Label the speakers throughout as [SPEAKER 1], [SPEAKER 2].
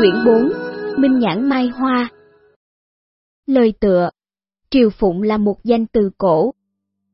[SPEAKER 1] Quyển 4, Minh Nhãn Mai Hoa Lời tựa Triều Phụng là một danh từ cổ.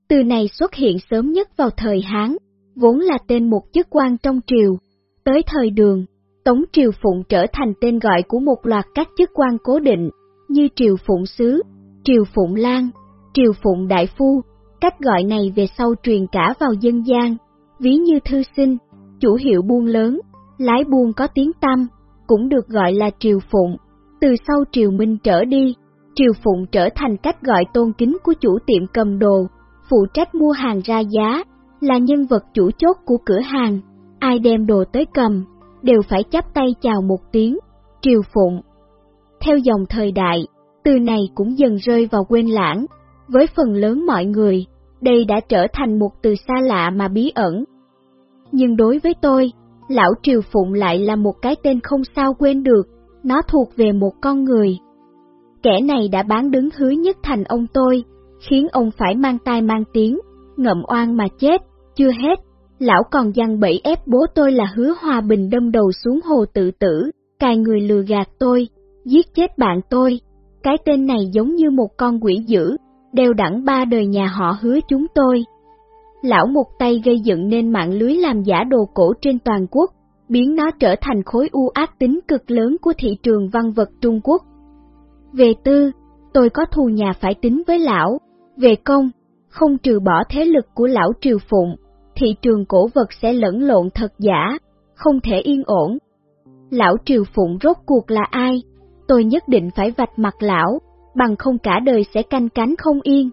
[SPEAKER 1] Từ này xuất hiện sớm nhất vào thời Hán, vốn là tên một chức quan trong triều. Tới thời đường, Tống Triều Phụng trở thành tên gọi của một loạt các chức quan cố định, như Triều Phụng Sứ, Triều Phụng Lan, Triều Phụng Đại Phu. Cách gọi này về sau truyền cả vào dân gian, ví như thư sinh, chủ hiệu buôn lớn, lái buôn có tiếng tăm, cũng được gọi là Triều Phụng. Từ sau Triều Minh trở đi, Triều Phụng trở thành cách gọi tôn kính của chủ tiệm cầm đồ, phụ trách mua hàng ra giá, là nhân vật chủ chốt của cửa hàng, ai đem đồ tới cầm, đều phải chắp tay chào một tiếng, Triều Phụng. Theo dòng thời đại, từ này cũng dần rơi vào quên lãng, với phần lớn mọi người, đây đã trở thành một từ xa lạ mà bí ẩn. Nhưng đối với tôi, Lão Triều Phụng lại là một cái tên không sao quên được, nó thuộc về một con người. Kẻ này đã bán đứng hứa nhất thành ông tôi, khiến ông phải mang tai mang tiếng, ngậm oan mà chết, chưa hết. Lão còn dằn bẫy ép bố tôi là hứa hòa bình đâm đầu xuống hồ tự tử, cài người lừa gạt tôi, giết chết bạn tôi. Cái tên này giống như một con quỷ dữ, đều đẳng ba đời nhà họ hứa chúng tôi lão một tay gây dựng nên mạng lưới làm giả đồ cổ trên toàn quốc, biến nó trở thành khối u ác tính cực lớn của thị trường văn vật Trung Quốc. Về tư, tôi có thù nhà phải tính với lão, về công, không trừ bỏ thế lực của lão triều phụng, thị trường cổ vật sẽ lẫn lộn thật giả, không thể yên ổn. Lão triều phụng rốt cuộc là ai? Tôi nhất định phải vạch mặt lão, bằng không cả đời sẽ canh cánh không yên.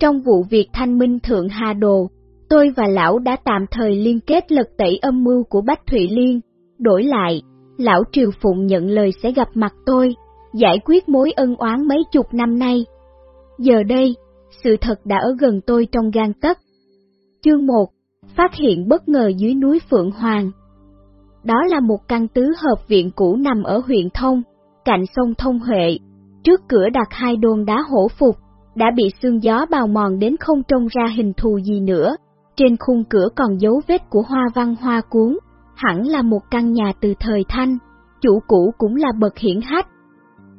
[SPEAKER 1] Trong vụ việc thanh minh Thượng Hà Đồ, tôi và lão đã tạm thời liên kết lật tẩy âm mưu của Bách Thụy Liên. Đổi lại, lão Triều Phụng nhận lời sẽ gặp mặt tôi, giải quyết mối ân oán mấy chục năm nay. Giờ đây, sự thật đã ở gần tôi trong gan tất. Chương 1 Phát hiện bất ngờ dưới núi Phượng Hoàng Đó là một căn tứ hợp viện cũ nằm ở huyện Thông, cạnh sông Thông Huệ. Trước cửa đặt hai đồn đá hổ phục, đã bị sương gió bào mòn đến không trông ra hình thù gì nữa. Trên khung cửa còn dấu vết của hoa văn hoa cuốn, hẳn là một căn nhà từ thời Thanh, chủ cũ cũng là bậc hiển hách.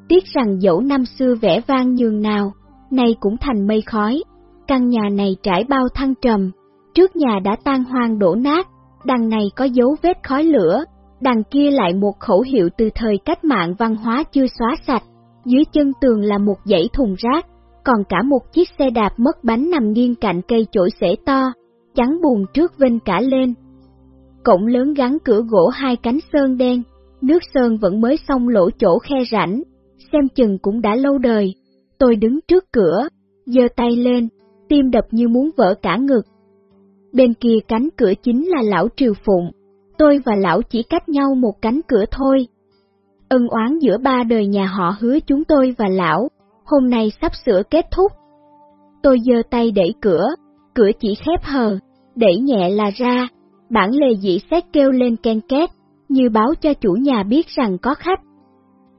[SPEAKER 1] Tiếc rằng dẫu năm xưa vẽ vang nhường nào, nay cũng thành mây khói, căn nhà này trải bao thăng trầm, trước nhà đã tan hoang đổ nát, đằng này có dấu vết khói lửa, đằng kia lại một khẩu hiệu từ thời cách mạng văn hóa chưa xóa sạch, dưới chân tường là một dãy thùng rác, còn cả một chiếc xe đạp mất bánh nằm nghiêng cạnh cây chổi xể to, chắn buồn trước vinh cả lên. Cổng lớn gắn cửa gỗ hai cánh sơn đen, nước sơn vẫn mới xong lỗ chỗ khe rãnh, xem chừng cũng đã lâu đời. Tôi đứng trước cửa, giơ tay lên, tim đập như muốn vỡ cả ngực. Bên kia cánh cửa chính là lão Triều Phụng, tôi và lão chỉ cách nhau một cánh cửa thôi. Ân oán giữa ba đời nhà họ hứa chúng tôi và lão, hôm nay sắp sửa kết thúc. Tôi giơ tay đẩy cửa, cửa chỉ khép hờ, đẩy nhẹ là ra, bản lề dĩ xét kêu lên ken két, như báo cho chủ nhà biết rằng có khách.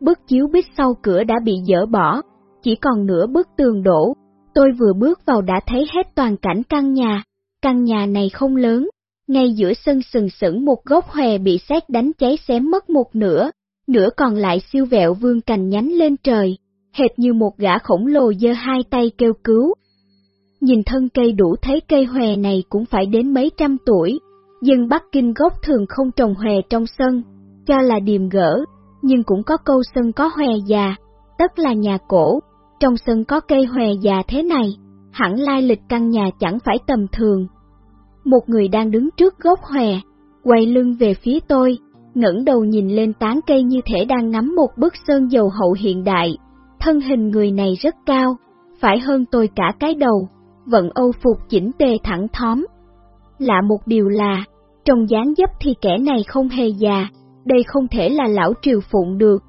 [SPEAKER 1] Bức chiếu bích sau cửa đã bị dỡ bỏ, chỉ còn nửa bức tường đổ, tôi vừa bước vào đã thấy hết toàn cảnh căn nhà, căn nhà này không lớn, ngay giữa sân sừng sững một gốc hòe bị xét đánh cháy xém mất một nửa, nửa còn lại siêu vẹo vương cành nhánh lên trời, hệt như một gã khổng lồ giơ hai tay kêu cứu. Nhìn thân cây đủ thấy cây hòe này cũng phải đến mấy trăm tuổi, dân Bắc Kinh gốc thường không trồng hòe trong sân, cho là điềm gỡ, nhưng cũng có câu sân có hòe già, tất là nhà cổ, trong sân có cây hòe già thế này, hẳn lai lịch căn nhà chẳng phải tầm thường. Một người đang đứng trước gốc hòe, quay lưng về phía tôi, ngẩng đầu nhìn lên tán cây như thể đang ngắm một bức sơn dầu hậu hiện đại, thân hình người này rất cao, phải hơn tôi cả cái đầu, vận âu phục chỉnh tề thẳng thóm. Lạ một điều là, trong dáng dấp thì kẻ này không hề già, đây không thể là lão triều phụng được.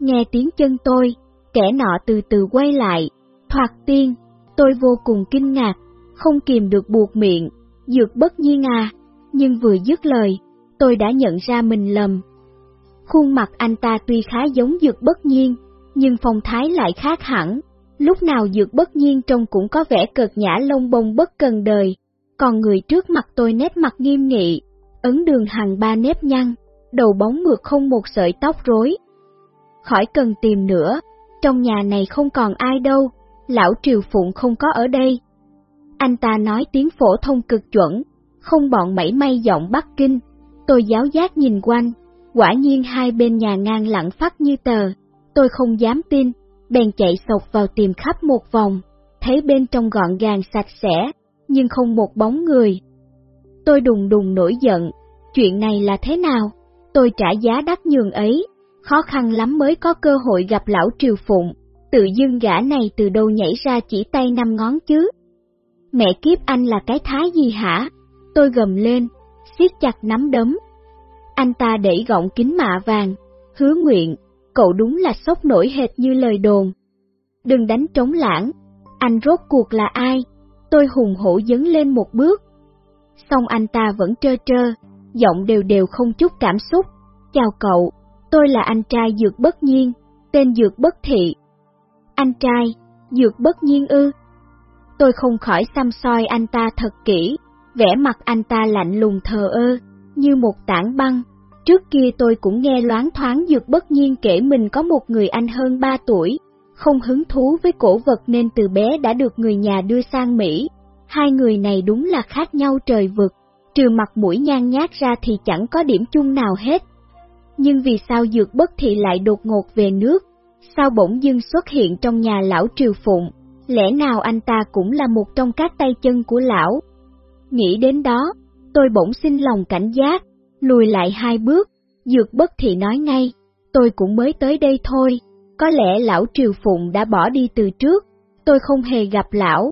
[SPEAKER 1] Nghe tiếng chân tôi, kẻ nọ từ từ quay lại, thoạt tiên, tôi vô cùng kinh ngạc, không kìm được buộc miệng, dược bất nhiên à, nhưng vừa dứt lời, tôi đã nhận ra mình lầm. Khuôn mặt anh ta tuy khá giống dược bất nhiên, nhưng phong thái lại khác hẳn, lúc nào dược bất nhiên trông cũng có vẻ cợt nhã lông bông bất cần đời, còn người trước mặt tôi nét mặt nghiêm nghị, ấn đường hàng ba nếp nhăn, đầu bóng mượt không một sợi tóc rối. Khỏi cần tìm nữa, trong nhà này không còn ai đâu, lão Triều Phụng không có ở đây. Anh ta nói tiếng phổ thông cực chuẩn, không bọn mảy may giọng Bắc Kinh. Tôi giáo giác nhìn quanh, quả nhiên hai bên nhà ngang lặng phát như tờ. Tôi không dám tin, bèn chạy sộc vào tìm khắp một vòng, thấy bên trong gọn gàng sạch sẽ, nhưng không một bóng người. Tôi đùng đùng nổi giận, chuyện này là thế nào? Tôi trả giá đắt nhường ấy, khó khăn lắm mới có cơ hội gặp lão Triều Phụng, tự dưng gã này từ đâu nhảy ra chỉ tay năm ngón chứ. Mẹ kiếp anh là cái thái gì hả? Tôi gầm lên, siết chặt nắm đấm. Anh ta đẩy gọng kính mạ vàng, hứa nguyện, cậu đúng là sốc nổi hệt như lời đồn. Đừng đánh trống lãng, anh rốt cuộc là ai? Tôi hùng hổ dấn lên một bước. Xong anh ta vẫn trơ trơ, giọng đều đều không chút cảm xúc. Chào cậu, tôi là anh trai Dược Bất Nhiên, tên Dược Bất Thị. Anh trai, Dược Bất Nhiên ư? Tôi không khỏi xăm soi anh ta thật kỹ, vẻ mặt anh ta lạnh lùng thờ ơ, như một tảng băng. Trước kia tôi cũng nghe loáng thoáng Dược Bất Nhiên kể mình có một người anh hơn 3 tuổi, không hứng thú với cổ vật nên từ bé đã được người nhà đưa sang Mỹ. Hai người này đúng là khác nhau trời vực, trừ mặt mũi nhan nhát ra thì chẳng có điểm chung nào hết. Nhưng vì sao dược bất thị lại đột ngột về nước? Sao bỗng dưng xuất hiện trong nhà lão triều phụng? Lẽ nào anh ta cũng là một trong các tay chân của lão? Nghĩ đến đó, tôi bỗng xin lòng cảnh giác, lùi lại hai bước, dược bất thị nói ngay, tôi cũng mới tới đây thôi, có lẽ lão triều phụng đã bỏ đi từ trước, tôi không hề gặp lão.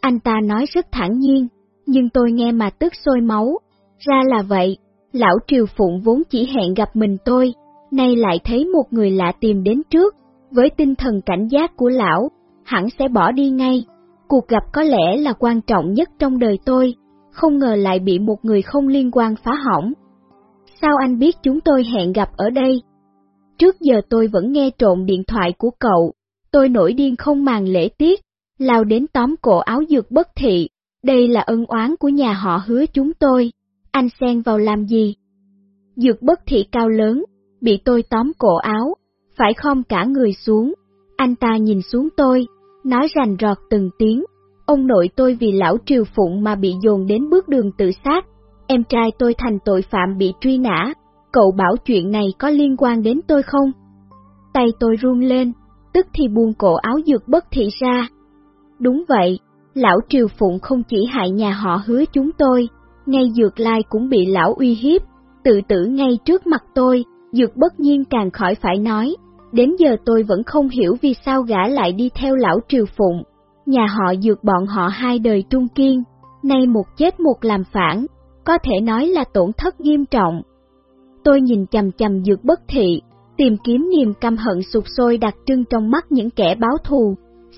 [SPEAKER 1] Anh ta nói rất thẳng nhiên, nhưng tôi nghe mà tức sôi máu. Ra là vậy, lão Triều Phụng vốn chỉ hẹn gặp mình tôi, nay lại thấy một người lạ tìm đến trước, với tinh thần cảnh giác của lão, hẳn sẽ bỏ đi ngay. Cuộc gặp có lẽ là quan trọng nhất trong đời tôi, không ngờ lại bị một người không liên quan phá hỏng. Sao anh biết chúng tôi hẹn gặp ở đây? Trước giờ tôi vẫn nghe trộn điện thoại của cậu, tôi nổi điên không màng lễ tiết, lao đến tóm cổ áo dược bất thị, đây là ân oán của nhà họ hứa chúng tôi, anh xen vào làm gì? Dược bất thị cao lớn, bị tôi tóm cổ áo, phải khom cả người xuống. Anh ta nhìn xuống tôi, nói rành rọt từng tiếng. Ông nội tôi vì lão triều phụng mà bị dồn đến bước đường tự sát. Em trai tôi thành tội phạm bị truy nã. Cậu bảo chuyện này có liên quan đến tôi không? Tay tôi run lên, tức thì buông cổ áo dược bất thị ra. Đúng vậy, lão Triều Phụng không chỉ hại nhà họ hứa chúng tôi, ngay Dược Lai cũng bị lão uy hiếp, tự tử ngay trước mặt tôi, Dược bất nhiên càng khỏi phải nói. Đến giờ tôi vẫn không hiểu vì sao gã lại đi theo lão Triều Phụng. Nhà họ Dược bọn họ hai đời trung kiên, nay một chết một làm phản, có thể nói là tổn thất nghiêm trọng. Tôi nhìn chầm chầm Dược bất thị, tìm kiếm niềm căm hận sụp sôi đặc trưng trong mắt những kẻ báo thù,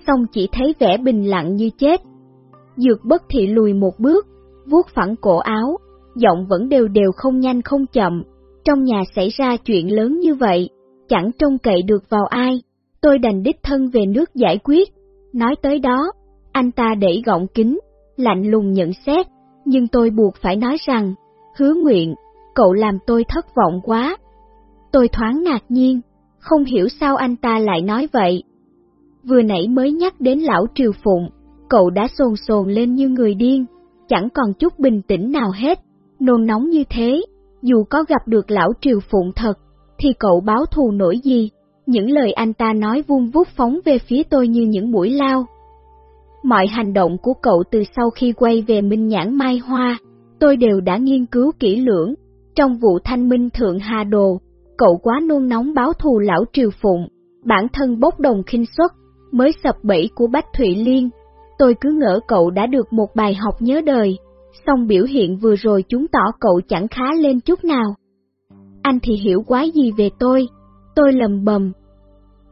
[SPEAKER 1] xong chỉ thấy vẻ bình lặng như chết. Dược bất thị lùi một bước, vuốt phẳng cổ áo, giọng vẫn đều đều không nhanh không chậm. Trong nhà xảy ra chuyện lớn như vậy, chẳng trông cậy được vào ai, tôi đành đích thân về nước giải quyết. Nói tới đó, anh ta đẩy gọng kính, lạnh lùng nhận xét, nhưng tôi buộc phải nói rằng, hứa nguyện, cậu làm tôi thất vọng quá. Tôi thoáng ngạc nhiên, không hiểu sao anh ta lại nói vậy vừa nãy mới nhắc đến lão Triều Phụng, cậu đã sồn sồn lên như người điên, chẳng còn chút bình tĩnh nào hết, nôn nóng như thế, dù có gặp được lão Triều Phụng thật, thì cậu báo thù nổi gì, những lời anh ta nói vung vút phóng về phía tôi như những mũi lao. Mọi hành động của cậu từ sau khi quay về Minh Nhãn Mai Hoa, tôi đều đã nghiên cứu kỹ lưỡng, trong vụ thanh minh thượng Hà Đồ, cậu quá nôn nóng báo thù lão Triều Phụng, bản thân bốc đồng khinh suất, mới sập bẫy của Bách Thụy Liên. Tôi cứ ngỡ cậu đã được một bài học nhớ đời, song biểu hiện vừa rồi chúng tỏ cậu chẳng khá lên chút nào. Anh thì hiểu quá gì về tôi, tôi lầm bầm.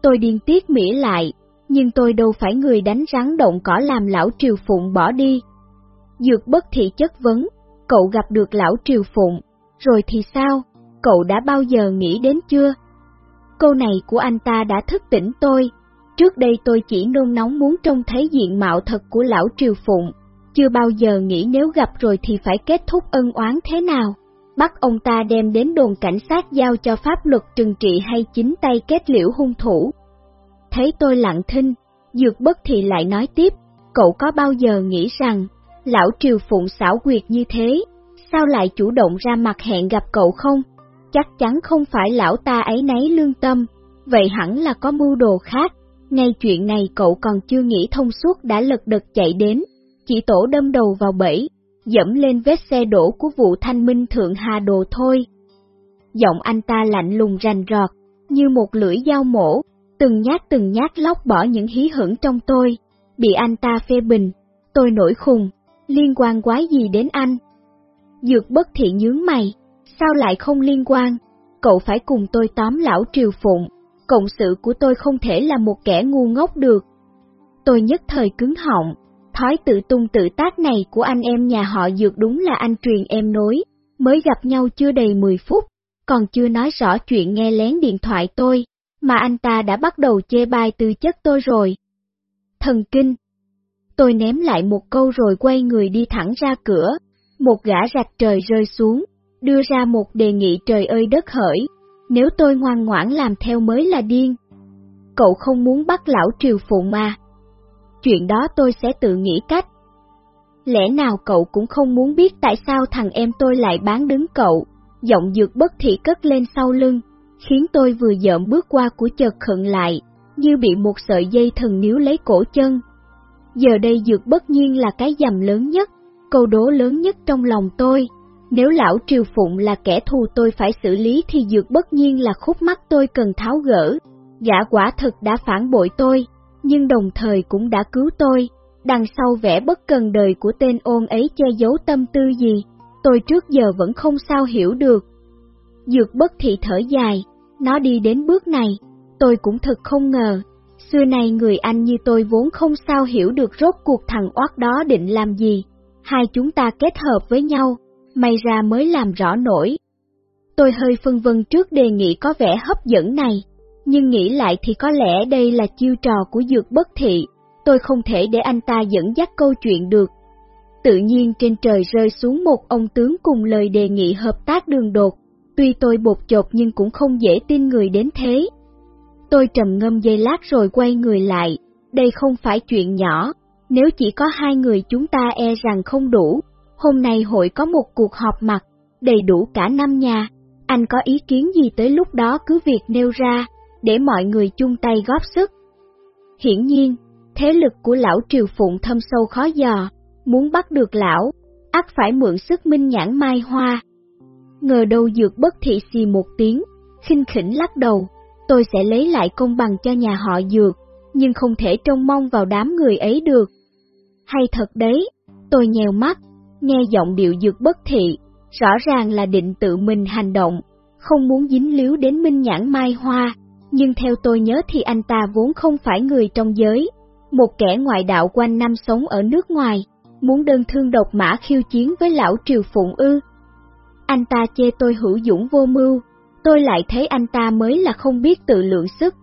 [SPEAKER 1] Tôi điên tiết mỉa lại, nhưng tôi đâu phải người đánh rắn động cỏ làm lão Triều Phụng bỏ đi. Dược bất thị chất vấn, cậu gặp được lão Triều Phụng, rồi thì sao, cậu đã bao giờ nghĩ đến chưa? Câu này của anh ta đã thức tỉnh tôi, Trước đây tôi chỉ nôn nóng muốn trông thấy diện mạo thật của lão Triều Phụng, chưa bao giờ nghĩ nếu gặp rồi thì phải kết thúc ân oán thế nào bắt ông ta đem đến đồn cảnh sát giao cho pháp luật trừng trị hay chính tay kết liễu hung thủ. Thấy tôi lặng thinh, dược bất thì lại nói tiếp, cậu có bao giờ nghĩ rằng, lão triều phụng xảo quyệt như thế, sao lại chủ động ra mặt hẹn gặp cậu không? Chắc chắn không phải lão ta ấy nấy lương tâm, vậy hẳn là có mưu đồ khác. Ngay chuyện này cậu còn chưa nghĩ thông suốt đã lật đật chạy đến, chỉ tổ đâm đầu vào bẫy, dẫm lên vết xe đổ của vụ thanh minh thượng hà đồ thôi. Giọng anh ta lạnh lùng rành rọt, như một lưỡi dao mổ, từng nhát từng nhát lóc bỏ những hí hửng trong tôi, bị anh ta phê bình, tôi nổi khùng, liên quan quái gì đến anh? Dược bất thị nhướng mày, sao lại không liên quan, cậu phải cùng tôi tóm lão triều phụng, cộng sự của tôi không thể là một kẻ ngu ngốc được. Tôi nhất thời cứng họng, thói tự tung tự tác này của anh em nhà họ dược đúng là anh truyền em nối, mới gặp nhau chưa đầy 10 phút, còn chưa nói rõ chuyện nghe lén điện thoại tôi, mà anh ta đã bắt đầu chê bai tư chất tôi rồi. Thần kinh! Tôi ném lại một câu rồi quay người đi thẳng ra cửa, một gã rạch trời rơi xuống, đưa ra một đề nghị trời ơi đất hỡi, nếu tôi ngoan ngoãn làm theo mới là điên. Cậu không muốn bắt lão triều phụ mà. Chuyện đó tôi sẽ tự nghĩ cách. Lẽ nào cậu cũng không muốn biết tại sao thằng em tôi lại bán đứng cậu, giọng dược bất thị cất lên sau lưng, khiến tôi vừa dợm bước qua của chợt khựng lại, như bị một sợi dây thần níu lấy cổ chân. Giờ đây dược bất nhiên là cái dầm lớn nhất, câu đố lớn nhất trong lòng tôi. Nếu lão Triều Phụng là kẻ thù tôi phải xử lý thì dược bất nhiên là khúc mắt tôi cần tháo gỡ. Gã quả thực đã phản bội tôi, nhưng đồng thời cũng đã cứu tôi. Đằng sau vẻ bất cần đời của tên ôn ấy che giấu tâm tư gì, tôi trước giờ vẫn không sao hiểu được. Dược bất thị thở dài, nó đi đến bước này, tôi cũng thật không ngờ. Xưa này người anh như tôi vốn không sao hiểu được rốt cuộc thằng oát đó định làm gì. Hai chúng ta kết hợp với nhau, may ra mới làm rõ nổi. Tôi hơi phân vân trước đề nghị có vẻ hấp dẫn này, nhưng nghĩ lại thì có lẽ đây là chiêu trò của dược bất thị, tôi không thể để anh ta dẫn dắt câu chuyện được. Tự nhiên trên trời rơi xuống một ông tướng cùng lời đề nghị hợp tác đường đột, tuy tôi bột chột nhưng cũng không dễ tin người đến thế. Tôi trầm ngâm giây lát rồi quay người lại, đây không phải chuyện nhỏ, nếu chỉ có hai người chúng ta e rằng không đủ, hôm nay hội có một cuộc họp mặt, đầy đủ cả năm nhà, anh có ý kiến gì tới lúc đó cứ việc nêu ra, để mọi người chung tay góp sức. Hiển nhiên, thế lực của lão Triều Phụng thâm sâu khó dò, muốn bắt được lão, ắt phải mượn sức minh nhãn mai hoa. Ngờ đâu dược bất thị xì một tiếng, khinh khỉnh lắc đầu, tôi sẽ lấy lại công bằng cho nhà họ dược, nhưng không thể trông mong vào đám người ấy được. Hay thật đấy, tôi nhèo mắt, nghe giọng điệu dược bất thị, rõ ràng là định tự mình hành động, không muốn dính líu đến minh nhãn mai hoa, nhưng theo tôi nhớ thì anh ta vốn không phải người trong giới, một kẻ ngoại đạo quanh năm sống ở nước ngoài, muốn đơn thương độc mã khiêu chiến với lão Triều Phụng ư. Anh ta chê tôi hữu dũng vô mưu, tôi lại thấy anh ta mới là không biết tự lượng sức.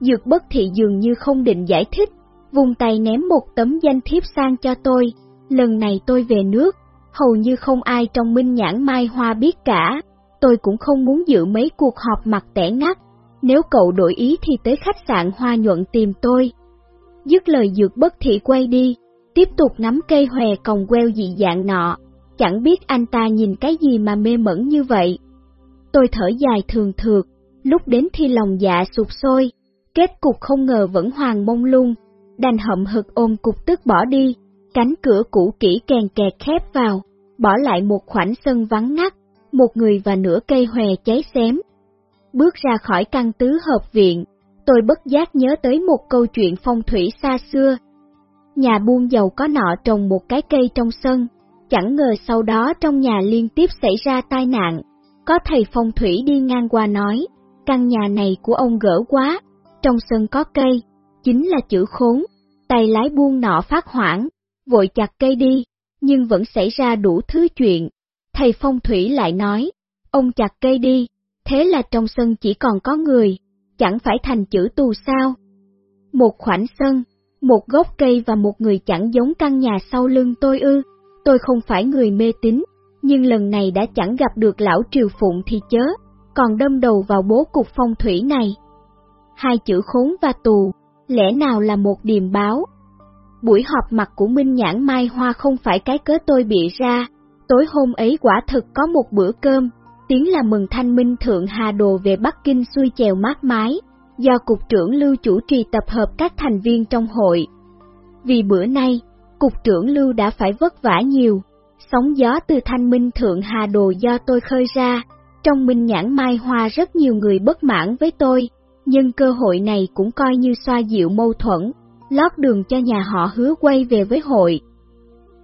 [SPEAKER 1] Dược bất thị dường như không định giải thích, vùng tay ném một tấm danh thiếp sang cho tôi, lần này tôi về nước, hầu như không ai trong minh nhãn mai hoa biết cả, tôi cũng không muốn dự mấy cuộc họp mặt tẻ ngắt, nếu cậu đổi ý thì tới khách sạn hoa nhuận tìm tôi. Dứt lời dược bất thị quay đi, tiếp tục nắm cây hòe còng queo dị dạng nọ, chẳng biết anh ta nhìn cái gì mà mê mẩn như vậy. Tôi thở dài thường thượt, lúc đến thì lòng dạ sụp sôi, kết cục không ngờ vẫn hoàng mông lung, đành hậm hực ôm cục tức bỏ đi, cánh cửa cũ kỹ kèn kẹt khép vào, bỏ lại một khoảnh sân vắng ngắt, một người và nửa cây hòe cháy xém. Bước ra khỏi căn tứ hợp viện, tôi bất giác nhớ tới một câu chuyện phong thủy xa xưa. Nhà buôn giàu có nọ trồng một cái cây trong sân, chẳng ngờ sau đó trong nhà liên tiếp xảy ra tai nạn. Có thầy phong thủy đi ngang qua nói, căn nhà này của ông gỡ quá, trong sân có cây, chính là chữ khốn. Tay lái buôn nọ phát hoảng, vội chặt cây đi, nhưng vẫn xảy ra đủ thứ chuyện. Thầy phong thủy lại nói, ông chặt cây đi, thế là trong sân chỉ còn có người, chẳng phải thành chữ tù sao. Một khoảnh sân, một gốc cây và một người chẳng giống căn nhà sau lưng tôi ư, tôi không phải người mê tín, nhưng lần này đã chẳng gặp được lão Triều Phụng thì chớ, còn đâm đầu vào bố cục phong thủy này. Hai chữ khốn và tù, lẽ nào là một điềm báo? Buổi họp mặt của Minh Nhãn Mai Hoa không phải cái cớ tôi bị ra, tối hôm ấy quả thực có một bữa cơm, tiếng là mừng thanh minh thượng Hà Đồ về Bắc Kinh xuôi chèo mát mái, do Cục trưởng Lưu chủ trì tập hợp các thành viên trong hội. Vì bữa nay, Cục trưởng Lưu đã phải vất vả nhiều, sóng gió từ thanh minh thượng Hà Đồ do tôi khơi ra, trong minh nhãn mai hoa rất nhiều người bất mãn với tôi, nhưng cơ hội này cũng coi như xoa dịu mâu thuẫn, lót đường cho nhà họ hứa quay về với hội.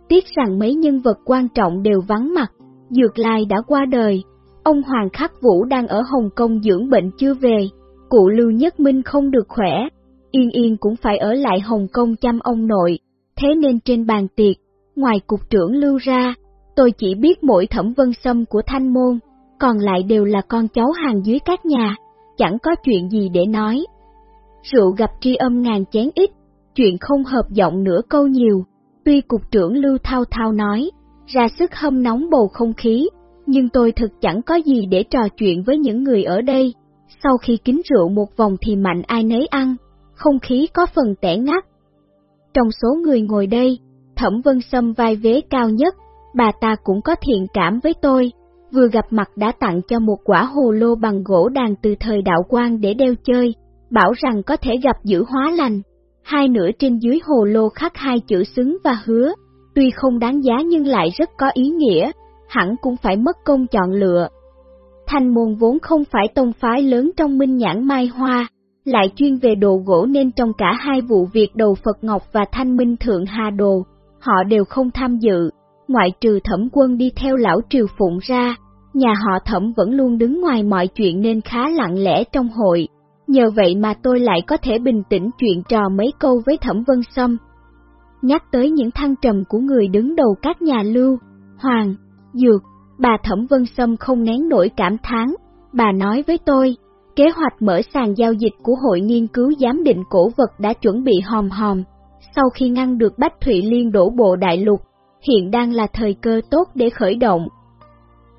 [SPEAKER 1] Tiếc rằng mấy nhân vật quan trọng đều vắng mặt, Dược Lai đã qua đời, ông Hoàng Khắc Vũ đang ở Hồng Kông dưỡng bệnh chưa về, cụ Lưu Nhất Minh không được khỏe, Yên Yên cũng phải ở lại Hồng Kông chăm ông nội, thế nên trên bàn tiệc, ngoài cục trưởng Lưu ra, tôi chỉ biết mỗi thẩm vân sâm của Thanh Môn, còn lại đều là con cháu hàng dưới các nhà, chẳng có chuyện gì để nói. Rượu gặp tri âm ngàn chén ít, chuyện không hợp giọng nửa câu nhiều, tuy cục trưởng Lưu Thao Thao nói, ra sức hâm nóng bầu không khí, nhưng tôi thực chẳng có gì để trò chuyện với những người ở đây. Sau khi kính rượu một vòng thì mạnh ai nấy ăn, không khí có phần tẻ ngắt. Trong số người ngồi đây, Thẩm Vân Sâm vai vế cao nhất, bà ta cũng có thiện cảm với tôi, vừa gặp mặt đã tặng cho một quả hồ lô bằng gỗ đàn từ thời đạo quan để đeo chơi, bảo rằng có thể gặp giữ hóa lành. Hai nửa trên dưới hồ lô khắc hai chữ xứng và hứa, tuy không đáng giá nhưng lại rất có ý nghĩa, hẳn cũng phải mất công chọn lựa. Thanh môn vốn không phải tông phái lớn trong minh nhãn mai hoa, lại chuyên về đồ gỗ nên trong cả hai vụ việc đầu Phật Ngọc và Thanh Minh Thượng Hà Đồ, họ đều không tham dự, ngoại trừ thẩm quân đi theo lão triều phụng ra, nhà họ thẩm vẫn luôn đứng ngoài mọi chuyện nên khá lặng lẽ trong hội. Nhờ vậy mà tôi lại có thể bình tĩnh chuyện trò mấy câu với thẩm vân sâm. Nhắc tới những thăng trầm của người đứng đầu các nhà lưu, hoàng, dược, bà thẩm vân sâm không nén nổi cảm thán, bà nói với tôi, kế hoạch mở sàn giao dịch của Hội Nghiên cứu Giám định Cổ vật đã chuẩn bị hòm hòm, sau khi ngăn được Bách Thụy Liên đổ bộ đại lục, hiện đang là thời cơ tốt để khởi động.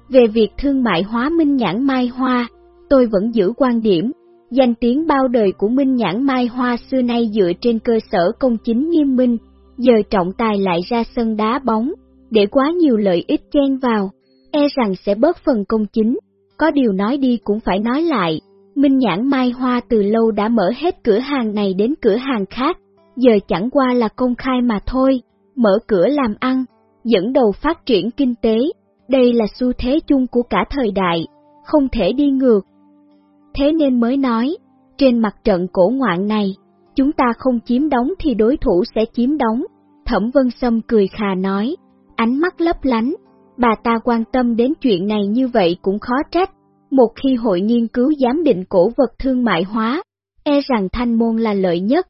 [SPEAKER 1] Về việc thương mại hóa Minh Nhãn Mai Hoa, tôi vẫn giữ quan điểm, danh tiếng bao đời của Minh Nhãn Mai Hoa xưa nay dựa trên cơ sở công chính nghiêm minh, giờ trọng tài lại ra sân đá bóng, để quá nhiều lợi ích chen vào, e rằng sẽ bớt phần công chính, có điều nói đi cũng phải nói lại. Minh Nhãn Mai Hoa từ lâu đã mở hết cửa hàng này đến cửa hàng khác, giờ chẳng qua là công khai mà thôi, mở cửa làm ăn, dẫn đầu phát triển kinh tế, đây là xu thế chung của cả thời đại, không thể đi ngược. Thế nên mới nói, trên mặt trận cổ ngoạn này, chúng ta không chiếm đóng thì đối thủ sẽ chiếm đóng. Thẩm Vân Sâm cười khà nói, ánh mắt lấp lánh, bà ta quan tâm đến chuyện này như vậy cũng khó trách. Một khi hội nghiên cứu giám định cổ vật thương mại hóa, e rằng thanh môn là lợi nhất.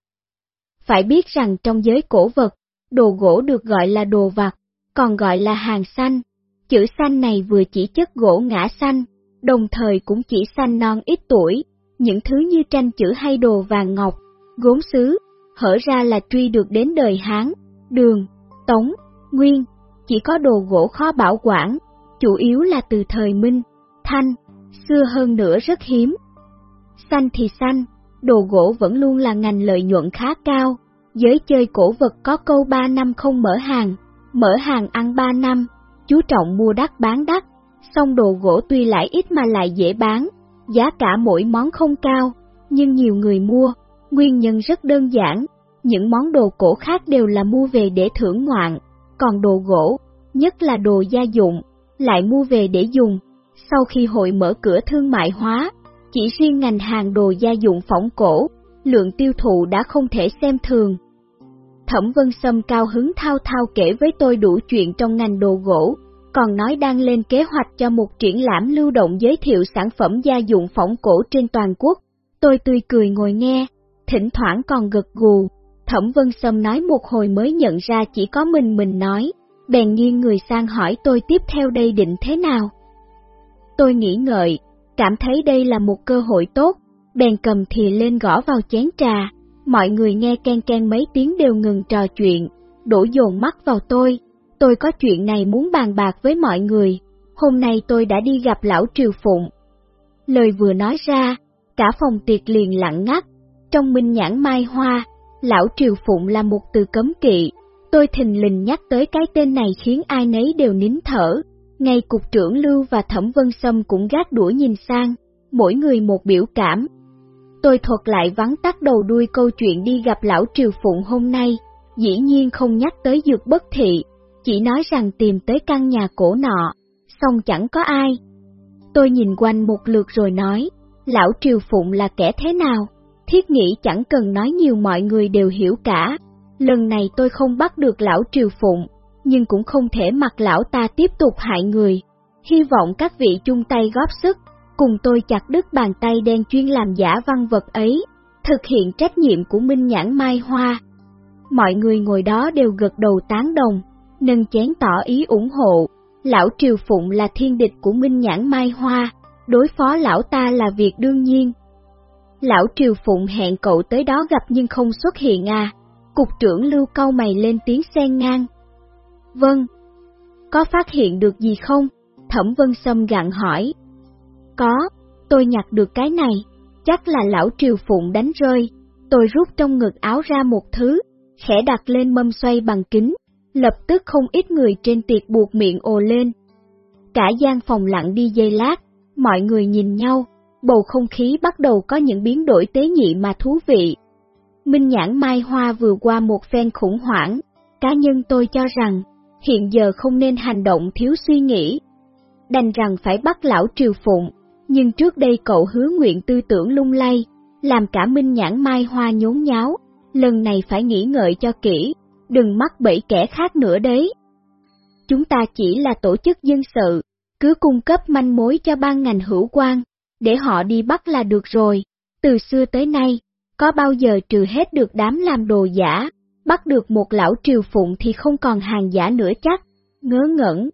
[SPEAKER 1] Phải biết rằng trong giới cổ vật, đồ gỗ được gọi là đồ vặt, còn gọi là hàng xanh. Chữ xanh này vừa chỉ chất gỗ ngã xanh, đồng thời cũng chỉ xanh non ít tuổi, những thứ như tranh chữ hay đồ vàng ngọc, gốm sứ, hở ra là truy được đến đời Hán, Đường, Tống, Nguyên, chỉ có đồ gỗ khó bảo quản, chủ yếu là từ thời Minh, Thanh, xưa hơn nữa rất hiếm. Xanh thì xanh, đồ gỗ vẫn luôn là ngành lợi nhuận khá cao, giới chơi cổ vật có câu 3 năm không mở hàng, mở hàng ăn 3 năm, chú trọng mua đắt bán đắt, song đồ gỗ tuy lại ít mà lại dễ bán, giá cả mỗi món không cao, nhưng nhiều người mua, nguyên nhân rất đơn giản, những món đồ cổ khác đều là mua về để thưởng ngoạn, còn đồ gỗ, nhất là đồ gia dụng, lại mua về để dùng. Sau khi hội mở cửa thương mại hóa, chỉ riêng ngành hàng đồ gia dụng phỏng cổ, lượng tiêu thụ đã không thể xem thường. Thẩm Vân Sâm cao hứng thao thao kể với tôi đủ chuyện trong ngành đồ gỗ, còn nói đang lên kế hoạch cho một triển lãm lưu động giới thiệu sản phẩm gia dụng phỏng cổ trên toàn quốc. Tôi tươi cười ngồi nghe, thỉnh thoảng còn gật gù. Thẩm Vân Sâm nói một hồi mới nhận ra chỉ có mình mình nói, bèn nghiêng người sang hỏi tôi tiếp theo đây định thế nào. Tôi nghĩ ngợi, cảm thấy đây là một cơ hội tốt, bèn cầm thì lên gõ vào chén trà, mọi người nghe can can mấy tiếng đều ngừng trò chuyện, đổ dồn mắt vào tôi, tôi có chuyện này muốn bàn bạc với mọi người, hôm nay tôi đã đi gặp lão Triều Phụng. Lời vừa nói ra, cả phòng tiệc liền lặng ngắt, trong minh nhãn mai hoa, lão Triều Phụng là một từ cấm kỵ, tôi thình lình nhắc tới cái tên này khiến ai nấy đều nín thở, ngay cục trưởng Lưu và Thẩm Vân Sâm cũng gác đuổi nhìn sang, mỗi người một biểu cảm. Tôi thuật lại vắn tắt đầu đuôi câu chuyện đi gặp lão Triều Phụng hôm nay, dĩ nhiên không nhắc tới dược bất thị, chỉ nói rằng tìm tới căn nhà cổ nọ, xong chẳng có ai. Tôi nhìn quanh một lượt rồi nói, lão Triều Phụng là kẻ thế nào? Thiết nghĩ chẳng cần nói nhiều mọi người đều hiểu cả. Lần này tôi không bắt được lão Triều Phụng, nhưng cũng không thể mặc lão ta tiếp tục hại người. Hy vọng các vị chung tay góp sức, cùng tôi chặt đứt bàn tay đen chuyên làm giả văn vật ấy, thực hiện trách nhiệm của Minh Nhãn Mai Hoa. Mọi người ngồi đó đều gật đầu tán đồng, nâng chén tỏ ý ủng hộ. Lão Triều Phụng là thiên địch của Minh Nhãn Mai Hoa, đối phó lão ta là việc đương nhiên. Lão Triều Phụng hẹn cậu tới đó gặp nhưng không xuất hiện à. Cục trưởng lưu câu mày lên tiếng xen ngang. Vâng. Có phát hiện được gì không? Thẩm Vân Sâm gặn hỏi. Có, tôi nhặt được cái này, chắc là lão Triều Phụng đánh rơi. Tôi rút trong ngực áo ra một thứ, khẽ đặt lên mâm xoay bằng kính, lập tức không ít người trên tiệc buộc miệng ồ lên. Cả gian phòng lặng đi dây lát, mọi người nhìn nhau, bầu không khí bắt đầu có những biến đổi tế nhị mà thú vị. Minh nhãn Mai Hoa vừa qua một phen khủng hoảng, cá nhân tôi cho rằng, hiện giờ không nên hành động thiếu suy nghĩ. Đành rằng phải bắt lão triều phụng, nhưng trước đây cậu hứa nguyện tư tưởng lung lay, làm cả Minh nhãn Mai Hoa nhốn nháo, lần này phải nghĩ ngợi cho kỹ, đừng mắc bẫy kẻ khác nữa đấy. Chúng ta chỉ là tổ chức dân sự, cứ cung cấp manh mối cho ban ngành hữu quan, để họ đi bắt là được rồi. Từ xưa tới nay, có bao giờ trừ hết được đám làm đồ giả, bắt được một lão triều phụng thì không còn hàng giả nữa chắc, ngớ ngẩn.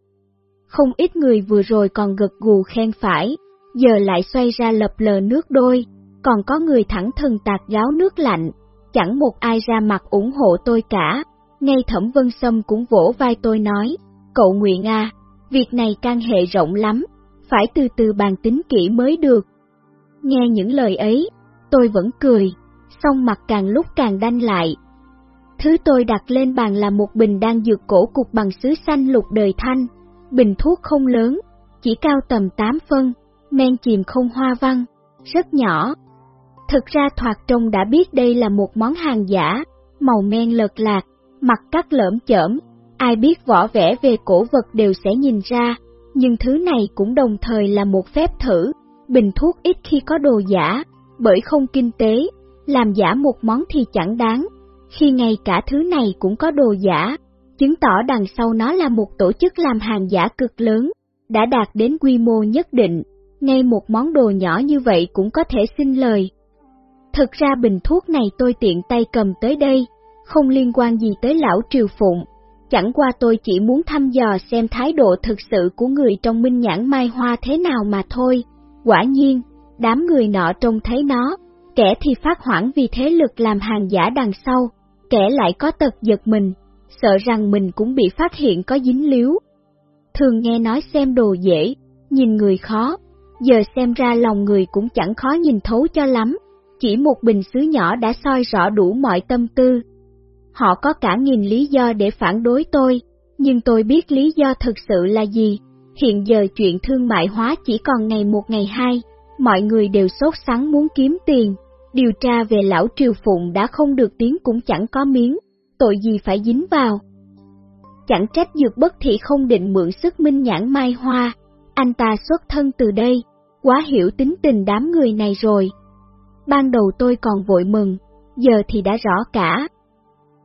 [SPEAKER 1] Không ít người vừa rồi còn gật gù khen phải, giờ lại xoay ra lập lờ nước đôi, còn có người thẳng thần tạc gáo nước lạnh, chẳng một ai ra mặt ủng hộ tôi cả. Ngay Thẩm Vân Sâm cũng vỗ vai tôi nói, cậu Nguyện à, việc này can hệ rộng lắm, phải từ từ bàn tính kỹ mới được. Nghe những lời ấy, tôi vẫn cười, song mặt càng lúc càng đanh lại. Thứ tôi đặt lên bàn là một bình đan dược cổ cục bằng sứ xanh lục đời thanh, bình thuốc không lớn, chỉ cao tầm 8 phân, men chìm không hoa văn, rất nhỏ. Thực ra thoạt trông đã biết đây là một món hàng giả, màu men lợt lạc, mặt cắt lởm chởm, ai biết võ vẽ về cổ vật đều sẽ nhìn ra, nhưng thứ này cũng đồng thời là một phép thử, bình thuốc ít khi có đồ giả, bởi không kinh tế, làm giả một món thì chẳng đáng, khi ngay cả thứ này cũng có đồ giả, chứng tỏ đằng sau nó là một tổ chức làm hàng giả cực lớn, đã đạt đến quy mô nhất định, ngay một món đồ nhỏ như vậy cũng có thể xin lời. Thực ra bình thuốc này tôi tiện tay cầm tới đây, không liên quan gì tới lão Triều Phụng, chẳng qua tôi chỉ muốn thăm dò xem thái độ thực sự của người trong minh nhãn mai hoa thế nào mà thôi. Quả nhiên, đám người nọ trông thấy nó, kẻ thì phát hoảng vì thế lực làm hàng giả đằng sau, kẻ lại có tật giật mình, sợ rằng mình cũng bị phát hiện có dính líu. Thường nghe nói xem đồ dễ, nhìn người khó, giờ xem ra lòng người cũng chẳng khó nhìn thấu cho lắm, chỉ một bình xứ nhỏ đã soi rõ đủ mọi tâm tư. Họ có cả nghìn lý do để phản đối tôi, nhưng tôi biết lý do thực sự là gì. Hiện giờ chuyện thương mại hóa chỉ còn ngày một ngày hai, mọi người đều sốt sắng muốn kiếm tiền, điều tra về lão Triều Phụng đã không được tiếng cũng chẳng có miếng, tội gì phải dính vào. Chẳng trách dược bất thị không định mượn sức minh nhãn mai hoa, anh ta xuất thân từ đây, quá hiểu tính tình đám người này rồi. Ban đầu tôi còn vội mừng, giờ thì đã rõ cả.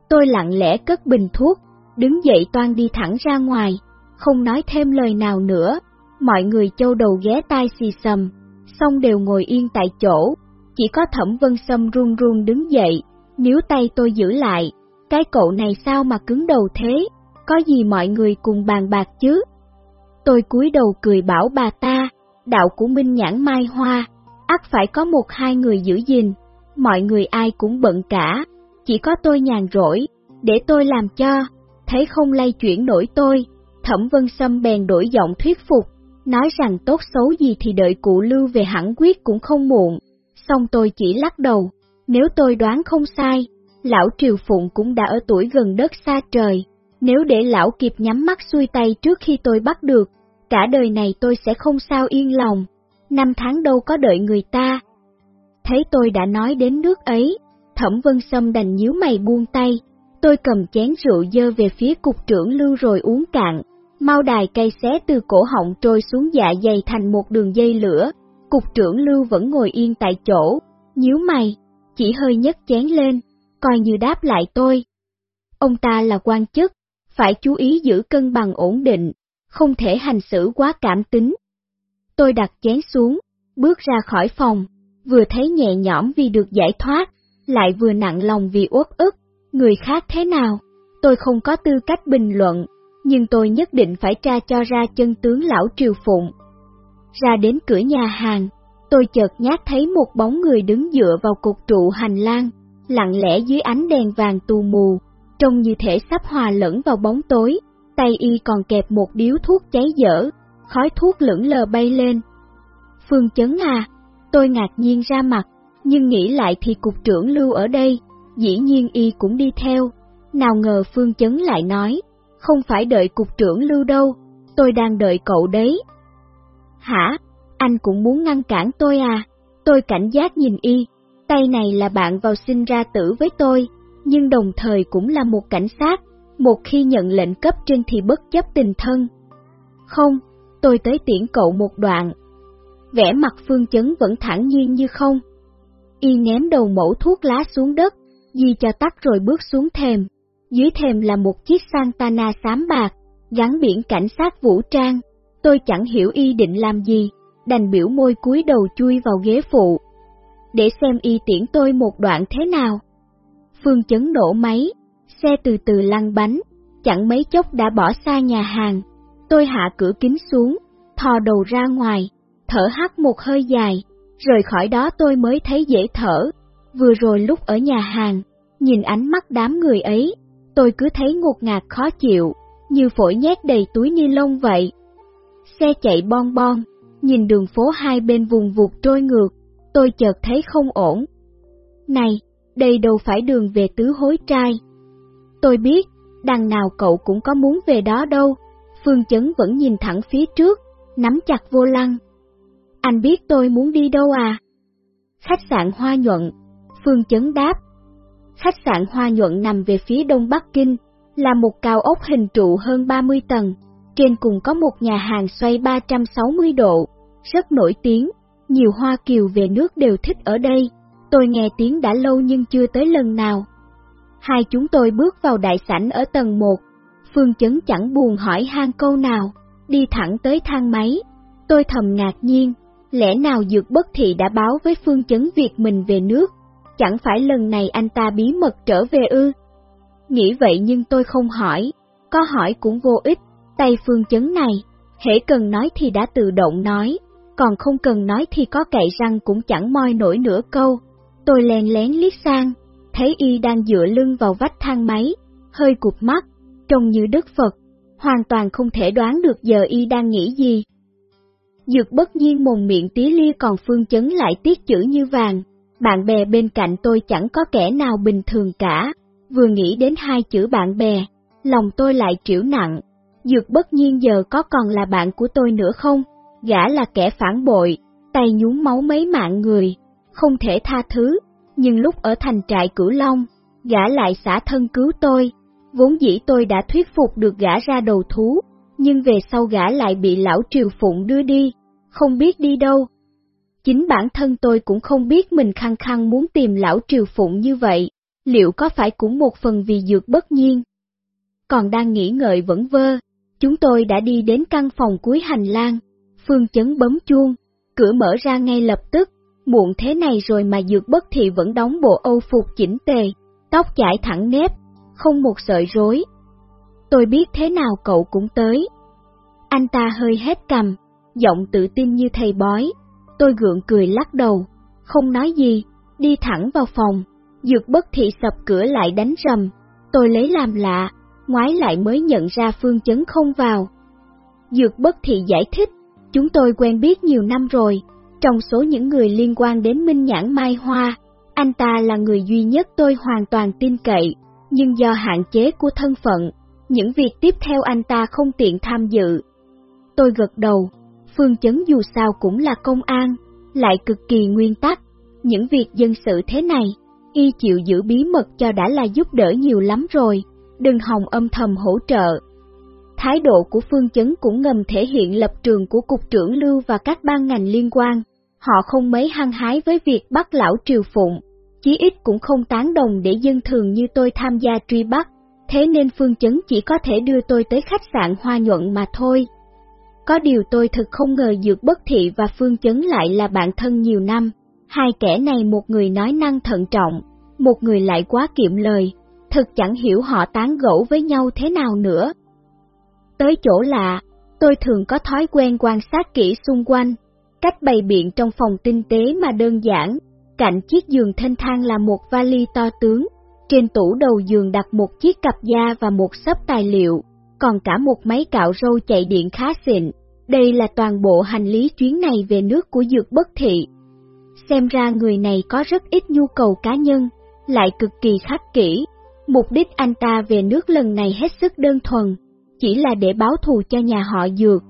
[SPEAKER 1] Tôi lặng lẽ cất bình thuốc, đứng dậy toan đi thẳng ra ngoài, không nói thêm lời nào nữa, mọi người châu đầu ghé tai xì xầm, xong đều ngồi yên tại chỗ, chỉ có thẩm vân sâm run run đứng dậy, nếu tay tôi giữ lại, cái cậu này sao mà cứng đầu thế, có gì mọi người cùng bàn bạc chứ. Tôi cúi đầu cười bảo bà ta, đạo của Minh Nhãn Mai Hoa, ắt phải có một hai người giữ gìn, mọi người ai cũng bận cả, chỉ có tôi nhàn rỗi, để tôi làm cho, thấy không lay chuyển nổi tôi, Thẩm Vân Sâm bèn đổi giọng thuyết phục, nói rằng tốt xấu gì thì đợi cụ lưu về hẳn quyết cũng không muộn. Xong tôi chỉ lắc đầu, nếu tôi đoán không sai, lão Triều Phụng cũng đã ở tuổi gần đất xa trời. Nếu để lão kịp nhắm mắt xuôi tay trước khi tôi bắt được, cả đời này tôi sẽ không sao yên lòng. Năm tháng đâu có đợi người ta. Thấy tôi đã nói đến nước ấy, Thẩm Vân Sâm đành nhíu mày buông tay. Tôi cầm chén rượu dơ về phía cục trưởng lưu rồi uống cạn. Mau đài cây xé từ cổ họng trôi xuống dạ dày thành một đường dây lửa. Cục trưởng lưu vẫn ngồi yên tại chỗ, nhíu mày, chỉ hơi nhấc chén lên, coi như đáp lại tôi. Ông ta là quan chức, phải chú ý giữ cân bằng ổn định, không thể hành xử quá cảm tính. Tôi đặt chén xuống, bước ra khỏi phòng, vừa thấy nhẹ nhõm vì được giải thoát, lại vừa nặng lòng vì uất ức, người khác thế nào, tôi không có tư cách bình luận, nhưng tôi nhất định phải tra cho ra chân tướng lão Triều Phụng. Ra đến cửa nhà hàng, tôi chợt nhát thấy một bóng người đứng dựa vào cột trụ hành lang, lặng lẽ dưới ánh đèn vàng tù mù, trông như thể sắp hòa lẫn vào bóng tối, tay y còn kẹp một điếu thuốc cháy dở, khói thuốc lững lờ bay lên. Phương chấn à, tôi ngạc nhiên ra mặt, nhưng nghĩ lại thì cục trưởng lưu ở đây, dĩ nhiên y cũng đi theo. Nào ngờ Phương chấn lại nói, không phải đợi cục trưởng lưu đâu, tôi đang đợi cậu đấy. Hả? Anh cũng muốn ngăn cản tôi à? Tôi cảnh giác nhìn y, tay này là bạn vào sinh ra tử với tôi, nhưng đồng thời cũng là một cảnh sát, một khi nhận lệnh cấp trên thì bất chấp tình thân. Không, tôi tới tiễn cậu một đoạn. Vẻ mặt phương chấn vẫn thẳng nhiên như không. Y ném đầu mẫu thuốc lá xuống đất, di cho tắt rồi bước xuống thềm. Dưới thềm là một chiếc Santana xám bạc, gắn biển cảnh sát vũ trang. Tôi chẳng hiểu y định làm gì, đành biểu môi cúi đầu chui vào ghế phụ. Để xem y tiễn tôi một đoạn thế nào. Phương chấn nổ máy, xe từ từ lăn bánh, chẳng mấy chốc đã bỏ xa nhà hàng. Tôi hạ cửa kính xuống, thò đầu ra ngoài, thở hắt một hơi dài, rời khỏi đó tôi mới thấy dễ thở. Vừa rồi lúc ở nhà hàng, nhìn ánh mắt đám người ấy, tôi cứ thấy ngột ngạt khó chịu, như phổi nhét đầy túi ni lông vậy. Xe chạy bon bon, nhìn đường phố hai bên vùng vụt trôi ngược, tôi chợt thấy không ổn. Này, đây đâu phải đường về tứ hối trai. Tôi biết, đằng nào cậu cũng có muốn về đó đâu, Phương Chấn vẫn nhìn thẳng phía trước, nắm chặt vô lăng. Anh biết tôi muốn đi đâu à? Khách sạn Hoa Nhuận, Phương Chấn đáp. Khách sạn Hoa Nhuận nằm về phía đông Bắc Kinh, là một cao ốc hình trụ hơn 30 tầng, trên cùng có một nhà hàng xoay 360 độ, rất nổi tiếng, nhiều Hoa Kiều về nước đều thích ở đây, tôi nghe tiếng đã lâu nhưng chưa tới lần nào. Hai chúng tôi bước vào đại sảnh ở tầng 1, Phương Chấn chẳng buồn hỏi han câu nào, đi thẳng tới thang máy. Tôi thầm ngạc nhiên, lẽ nào Dược Bất Thị đã báo với Phương Chấn việc mình về nước, chẳng phải lần này anh ta bí mật trở về ư? Nghĩ vậy nhưng tôi không hỏi, có hỏi cũng vô ích, tay Phương Chấn này, hễ cần nói thì đã tự động nói, còn không cần nói thì có cậy răng cũng chẳng moi nổi nửa câu. Tôi lén lén liếc sang, thấy y đang dựa lưng vào vách thang máy, hơi cụp mắt, trông như Đức Phật, hoàn toàn không thể đoán được giờ y đang nghĩ gì. Dược bất nhiên mồm miệng tí lia còn phương chấn lại tiết chữ như vàng, bạn bè bên cạnh tôi chẳng có kẻ nào bình thường cả, vừa nghĩ đến hai chữ bạn bè, lòng tôi lại triểu nặng, dược bất nhiên giờ có còn là bạn của tôi nữa không, gã là kẻ phản bội, tay nhúng máu mấy mạng người, không thể tha thứ, nhưng lúc ở thành trại Cửu Long, gã lại xả thân cứu tôi, vốn dĩ tôi đã thuyết phục được gã ra đầu thú, nhưng về sau gã lại bị lão Triều Phụng đưa đi, không biết đi đâu. Chính bản thân tôi cũng không biết mình khăng khăng muốn tìm lão Triều Phụng như vậy, liệu có phải cũng một phần vì dược bất nhiên? Còn đang nghĩ ngợi vẫn vơ, chúng tôi đã đi đến căn phòng cuối hành lang, phương chấn bấm chuông, cửa mở ra ngay lập tức, muộn thế này rồi mà dược bất thì vẫn đóng bộ âu phục chỉnh tề, tóc chải thẳng nếp, không một sợi rối. Tôi biết thế nào cậu cũng tới. Anh ta hơi hết cầm, giọng tự tin như thầy bói. Tôi gượng cười lắc đầu, không nói gì, đi thẳng vào phòng. Dược bất thị sập cửa lại đánh rầm. Tôi lấy làm lạ, ngoái lại mới nhận ra phương chấn không vào. Dược bất thị giải thích, Chúng tôi quen biết nhiều năm rồi, trong số những người liên quan đến Minh Nhãn Mai Hoa, anh ta là người duy nhất tôi hoàn toàn tin cậy, nhưng do hạn chế của thân phận, những việc tiếp theo anh ta không tiện tham dự. Tôi gật đầu, Phương Chấn dù sao cũng là công an, lại cực kỳ nguyên tắc, những việc dân sự thế này, y chịu giữ bí mật cho đã là giúp đỡ nhiều lắm rồi, đừng hòng âm thầm hỗ trợ. Thái độ của Phương Chấn cũng ngầm thể hiện lập trường của Cục trưởng Lưu và các ban ngành liên quan, họ không mấy hăng hái với việc bắt lão Triều Phụng, chí ít cũng không tán đồng để dân thường như tôi tham gia truy bắt, thế nên Phương Chấn chỉ có thể đưa tôi tới khách sạn Hoa Nhuận mà thôi. Có điều tôi thực không ngờ Dược Bất Thị và Phương Chấn lại là bạn thân nhiều năm, hai kẻ này một người nói năng thận trọng, một người lại quá kiệm lời, thực chẳng hiểu họ tán gẫu với nhau thế nào nữa. Tới chỗ lạ, tôi thường có thói quen quan sát kỹ xung quanh, cách bày biện trong phòng tinh tế mà đơn giản, cạnh chiếc giường thanh thang là một vali to tướng, trên tủ đầu giường đặt một chiếc cặp da và một sấp tài liệu, còn cả một máy cạo râu chạy điện khá xịn. Đây là toàn bộ hành lý chuyến này về nước của Dược Bất Thị. Xem ra người này có rất ít nhu cầu cá nhân, lại cực kỳ khắc kỹ. Mục đích anh ta về nước lần này hết sức đơn thuần, chỉ là để báo thù cho nhà họ Dược.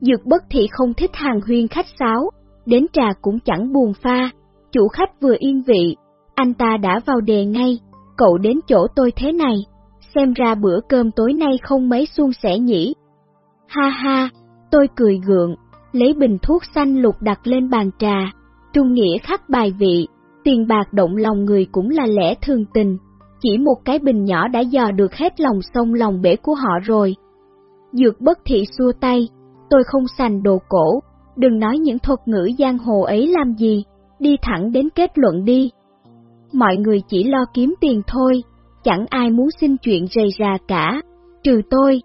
[SPEAKER 1] Dược Bất Thị không thích hàng huyên khách sáo, đến trà cũng chẳng buồn pha, chủ khách vừa yên vị, anh ta đã vào đề ngay, cậu đến chỗ tôi thế này, xem ra bữa cơm tối nay không mấy suôn sẻ nhỉ. Ha ha, tôi cười gượng, lấy bình thuốc xanh lục đặt lên bàn trà, trung nghĩa khắc bài vị, tiền bạc động lòng người cũng là lẽ thường tình, chỉ một cái bình nhỏ đã dò được hết lòng sông lòng bể của họ rồi. Dược bất thị xua tay, tôi không sành đồ cổ, đừng nói những thuật ngữ giang hồ ấy làm gì, đi thẳng đến kết luận đi. Mọi người chỉ lo kiếm tiền thôi, chẳng ai muốn xin chuyện rầy rà cả, trừ tôi.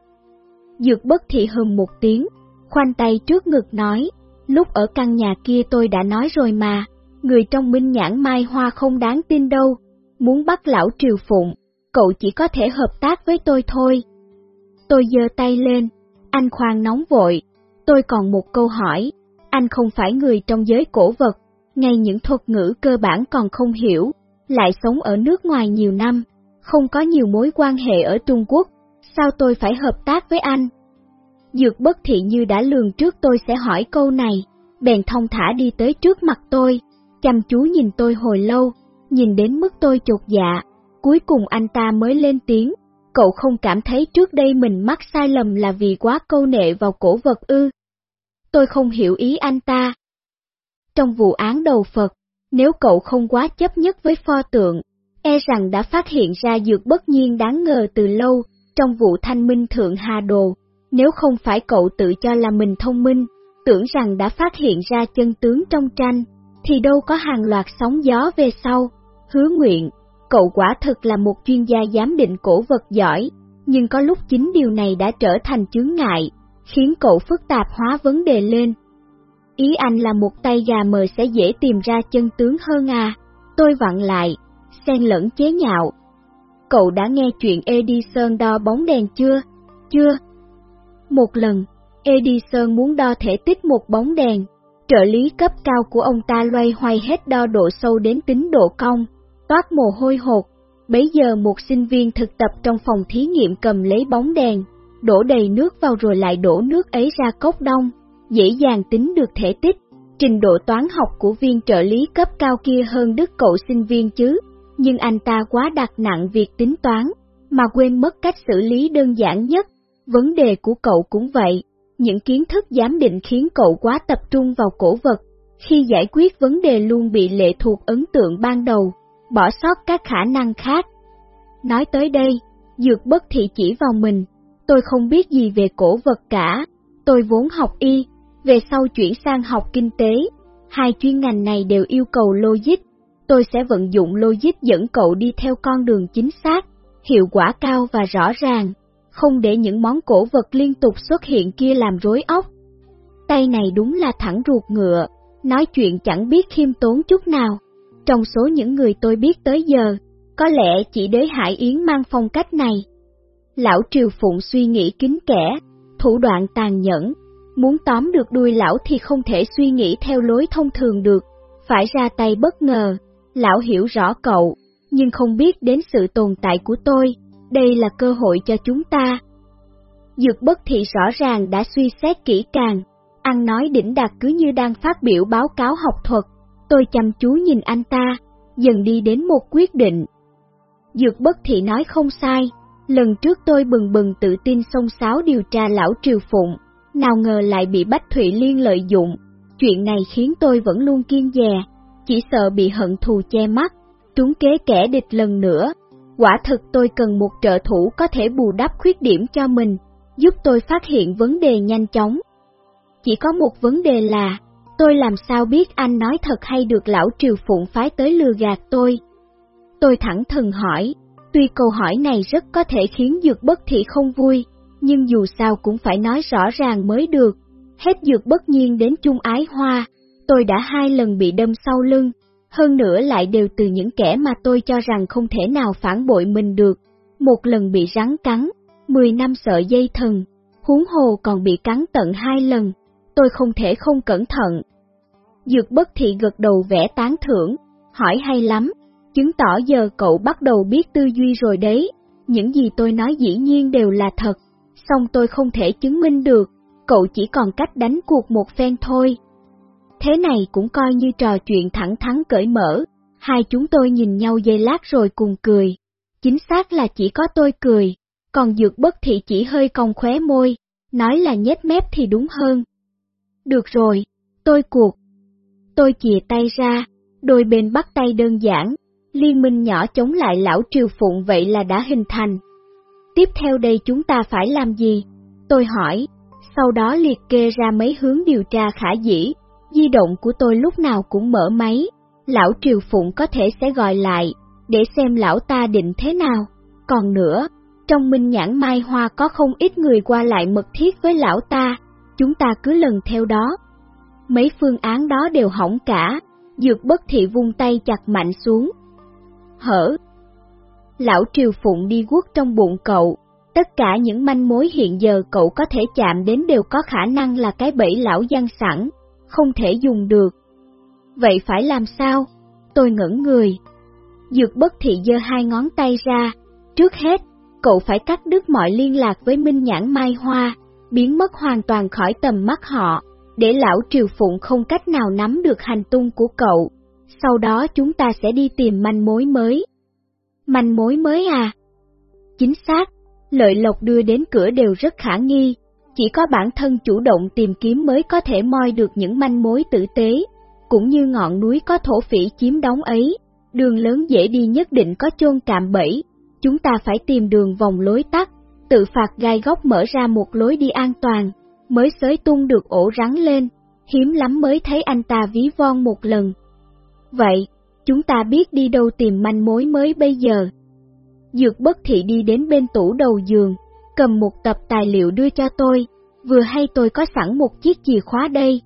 [SPEAKER 1] Dược bất thị hầm một tiếng, khoanh tay trước ngực nói, lúc ở căn nhà kia tôi đã nói rồi mà, người trong minh nhãn mai hoa không đáng tin đâu, muốn bắt lão triều phụng, cậu chỉ có thể hợp tác với tôi thôi. Tôi giơ tay lên, anh khoan nóng vội, tôi còn một câu hỏi, anh không phải người trong giới cổ vật, ngay những thuật ngữ cơ bản còn không hiểu, lại sống ở nước ngoài nhiều năm, không có nhiều mối quan hệ ở Trung Quốc, sao tôi phải hợp tác với anh? Dược bất thị như đã lường trước tôi sẽ hỏi câu này, bèn thông thả đi tới trước mặt tôi, chăm chú nhìn tôi hồi lâu, nhìn đến mức tôi chột dạ, cuối cùng anh ta mới lên tiếng, cậu không cảm thấy trước đây mình mắc sai lầm là vì quá câu nệ vào cổ vật ư. Tôi không hiểu ý anh ta. Trong vụ án đầu Phật, nếu cậu không quá chấp nhất với pho tượng, e rằng đã phát hiện ra dược bất nhiên đáng ngờ từ lâu trong vụ thanh minh thượng hà đồ, nếu không phải cậu tự cho là mình thông minh, tưởng rằng đã phát hiện ra chân tướng trong tranh, thì đâu có hàng loạt sóng gió về sau. Hứa nguyện, cậu quả thực là một chuyên gia giám định cổ vật giỏi, nhưng có lúc chính điều này đã trở thành chướng ngại, khiến cậu phức tạp hóa vấn đề lên. Ý anh là một tay gà mờ sẽ dễ tìm ra chân tướng hơn à, tôi vặn lại, xen lẫn chế nhạo. Cậu đã nghe chuyện Edison đo bóng đèn chưa? Chưa. Một lần, Edison muốn đo thể tích một bóng đèn, trợ lý cấp cao của ông ta loay hoay hết đo độ sâu đến tính độ cong, toát mồ hôi hột. Bấy giờ một sinh viên thực tập trong phòng thí nghiệm cầm lấy bóng đèn, đổ đầy nước vào rồi lại đổ nước ấy ra cốc đông, dễ dàng tính được thể tích. Trình độ toán học của viên trợ lý cấp cao kia hơn đức cậu sinh viên chứ, nhưng anh ta quá đặt nặng việc tính toán, mà quên mất cách xử lý đơn giản nhất. Vấn đề của cậu cũng vậy, những kiến thức giám định khiến cậu quá tập trung vào cổ vật, khi giải quyết vấn đề luôn bị lệ thuộc ấn tượng ban đầu, bỏ sót các khả năng khác. Nói tới đây, dược bất thị chỉ vào mình, tôi không biết gì về cổ vật cả, tôi vốn học y, về sau chuyển sang học kinh tế, hai chuyên ngành này đều yêu cầu logic, tôi sẽ vận dụng logic dẫn cậu đi theo con đường chính xác, hiệu quả cao và rõ ràng không để những món cổ vật liên tục xuất hiện kia làm rối óc. Tay này đúng là thẳng ruột ngựa, nói chuyện chẳng biết khiêm tốn chút nào. Trong số những người tôi biết tới giờ, có lẽ chỉ đế Hải Yến mang phong cách này. Lão Triều Phụng suy nghĩ kín kẻ, thủ đoạn tàn nhẫn, muốn tóm được đuôi lão thì không thể suy nghĩ theo lối thông thường được, phải ra tay bất ngờ. Lão hiểu rõ cậu, nhưng không biết đến sự tồn tại của tôi, đây là cơ hội cho chúng ta. Dược bất thị rõ ràng đã suy xét kỹ càng, ăn nói đỉnh đạt cứ như đang phát biểu báo cáo học thuật. Tôi chăm chú nhìn anh ta, dần đi đến một quyết định. Dược bất thị nói không sai, lần trước tôi bừng bừng tự tin xông xáo điều tra lão Triều Phụng, nào ngờ lại bị Bách Thụy Liên lợi dụng. Chuyện này khiến tôi vẫn luôn kiên dè, chỉ sợ bị hận thù che mắt, trúng kế kẻ địch lần nữa. Quả thực tôi cần một trợ thủ có thể bù đắp khuyết điểm cho mình, giúp tôi phát hiện vấn đề nhanh chóng. Chỉ có một vấn đề là, tôi làm sao biết anh nói thật hay được lão Triều Phụng phái tới lừa gạt tôi? Tôi thẳng thừng hỏi, tuy câu hỏi này rất có thể khiến Dược Bất Thị không vui, nhưng dù sao cũng phải nói rõ ràng mới được. Hết Dược bất nhiên đến chung ái hoa, tôi đã hai lần bị đâm sau lưng, hơn nữa lại đều từ những kẻ mà tôi cho rằng không thể nào phản bội mình được. Một lần bị rắn cắn, 10 năm sợ dây thần, huống hồ còn bị cắn tận hai lần, tôi không thể không cẩn thận. Dược bất thị gật đầu vẽ tán thưởng, hỏi hay lắm, chứng tỏ giờ cậu bắt đầu biết tư duy rồi đấy, những gì tôi nói dĩ nhiên đều là thật, song tôi không thể chứng minh được, cậu chỉ còn cách đánh cuộc một phen thôi. Thế này cũng coi như trò chuyện thẳng thắn cởi mở, hai chúng tôi nhìn nhau giây lát rồi cùng cười. Chính xác là chỉ có tôi cười, còn dược bất thị chỉ hơi cong khóe môi, nói là nhếch mép thì đúng hơn. Được rồi, tôi cuộc. Tôi chìa tay ra, đôi bên bắt tay đơn giản, liên minh nhỏ chống lại lão triều phụng vậy là đã hình thành. Tiếp theo đây chúng ta phải làm gì? Tôi hỏi, sau đó liệt kê ra mấy hướng điều tra khả dĩ, di động của tôi lúc nào cũng mở máy, lão triều phụng có thể sẽ gọi lại, để xem lão ta định thế nào. Còn nữa, trong minh nhãn mai hoa có không ít người qua lại mật thiết với lão ta, chúng ta cứ lần theo đó. Mấy phương án đó đều hỏng cả, dược bất thị vung tay chặt mạnh xuống. Hở! Lão Triều Phụng đi guốc trong bụng cậu, tất cả những manh mối hiện giờ cậu có thể chạm đến đều có khả năng là cái bẫy lão gian sẵn, không thể dùng được. Vậy phải làm sao? Tôi ngẩn người. Dược bất thị giơ hai ngón tay ra, trước hết, cậu phải cắt đứt mọi liên lạc với Minh Nhãn Mai Hoa, biến mất hoàn toàn khỏi tầm mắt họ, để lão Triều Phụng không cách nào nắm được hành tung của cậu. Sau đó chúng ta sẽ đi tìm manh mối mới. Manh mối mới à? Chính xác, lợi lộc đưa đến cửa đều rất khả nghi, chỉ có bản thân chủ động tìm kiếm mới có thể moi được những manh mối tử tế, cũng như ngọn núi có thổ phỉ chiếm đóng ấy, đường lớn dễ đi nhất định có chôn cạm bẫy, chúng ta phải tìm đường vòng lối tắt, tự phạt gai góc mở ra một lối đi an toàn, mới xới tung được ổ rắn lên, hiếm lắm mới thấy anh ta ví von một lần. Vậy, chúng ta biết đi đâu tìm manh mối mới bây giờ. Dược bất thị đi đến bên tủ đầu giường, cầm một tập tài liệu đưa cho tôi, vừa hay tôi có sẵn một chiếc chìa khóa đây.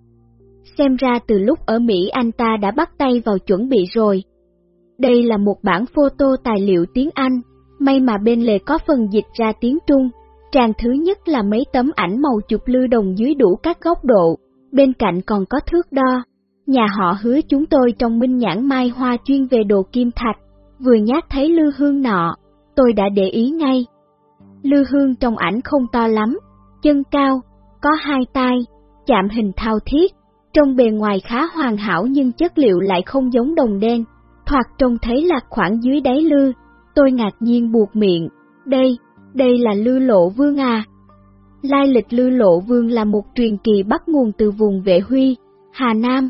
[SPEAKER 1] Xem ra từ lúc ở Mỹ anh ta đã bắt tay vào chuẩn bị rồi. Đây là một bản photo tài liệu tiếng Anh, may mà bên lề có phần dịch ra tiếng Trung. Trang thứ nhất là mấy tấm ảnh màu chụp lưu đồng dưới đủ các góc độ, bên cạnh còn có thước đo. Nhà họ hứa chúng tôi trong minh nhãn mai hoa chuyên về đồ kim thạch, vừa nhát thấy lư hương nọ, tôi đã để ý ngay. Lư hương trong ảnh không to lắm, chân cao, có hai tay, chạm hình thao thiết, trong bề ngoài khá hoàn hảo nhưng chất liệu lại không giống đồng đen, thoạt trông thấy lạc khoảng dưới đáy lư, tôi ngạc nhiên buộc miệng, đây, đây là Lư Lộ Vương à. Lai lịch Lư Lộ Vương là một truyền kỳ bắt nguồn từ vùng Vệ Huy, Hà Nam.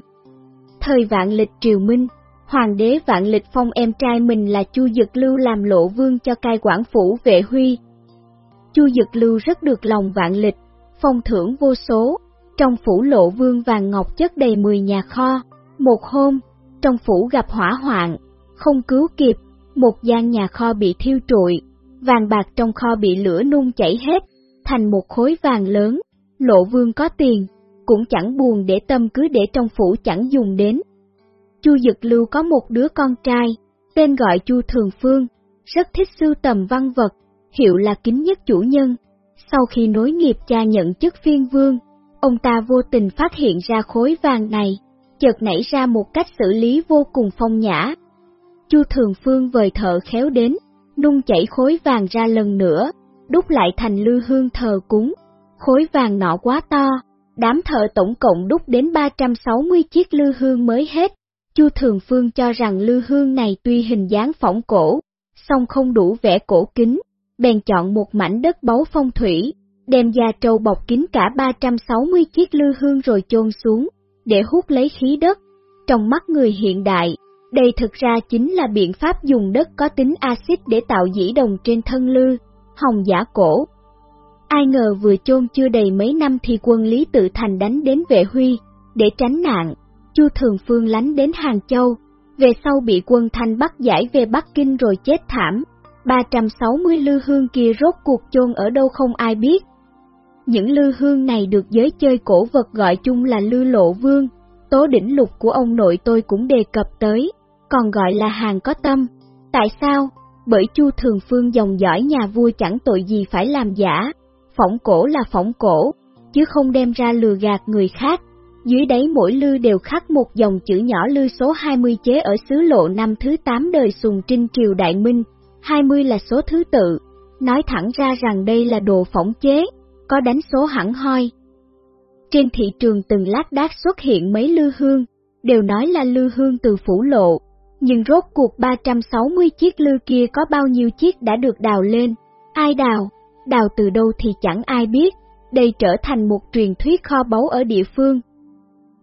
[SPEAKER 1] Thời vạn lịch triều minh, hoàng đế vạn lịch phong em trai mình là Chu Dực Lưu làm lộ vương cho cai quản phủ Vệ Huy. Chu Dực Lưu rất được lòng vạn lịch, phong thưởng vô số, trong phủ lộ vương vàng ngọc chất đầy 10 nhà kho. Một hôm, trong phủ gặp hỏa hoạn, không cứu kịp, một gian nhà kho bị thiêu trụi, vàng bạc trong kho bị lửa nung chảy hết, thành một khối vàng lớn, lộ vương có tiền, cũng chẳng buồn để tâm cứ để trong phủ chẳng dùng đến. Chu Dực Lưu có một đứa con trai, tên gọi Chu Thường Phương, rất thích sưu tầm văn vật, hiệu là kính nhất chủ nhân. Sau khi nối nghiệp cha nhận chức phiên vương, ông ta vô tình phát hiện ra khối vàng này, chợt nảy ra một cách xử lý vô cùng phong nhã. Chu Thường Phương vời thợ khéo đến, nung chảy khối vàng ra lần nữa, đúc lại thành lư hương thờ cúng. Khối vàng nọ quá to, đám thợ tổng cộng đúc đến 360 chiếc lư hương mới hết. Chu Thường Phương cho rằng lư hương này tuy hình dáng phỏng cổ, song không đủ vẻ cổ kính, bèn chọn một mảnh đất báu phong thủy, đem da trâu bọc kín cả 360 chiếc lư hương rồi chôn xuống, để hút lấy khí đất. Trong mắt người hiện đại, đây thực ra chính là biện pháp dùng đất có tính axit để tạo dĩ đồng trên thân lư, hồng giả cổ. Ai ngờ vừa chôn chưa đầy mấy năm thì quân Lý Tự Thành đánh đến vệ huy, để tránh nạn, Chu Thường Phương lánh đến Hàng Châu, về sau bị quân Thanh bắt giải về Bắc Kinh rồi chết thảm. 360 lư hương kia rốt cuộc chôn ở đâu không ai biết. Những lư hương này được giới chơi cổ vật gọi chung là lư lộ vương, tố đỉnh lục của ông nội tôi cũng đề cập tới, còn gọi là hàng có tâm. Tại sao? Bởi Chu Thường Phương dòng dõi nhà vua chẳng tội gì phải làm giả, phỏng cổ là phỏng cổ, chứ không đem ra lừa gạt người khác. Dưới đáy mỗi lư đều khắc một dòng chữ nhỏ lư số 20 chế ở xứ lộ năm thứ 8 đời Sùng Trinh Triều Đại Minh, 20 là số thứ tự, nói thẳng ra rằng đây là đồ phỏng chế, có đánh số hẳn hoi. Trên thị trường từng lát đác xuất hiện mấy lư hương, đều nói là lư hương từ phủ lộ, nhưng rốt cuộc 360 chiếc lư kia có bao nhiêu chiếc đã được đào lên, ai đào, đào từ đâu thì chẳng ai biết, đây trở thành một truyền thuyết kho báu ở địa phương.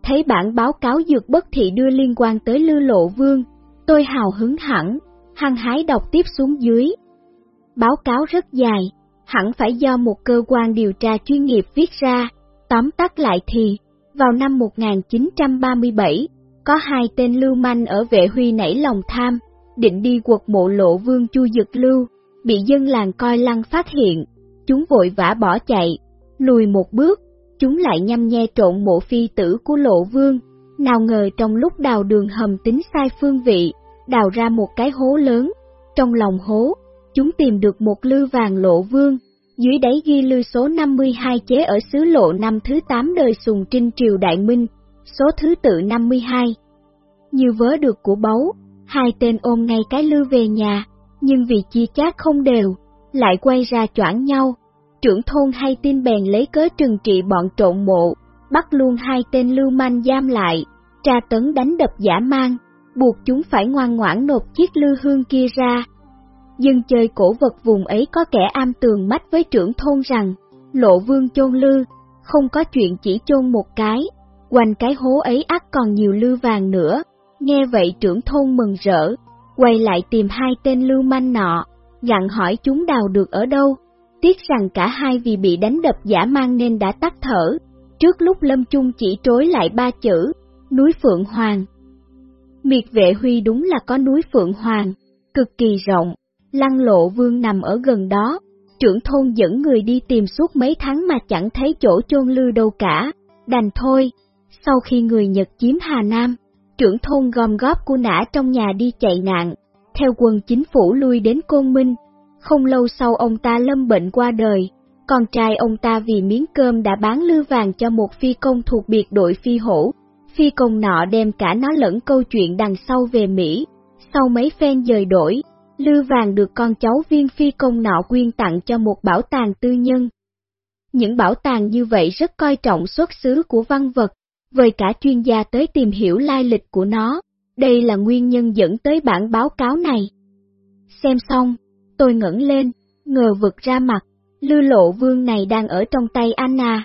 [SPEAKER 1] Thấy bản báo cáo dược bất thị đưa liên quan tới lư lộ vương, tôi hào hứng hẳn, hăng hái đọc tiếp xuống dưới. Báo cáo rất dài, hẳn phải do một cơ quan điều tra chuyên nghiệp viết ra, tóm tắt lại thì, vào năm 1937, có hai tên lưu manh ở vệ huy nảy lòng tham, định đi quật mộ lộ vương chu dực lưu, bị dân làng coi lăng phát hiện, chúng vội vã bỏ chạy, lùi một bước, chúng lại nhăm nhe trộn mộ phi tử của lộ vương, nào ngờ trong lúc đào đường hầm tính sai phương vị, đào ra một cái hố lớn, trong lòng hố, chúng tìm được một lư vàng lộ vương, dưới đáy ghi lư số 52 chế ở xứ lộ năm thứ 8 đời Sùng Trinh Triều Đại Minh, số thứ tự 52. Như vớ được của báu, hai tên ôm ngay cái lư về nhà, nhưng vì chia chác không đều, lại quay ra choảng nhau. Trưởng thôn hay tin bèn lấy cớ trừng trị bọn trộn mộ, bắt luôn hai tên lưu manh giam lại, tra tấn đánh đập giả mang, buộc chúng phải ngoan ngoãn nộp chiếc lư hương kia ra. Dân chơi cổ vật vùng ấy có kẻ am tường mách với trưởng thôn rằng, lộ vương chôn lư, không có chuyện chỉ chôn một cái, quanh cái hố ấy ắt còn nhiều lư vàng nữa. Nghe vậy trưởng thôn mừng rỡ, quay lại tìm hai tên lưu manh nọ, dặn hỏi chúng đào được ở đâu. Tiếc rằng cả hai vì bị đánh đập giả mang nên đã tắt thở. Trước lúc Lâm trung chỉ trối lại ba chữ, núi Phượng Hoàng. Miệt vệ huy đúng là có núi Phượng Hoàng, cực kỳ rộng, lăng lộ vương nằm ở gần đó. Trưởng thôn dẫn người đi tìm suốt mấy tháng mà chẳng thấy chỗ chôn lư đâu cả, đành thôi. Sau khi người Nhật chiếm Hà Nam, trưởng thôn gom góp của nã trong nhà đi chạy nạn, theo quân chính phủ lui đến Côn Minh. Không lâu sau ông ta lâm bệnh qua đời, con trai ông ta vì miếng cơm đã bán lư vàng cho một phi công thuộc biệt đội phi hổ. Phi công nọ đem cả nó lẫn câu chuyện đằng sau về Mỹ. Sau mấy phen dời đổi, lư vàng được con cháu viên phi công nọ quyên tặng cho một bảo tàng tư nhân. Những bảo tàng như vậy rất coi trọng xuất xứ của văn vật, với cả chuyên gia tới tìm hiểu lai lịch của nó. Đây là nguyên nhân dẫn tới bản báo cáo này. Xem xong, tôi ngẩng lên, ngờ vực ra mặt, lư lộ vương này đang ở trong tay Anna.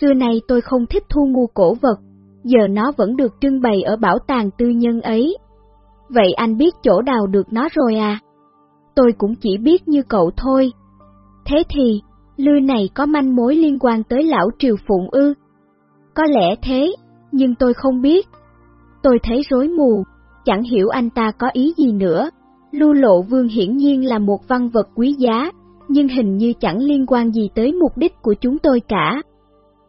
[SPEAKER 1] Xưa nay tôi không thích thu mua cổ vật, giờ nó vẫn được trưng bày ở bảo tàng tư nhân ấy. Vậy anh biết chỗ đào được nó rồi à? Tôi cũng chỉ biết như cậu thôi. Thế thì, lư này có manh mối liên quan tới lão Triều Phụng ư? Có lẽ thế, nhưng tôi không biết. Tôi thấy rối mù, chẳng hiểu anh ta có ý gì nữa. Lưu Lộ Vương hiển nhiên là một văn vật quý giá, nhưng hình như chẳng liên quan gì tới mục đích của chúng tôi cả.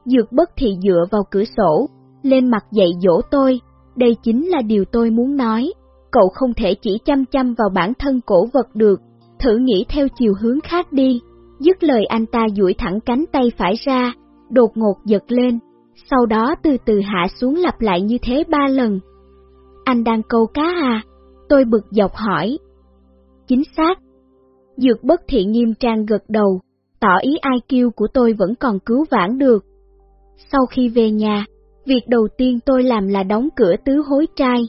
[SPEAKER 1] Dược bất thì dựa vào cửa sổ, lên mặt dạy dỗ tôi, đây chính là điều tôi muốn nói. Cậu không thể chỉ chăm chăm vào bản thân cổ vật được, thử nghĩ theo chiều hướng khác đi. Dứt lời anh ta duỗi thẳng cánh tay phải ra, đột ngột giật lên, sau đó từ từ hạ xuống lặp lại như thế ba lần. Anh đang câu cá à? Tôi bực dọc hỏi. Chính xác. Dược bất thiện nghiêm trang gật đầu, tỏ ý ai kêu của tôi vẫn còn cứu vãn được. Sau khi về nhà, việc đầu tiên tôi làm là đóng cửa tứ hối trai.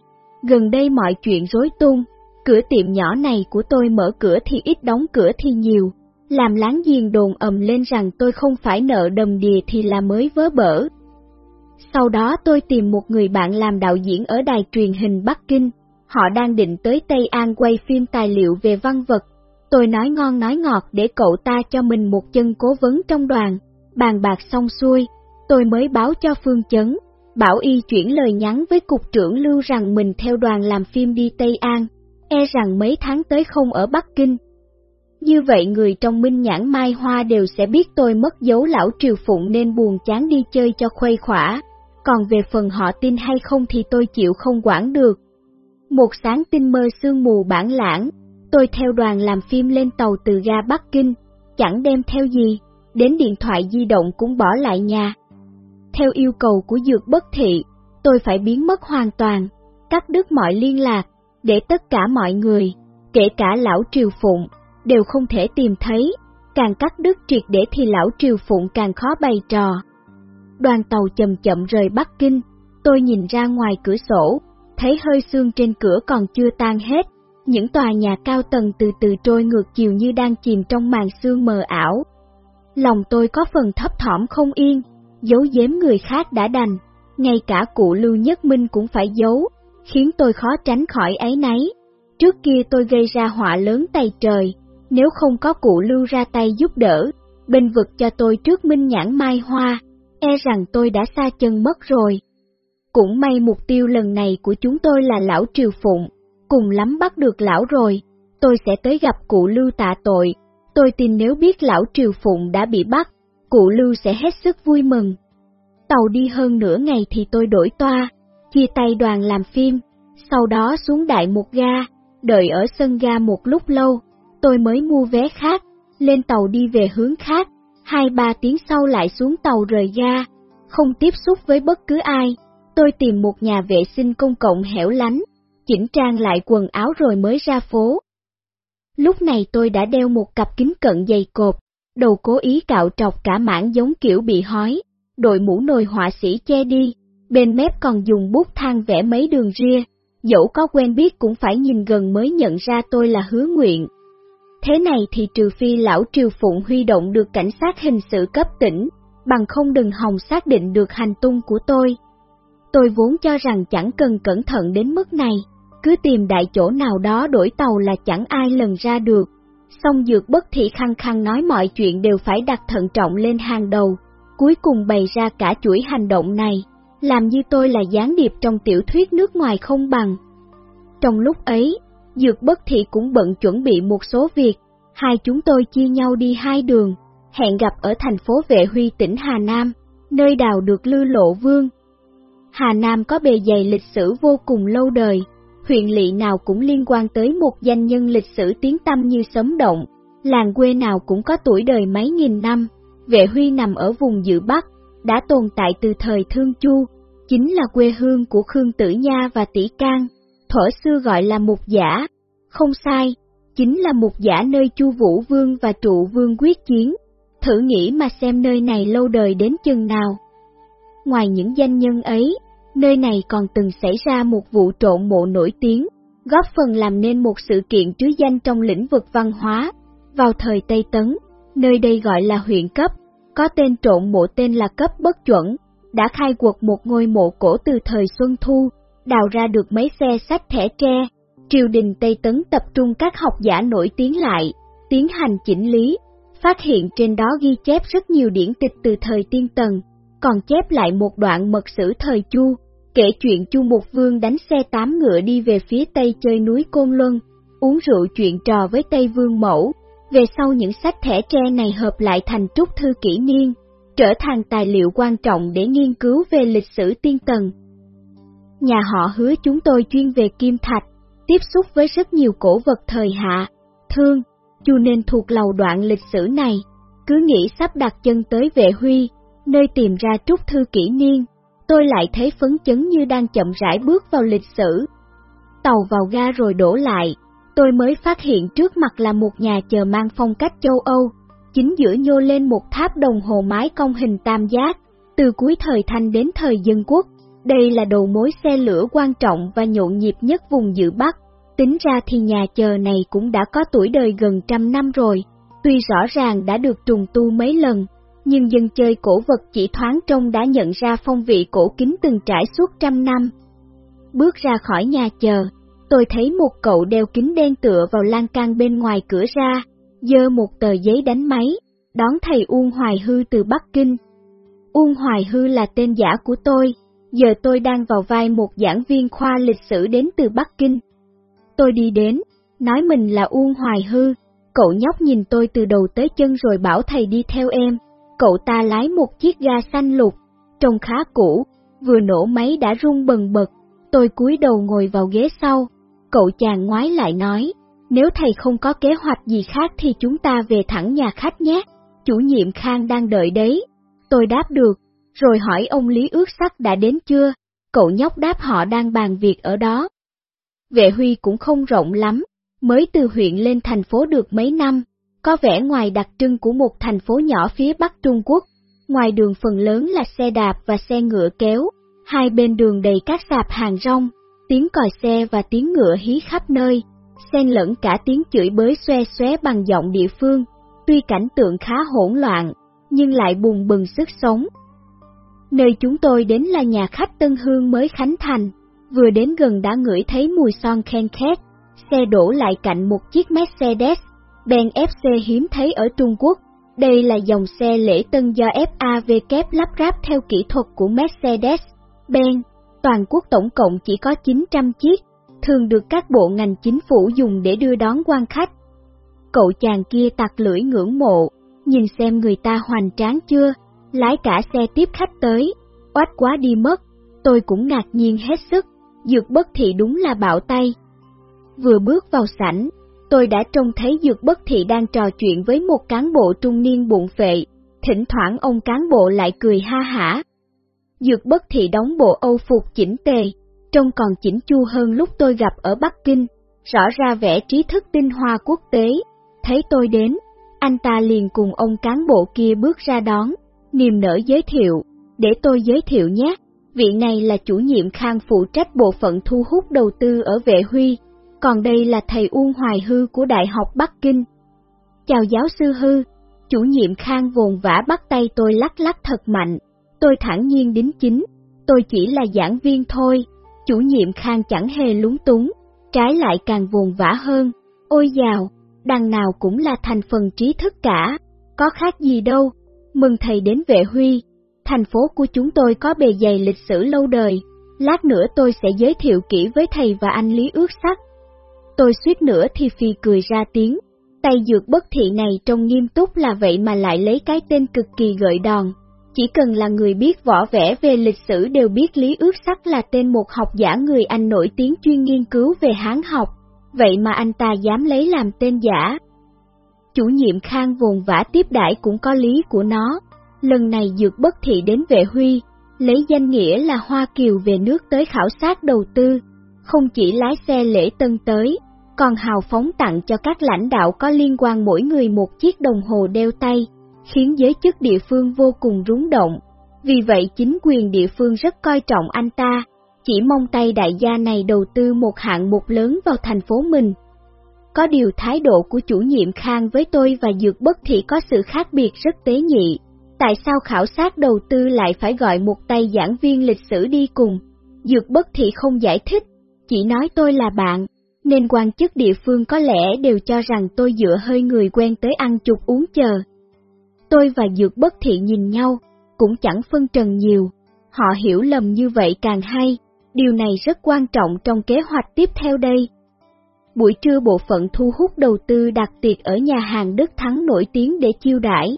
[SPEAKER 1] Gần đây mọi chuyện rối tung, cửa tiệm nhỏ này của tôi mở cửa thì ít đóng cửa thì nhiều, làm láng giềng đồn ầm lên rằng tôi không phải nợ đầm đìa thì là mới vớ bở. Sau đó tôi tìm một người bạn làm đạo diễn ở đài truyền hình Bắc Kinh, họ đang định tới Tây An quay phim tài liệu về văn vật. Tôi nói ngon nói ngọt để cậu ta cho mình một chân cố vấn trong đoàn, bàn bạc xong xuôi, tôi mới báo cho Phương Chấn, bảo y chuyển lời nhắn với cục trưởng Lưu rằng mình theo đoàn làm phim đi Tây An, e rằng mấy tháng tới không ở Bắc Kinh. Như vậy người trong minh nhãn mai hoa đều sẽ biết tôi mất dấu lão triều phụng nên buồn chán đi chơi cho khuây khỏa, còn về phần họ tin hay không thì tôi chịu không quản được. Một sáng tinh mơ sương mù bản lãng, tôi theo đoàn làm phim lên tàu từ ga Bắc Kinh, chẳng đem theo gì, đến điện thoại di động cũng bỏ lại nhà. Theo yêu cầu của dược bất thị, tôi phải biến mất hoàn toàn, cắt đứt mọi liên lạc, để tất cả mọi người, kể cả lão Triều Phụng, đều không thể tìm thấy, càng cắt đứt triệt để thì lão Triều Phụng càng khó bày trò. Đoàn tàu chậm chậm rời Bắc Kinh, tôi nhìn ra ngoài cửa sổ, thấy hơi xương trên cửa còn chưa tan hết, những tòa nhà cao tầng từ từ trôi ngược chiều như đang chìm trong màn sương mờ ảo. Lòng tôi có phần thấp thỏm không yên, giấu giếm người khác đã đành, ngay cả cụ Lưu Nhất Minh cũng phải giấu, khiến tôi khó tránh khỏi ấy nấy. Trước kia tôi gây ra họa lớn tay trời, nếu không có cụ Lưu ra tay giúp đỡ, bên vực cho tôi trước minh nhãn mai hoa, e rằng tôi đã xa chân mất rồi. Cũng may mục tiêu lần này của chúng tôi là lão Triều Phụng, cùng lắm bắt được lão rồi, tôi sẽ tới gặp cụ Lưu tạ tội. Tôi tin nếu biết lão Triều Phụng đã bị bắt, cụ Lưu sẽ hết sức vui mừng. Tàu đi hơn nửa ngày thì tôi đổi toa, chia tay đoàn làm phim, sau đó xuống đại một ga, đợi ở sân ga một lúc lâu, tôi mới mua vé khác, lên tàu đi về hướng khác, hai ba tiếng sau lại xuống tàu rời ga, không tiếp xúc với bất cứ ai. Tôi tìm một nhà vệ sinh công cộng hẻo lánh, chỉnh trang lại quần áo rồi mới ra phố. Lúc này tôi đã đeo một cặp kính cận dày cộp, đầu cố ý cạo trọc cả mảng giống kiểu bị hói, đội mũ nồi họa sĩ che đi, bên mép còn dùng bút than vẽ mấy đường ria, dẫu có quen biết cũng phải nhìn gần mới nhận ra tôi là hứa nguyện. Thế này thì trừ phi lão Triều Phụng huy động được cảnh sát hình sự cấp tỉnh, bằng không đừng hòng xác định được hành tung của tôi. Tôi vốn cho rằng chẳng cần cẩn thận đến mức này, cứ tìm đại chỗ nào đó đổi tàu là chẳng ai lần ra được. Song dược bất thị khăng khăng nói mọi chuyện đều phải đặt thận trọng lên hàng đầu, cuối cùng bày ra cả chuỗi hành động này, làm như tôi là gián điệp trong tiểu thuyết nước ngoài không bằng. Trong lúc ấy, dược bất thị cũng bận chuẩn bị một số việc, hai chúng tôi chia nhau đi hai đường, hẹn gặp ở thành phố Vệ Huy tỉnh Hà Nam, nơi đào được Lư Lộ Vương. Hà Nam có bề dày lịch sử vô cùng lâu đời, huyện lỵ nào cũng liên quan tới một danh nhân lịch sử tiếng tâm như sấm động, làng quê nào cũng có tuổi đời mấy nghìn năm. Vệ Huy nằm ở vùng dự Bắc, đã tồn tại từ thời Thương Chu, chính là quê hương của Khương Tử Nha và Tỷ Cang thuở xưa gọi là Mục Giả. Không sai, chính là Mục Giả nơi Chu Vũ Vương và Trụ Vương quyết chiến. Thử nghĩ mà xem nơi này lâu đời đến chừng nào. Ngoài những danh nhân ấy, nơi này còn từng xảy ra một vụ trộn mộ nổi tiếng, góp phần làm nên một sự kiện trứ danh trong lĩnh vực văn hóa. Vào thời Tây Tấn, nơi đây gọi là huyện cấp, có tên trộn mộ tên là cấp bất chuẩn, đã khai quật một ngôi mộ cổ từ thời Xuân Thu, đào ra được mấy xe sách thẻ tre. Triều đình Tây Tấn tập trung các học giả nổi tiếng lại, tiến hành chỉnh lý, phát hiện trên đó ghi chép rất nhiều điển tịch từ thời tiên tần, còn chép lại một đoạn mật sử thời Chu, kể chuyện Chu Mục Vương đánh xe tám ngựa đi về phía Tây chơi núi Côn Luân, uống rượu chuyện trò với Tây Vương Mẫu. Về sau những sách thẻ tre này hợp lại thành trúc thư kỷ niên, trở thành tài liệu quan trọng để nghiên cứu về lịch sử tiên tần. Nhà họ hứa chúng tôi chuyên về kim thạch, tiếp xúc với rất nhiều cổ vật thời hạ, thương, chu nên thuộc lầu đoạn lịch sử này, cứ nghĩ sắp đặt chân tới vệ huy, nơi tìm ra trúc thư kỷ niên, tôi lại thấy phấn chấn như đang chậm rãi bước vào lịch sử. Tàu vào ga rồi đổ lại, tôi mới phát hiện trước mặt là một nhà chờ mang phong cách châu Âu, chính giữa nhô lên một tháp đồng hồ mái cong hình tam giác, từ cuối thời Thanh đến thời dân quốc. Đây là đầu mối xe lửa quan trọng và nhộn nhịp nhất vùng dự Bắc. Tính ra thì nhà chờ này cũng đã có tuổi đời gần trăm năm rồi, tuy rõ ràng đã được trùng tu mấy lần, nhưng dân chơi cổ vật chỉ thoáng trông đã nhận ra phong vị cổ kính từng trải suốt trăm năm. Bước ra khỏi nhà chờ, tôi thấy một cậu đeo kính đen tựa vào lan can bên ngoài cửa ra, dơ một tờ giấy đánh máy, đón thầy Uông Hoài Hư từ Bắc Kinh. Uông Hoài Hư là tên giả của tôi, giờ tôi đang vào vai một giảng viên khoa lịch sử đến từ Bắc Kinh. Tôi đi đến, nói mình là Uông Hoài Hư, cậu nhóc nhìn tôi từ đầu tới chân rồi bảo thầy đi theo em. Cậu ta lái một chiếc ga xanh lục, trông khá cũ, vừa nổ máy đã rung bần bật, tôi cúi đầu ngồi vào ghế sau. Cậu chàng ngoái lại nói, nếu thầy không có kế hoạch gì khác thì chúng ta về thẳng nhà khách nhé, chủ nhiệm Khang đang đợi đấy. Tôi đáp được, rồi hỏi ông Lý ước sắc đã đến chưa, cậu nhóc đáp họ đang bàn việc ở đó. Vệ Huy cũng không rộng lắm, mới từ huyện lên thành phố được mấy năm, có vẻ ngoài đặc trưng của một thành phố nhỏ phía Bắc Trung Quốc. Ngoài đường phần lớn là xe đạp và xe ngựa kéo, hai bên đường đầy các sạp hàng rong, tiếng còi xe và tiếng ngựa hí khắp nơi, xen lẫn cả tiếng chửi bới xoe xoé bằng giọng địa phương. Tuy cảnh tượng khá hỗn loạn, nhưng lại bùng bừng sức sống. Nơi chúng tôi đến là nhà khách Tân Hương mới khánh thành, vừa đến gần đã ngửi thấy mùi son khen khét, xe đổ lại cạnh một chiếc Mercedes, Ben FC hiếm thấy ở Trung Quốc. Đây là dòng xe lễ tân do FAW lắp ráp theo kỹ thuật của Mercedes. Ben, toàn quốc tổng cộng chỉ có 900 chiếc, thường được các bộ ngành chính phủ dùng để đưa đón quan khách. Cậu chàng kia tặc lưỡi ngưỡng mộ, nhìn xem người ta hoành tráng chưa, lái cả xe tiếp khách tới, oách quá đi mất, tôi cũng ngạc nhiên hết sức, dược bất thị đúng là bạo tay. Vừa bước vào sảnh, tôi đã trông thấy dược bất thị đang trò chuyện với một cán bộ trung niên bụng phệ, thỉnh thoảng ông cán bộ lại cười ha hả. Dược bất thị đóng bộ âu phục chỉnh tề, trông còn chỉnh chu hơn lúc tôi gặp ở Bắc Kinh, rõ ra vẻ trí thức tinh hoa quốc tế. Thấy tôi đến, anh ta liền cùng ông cán bộ kia bước ra đón, niềm nở giới thiệu, để tôi giới thiệu nhé, vị này là chủ nhiệm khang phụ trách bộ phận thu hút đầu tư ở Vệ Huy, còn đây là thầy Uông Hoài Hư của Đại học Bắc Kinh. Chào giáo sư Hư, chủ nhiệm khang vồn vã bắt tay tôi lắc lắc thật mạnh, tôi thẳng nhiên đính chính, tôi chỉ là giảng viên thôi, chủ nhiệm khang chẳng hề lúng túng, trái lại càng vồn vã hơn, ôi dào, đằng nào cũng là thành phần trí thức cả, có khác gì đâu, mừng thầy đến vệ huy, thành phố của chúng tôi có bề dày lịch sử lâu đời, lát nữa tôi sẽ giới thiệu kỹ với thầy và anh Lý ước sắc. Tôi suýt nữa thì phi cười ra tiếng, tay dược bất thị này trông nghiêm túc là vậy mà lại lấy cái tên cực kỳ gợi đòn. Chỉ cần là người biết võ vẽ về lịch sử đều biết Lý Ước Sắc là tên một học giả người Anh nổi tiếng chuyên nghiên cứu về Hán học, vậy mà anh ta dám lấy làm tên giả. Chủ nhiệm Khang vồn vã tiếp đãi cũng có lý của nó, lần này dược bất thị đến vệ huy, lấy danh nghĩa là Hoa Kiều về nước tới khảo sát đầu tư, không chỉ lái xe lễ tân tới, còn hào phóng tặng cho các lãnh đạo có liên quan mỗi người một chiếc đồng hồ đeo tay, khiến giới chức địa phương vô cùng rúng động. Vì vậy chính quyền địa phương rất coi trọng anh ta, chỉ mong tay đại gia này đầu tư một hạng mục lớn vào thành phố mình. Có điều thái độ của chủ nhiệm Khang với tôi và Dược Bất Thị có sự khác biệt rất tế nhị. Tại sao khảo sát đầu tư lại phải gọi một tay giảng viên lịch sử đi cùng? Dược Bất Thị không giải thích, chỉ nói tôi là bạn, nên quan chức địa phương có lẽ đều cho rằng tôi dựa hơi người quen tới ăn chục uống chờ. Tôi và Dược Bất Thị nhìn nhau, cũng chẳng phân trần nhiều, họ hiểu lầm như vậy càng hay, điều này rất quan trọng trong kế hoạch tiếp theo đây. Buổi trưa bộ phận thu hút đầu tư đặt tiệc ở nhà hàng Đức Thắng nổi tiếng để chiêu đãi.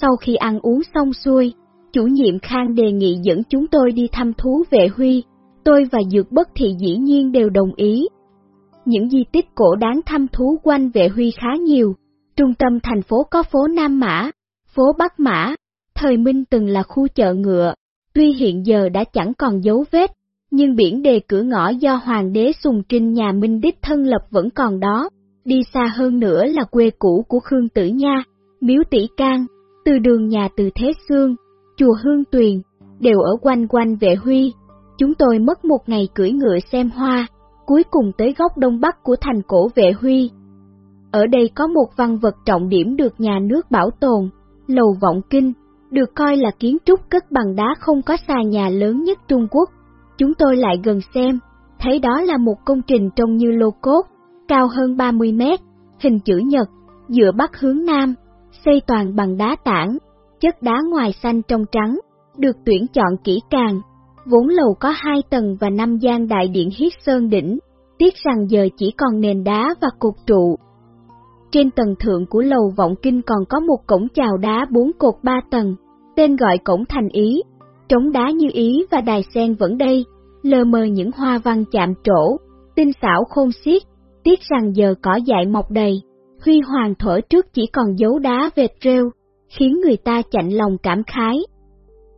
[SPEAKER 1] Sau khi ăn uống xong xuôi, chủ nhiệm Khang đề nghị dẫn chúng tôi đi thăm thú vệ huy, tôi và Dược Bất Thị dĩ nhiên đều đồng ý. Những di tích cổ đáng thăm thú quanh vệ huy khá nhiều, trung tâm thành phố có phố Nam Mã, phố Bắc Mã, Thời Minh từng là khu chợ ngựa, tuy hiện giờ đã chẳng còn dấu vết, nhưng biển đề cửa ngõ do Hoàng đế Sùng Trinh nhà Minh Đích thân lập vẫn còn đó. Đi xa hơn nữa là quê cũ của Khương Tử Nha, Miếu Tỷ Can, từ đường nhà từ Thế xương, chùa Hương Tuyền, đều ở quanh quanh vệ huy. Chúng tôi mất một ngày cưỡi ngựa xem hoa, cuối cùng tới góc đông bắc của thành cổ vệ huy. Ở đây có một văn vật trọng điểm được nhà nước bảo tồn, lầu vọng kinh, được coi là kiến trúc cất bằng đá không có xà nhà lớn nhất Trung Quốc. Chúng tôi lại gần xem, thấy đó là một công trình trông như lô cốt, cao hơn 30 mét, hình chữ nhật, dựa bắc hướng nam, xây toàn bằng đá tảng, chất đá ngoài xanh trong trắng, được tuyển chọn kỹ càng. Vốn lầu có hai tầng và năm gian đại điện hiết sơn đỉnh, tiếc rằng giờ chỉ còn nền đá và cột trụ. Trên tầng thượng của lầu vọng kinh còn có một cổng chào đá bốn cột ba tầng, tên gọi cổng thành ý, trống đá như ý và đài sen vẫn đây, lờ mờ những hoa văn chạm trổ, tinh xảo khôn xiết, tiếc rằng giờ cỏ dại mọc đầy, huy hoàng thở trước chỉ còn dấu đá vệt rêu, khiến người ta chạnh lòng cảm khái.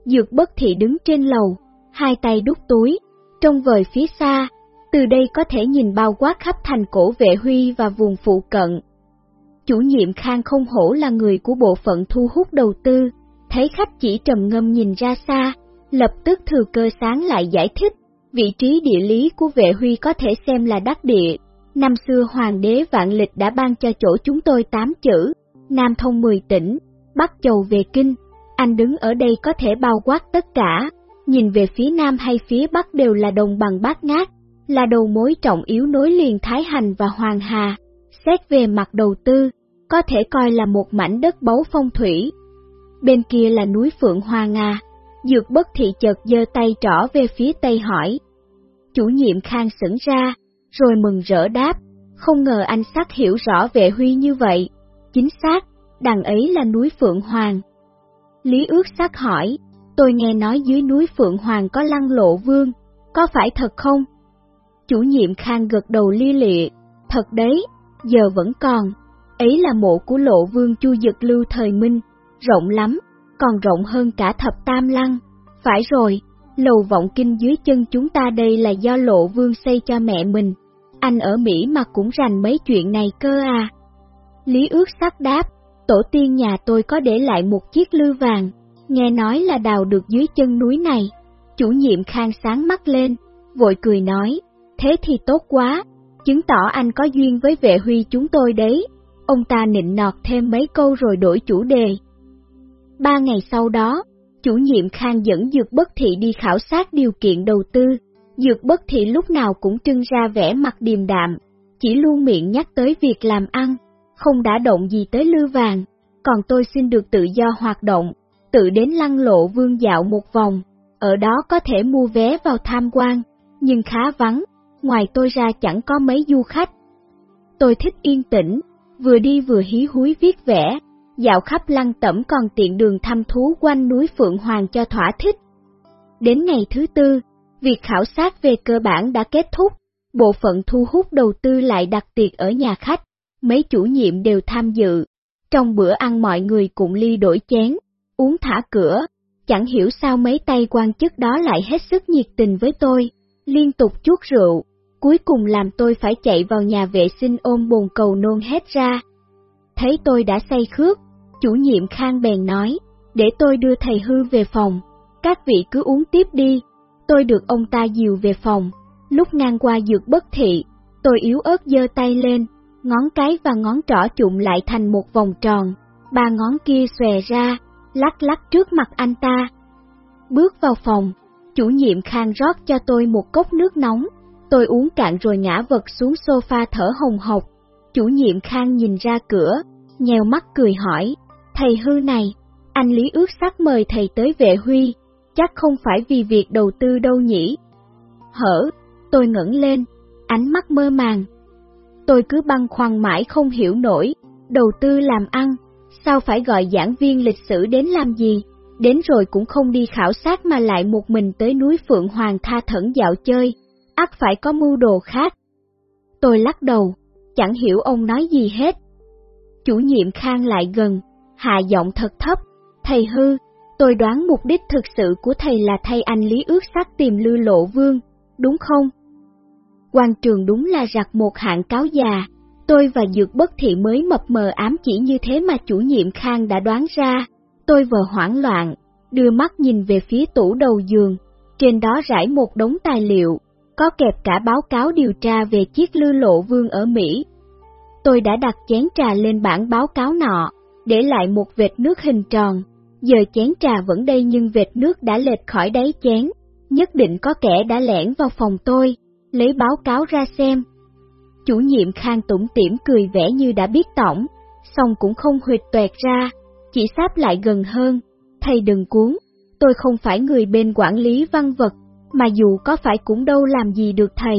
[SPEAKER 1] Dược bất thị đứng trên lầu, hai tay đút túi, trông vời phía xa, từ đây có thể nhìn bao quát khắp thành cổ vệ huy và vùng phụ cận. Chủ nhiệm Khang không hổ là người của bộ phận thu hút đầu tư, thấy khách chỉ trầm ngâm nhìn ra xa, lập tức thừa cơ sáng lại giải thích, vị trí địa lý của vệ huy có thể xem là đắc địa. Năm xưa hoàng đế vạn lịch đã ban cho chỗ chúng tôi tám chữ, Nam thông 10 tỉnh, Bắc chầu về kinh, anh đứng ở đây có thể bao quát tất cả, nhìn về phía Nam hay phía Bắc đều là đồng bằng bát ngát, là đầu mối trọng yếu nối liền Thái Hành và Hoàng Hà. Xét về mặt đầu tư, có thể coi là một mảnh đất báu phong thủy. Bên kia là núi Phượng Hoa Nga, dược bất thị chợt giơ tay trỏ về phía tây hỏi. Chủ nhiệm khang sững ra, rồi mừng rỡ đáp, không ngờ anh sắc hiểu rõ vệ huy như vậy. Chính xác, đằng ấy là núi Phượng Hoàng. Lý ước sắc hỏi, tôi nghe nói dưới núi Phượng Hoàng có lăng lộ vương, có phải thật không? Chủ nhiệm khang gật đầu lia lịa, thật đấy, giờ vẫn còn. Ấy là mộ của lộ vương chu dực lưu thời minh, rộng lắm, còn rộng hơn cả thập tam lăng. Phải rồi, lầu vọng kinh dưới chân chúng ta đây là do lộ vương xây cho mẹ mình. Anh ở Mỹ mà cũng rành mấy chuyện này cơ à. Lý ước sắc đáp, tổ tiên nhà tôi có để lại một chiếc lư vàng, nghe nói là đào được dưới chân núi này. Chủ nhiệm khang sáng mắt lên, vội cười nói, thế thì tốt quá, chứng tỏ anh có duyên với vệ huy chúng tôi đấy. Ông ta nịnh nọt thêm mấy câu rồi đổi chủ đề. Ba ngày sau đó, chủ nhiệm Khang dẫn Dược Bất Thị đi khảo sát điều kiện đầu tư. Dược Bất Thị lúc nào cũng trưng ra vẻ mặt điềm đạm, chỉ luôn miệng nhắc tới việc làm ăn, không đã động gì tới lư vàng, còn tôi xin được tự do hoạt động, tự đến lăng lộ vương dạo một vòng, ở đó có thể mua vé vào tham quan, nhưng khá vắng, ngoài tôi ra chẳng có mấy du khách. Tôi thích yên tĩnh, vừa đi vừa hí húi viết vẽ, dạo khắp lăng tẩm còn tiện đường thăm thú quanh núi Phượng Hoàng cho thỏa thích. Đến ngày thứ tư, việc khảo sát về cơ bản đã kết thúc, bộ phận thu hút đầu tư lại đặt tiệc ở nhà khách, mấy chủ nhiệm đều tham dự. Trong bữa ăn mọi người cũng ly đổi chén, uống thả cửa, chẳng hiểu sao mấy tay quan chức đó lại hết sức nhiệt tình với tôi, liên tục chuốt rượu, cuối cùng làm tôi phải chạy vào nhà vệ sinh ôm bồn cầu nôn hết ra. Thấy tôi đã say khước, chủ nhiệm Khang bèn nói, để tôi đưa thầy hư về phòng, các vị cứ uống tiếp đi. Tôi được ông ta dìu về phòng, lúc ngang qua dược bất thị, tôi yếu ớt giơ tay lên, ngón cái và ngón trỏ chụm lại thành một vòng tròn, ba ngón kia xòe ra, lắc lắc trước mặt anh ta. Bước vào phòng, chủ nhiệm Khang rót cho tôi một cốc nước nóng, tôi uống cạn rồi ngã vật xuống sofa thở hồng hộc. Chủ nhiệm Khang nhìn ra cửa, nhèo mắt cười hỏi, thầy hư này, anh Lý ước sắc mời thầy tới vệ huy, chắc không phải vì việc đầu tư đâu nhỉ? Hở, tôi ngẩng lên, ánh mắt mơ màng. Tôi cứ băn khoăn mãi không hiểu nổi, đầu tư làm ăn, sao phải gọi giảng viên lịch sử đến làm gì? Đến rồi cũng không đi khảo sát mà lại một mình tới núi Phượng Hoàng tha thẩn dạo chơi, ắt phải có mưu đồ khác. Tôi lắc đầu, chẳng hiểu ông nói gì hết. Chủ nhiệm Khang lại gần, hạ giọng thật thấp, thầy hư, Tôi đoán mục đích thực sự của thầy là thay anh Lý ước sắc tìm lưu Lộ Vương, đúng không? quan trường đúng là giặc một hạng cáo già, tôi và Dược Bất Thị mới mập mờ ám chỉ như thế mà chủ nhiệm Khang đã đoán ra. Tôi vờ hoảng loạn, đưa mắt nhìn về phía tủ đầu giường, trên đó rải một đống tài liệu, có kẹp cả báo cáo điều tra về chiếc lư lộ vương ở Mỹ. Tôi đã đặt chén trà lên bản báo cáo nọ, để lại một vệt nước hình tròn, giờ chén trà vẫn đây nhưng vệt nước đã lệch khỏi đáy chén, nhất định có kẻ đã lẻn vào phòng tôi, lấy báo cáo ra xem. Chủ nhiệm Khang tủm tỉm cười vẻ như đã biết tổng, xong cũng không huyệt tuẹt ra, chỉ sáp lại gần hơn, thầy đừng cuốn, tôi không phải người bên quản lý văn vật, mà dù có phải cũng đâu làm gì được thầy.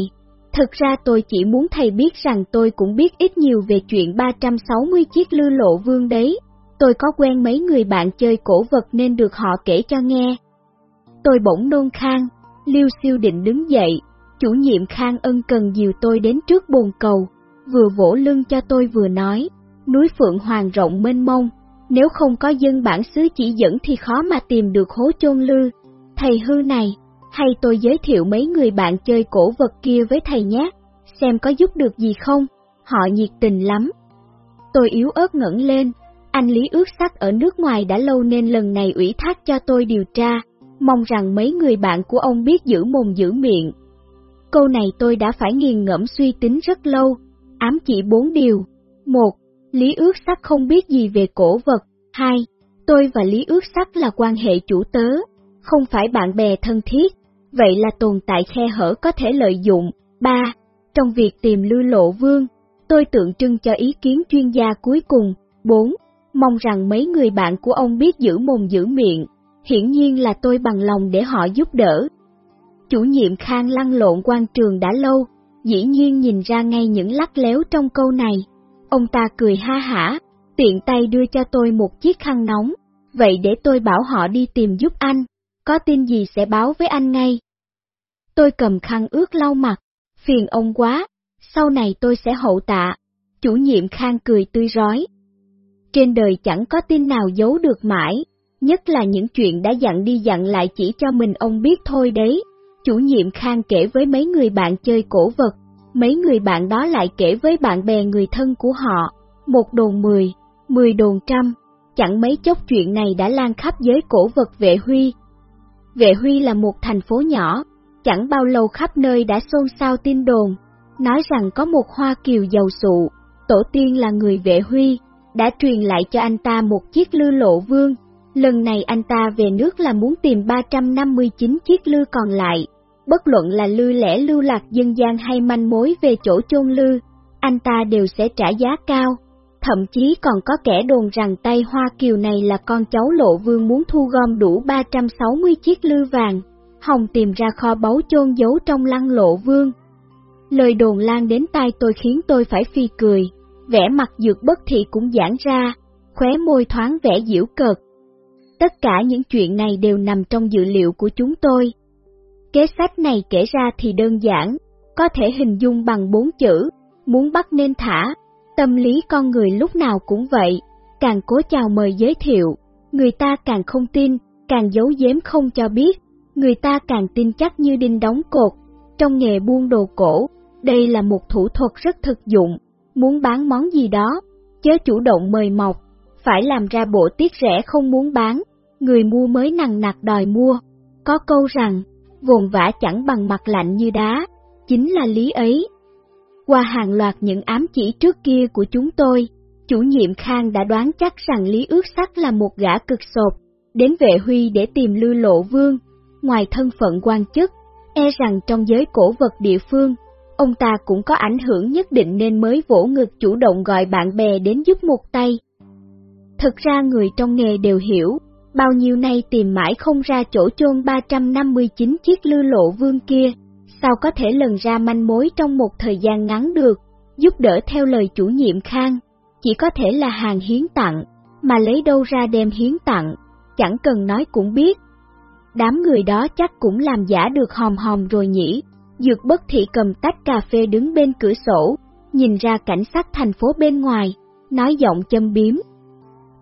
[SPEAKER 1] Thực ra tôi chỉ muốn thầy biết rằng tôi cũng biết ít nhiều về chuyện 360 chiếc lư lộ vương đấy. Tôi có quen mấy người bạn chơi cổ vật nên được họ kể cho nghe. Tôi bỗng nôn khang, Liêu siêu định đứng dậy, chủ nhiệm khang ân cần dìu tôi đến trước bồn cầu, vừa vỗ lưng cho tôi vừa nói, núi Phượng Hoàng rộng mênh mông, nếu không có dân bản xứ chỉ dẫn thì khó mà tìm được hố chôn lư. Thầy hư này, hay tôi giới thiệu mấy người bạn chơi cổ vật kia với thầy nhé, xem có giúp được gì không, họ nhiệt tình lắm. Tôi yếu ớt ngẩng lên, anh Lý ước sắc ở nước ngoài đã lâu nên lần này ủy thác cho tôi điều tra, mong rằng mấy người bạn của ông biết giữ mồm giữ miệng. Câu này tôi đã phải nghiền ngẫm suy tính rất lâu, ám chỉ bốn điều. một Lý ước sắc không biết gì về cổ vật. 2. Tôi và Lý ước sắc là quan hệ chủ tớ, không phải bạn bè thân thiết, vậy là tồn tại khe hở có thể lợi dụng. 3. Trong việc tìm lưu lộ vương, tôi tượng trưng cho ý kiến chuyên gia cuối cùng. 4. Mong rằng mấy người bạn của ông biết giữ mồm giữ miệng, hiển nhiên là tôi bằng lòng để họ giúp đỡ. Chủ nhiệm Khang lăn lộn quan trường đã lâu, dĩ nhiên nhìn ra ngay những lắc léo trong câu này. Ông ta cười ha hả, tiện tay đưa cho tôi một chiếc khăn nóng, vậy để tôi bảo họ đi tìm giúp anh, có tin gì sẽ báo với anh ngay. Tôi cầm khăn ướt lau mặt, phiền ông quá, sau này tôi sẽ hậu tạ. Chủ nhiệm Khang cười tươi rói. Trên đời chẳng có tin nào giấu được mãi, nhất là những chuyện đã dặn đi dặn lại chỉ cho mình ông biết thôi đấy. Chủ nhiệm Khang kể với mấy người bạn chơi cổ vật, mấy người bạn đó lại kể với bạn bè người thân của họ, một đồn mười, mười đồn trăm, chẳng mấy chốc chuyện này đã lan khắp giới cổ vật vệ huy. Vệ huy là một thành phố nhỏ, chẳng bao lâu khắp nơi đã xôn xao tin đồn, nói rằng có một hoa kiều giàu sụ, tổ tiên là người vệ huy, đã truyền lại cho anh ta một chiếc lư lộ vương. Lần này anh ta về nước là muốn tìm 359 chiếc lư còn lại, bất luận là lư lẻ lưu lạc dân gian hay manh mối về chỗ chôn lư, anh ta đều sẽ trả giá cao. Thậm chí còn có kẻ đồn rằng tay Hoa Kiều này là con cháu lộ vương muốn thu gom đủ 360 chiếc lư vàng, hồng tìm ra kho báu chôn giấu trong lăng lộ vương. Lời đồn lan đến tai tôi khiến tôi phải phi cười, vẻ mặt dược bất thị cũng giãn ra, khóe môi thoáng vẻ diễu cợt. Tất cả những chuyện này đều nằm trong dự liệu của chúng tôi, Kế sách này kể ra thì đơn giản, có thể hình dung bằng bốn chữ, muốn bắt nên thả, tâm lý con người lúc nào cũng vậy, càng cố chào mời giới thiệu, người ta càng không tin, càng giấu giếm không cho biết, người ta càng tin chắc như đinh đóng cột. Trong nghề buôn đồ cổ, đây là một thủ thuật rất thực dụng, muốn bán món gì đó, chớ chủ động mời mọc, phải làm ra bộ tiết rẻ không muốn bán, người mua mới nằng nặc đòi mua. Có câu rằng, vồn vã chẳng bằng mặt lạnh như đá, chính là lý ấy. Qua hàng loạt những ám chỉ trước kia của chúng tôi, chủ nhiệm Khang đã đoán chắc rằng Lý Ước Sắc là một gã cực sột, đến vệ huy để tìm lưu lộ vương. Ngoài thân phận quan chức, e rằng trong giới cổ vật địa phương, ông ta cũng có ảnh hưởng nhất định nên mới vỗ ngực chủ động gọi bạn bè đến giúp một tay. Thực ra người trong nghề đều hiểu, bao nhiêu nay tìm mãi không ra chỗ chôn 359 chiếc lưu lộ vương kia, sao có thể lần ra manh mối trong một thời gian ngắn được, giúp đỡ theo lời chủ nhiệm Khang, chỉ có thể là hàng hiến tặng, mà lấy đâu ra đem hiến tặng, chẳng cần nói cũng biết. Đám người đó chắc cũng làm giả được hòm hòm rồi nhỉ, dược bất thị cầm tách cà phê đứng bên cửa sổ, nhìn ra cảnh sát thành phố bên ngoài, nói giọng châm biếm.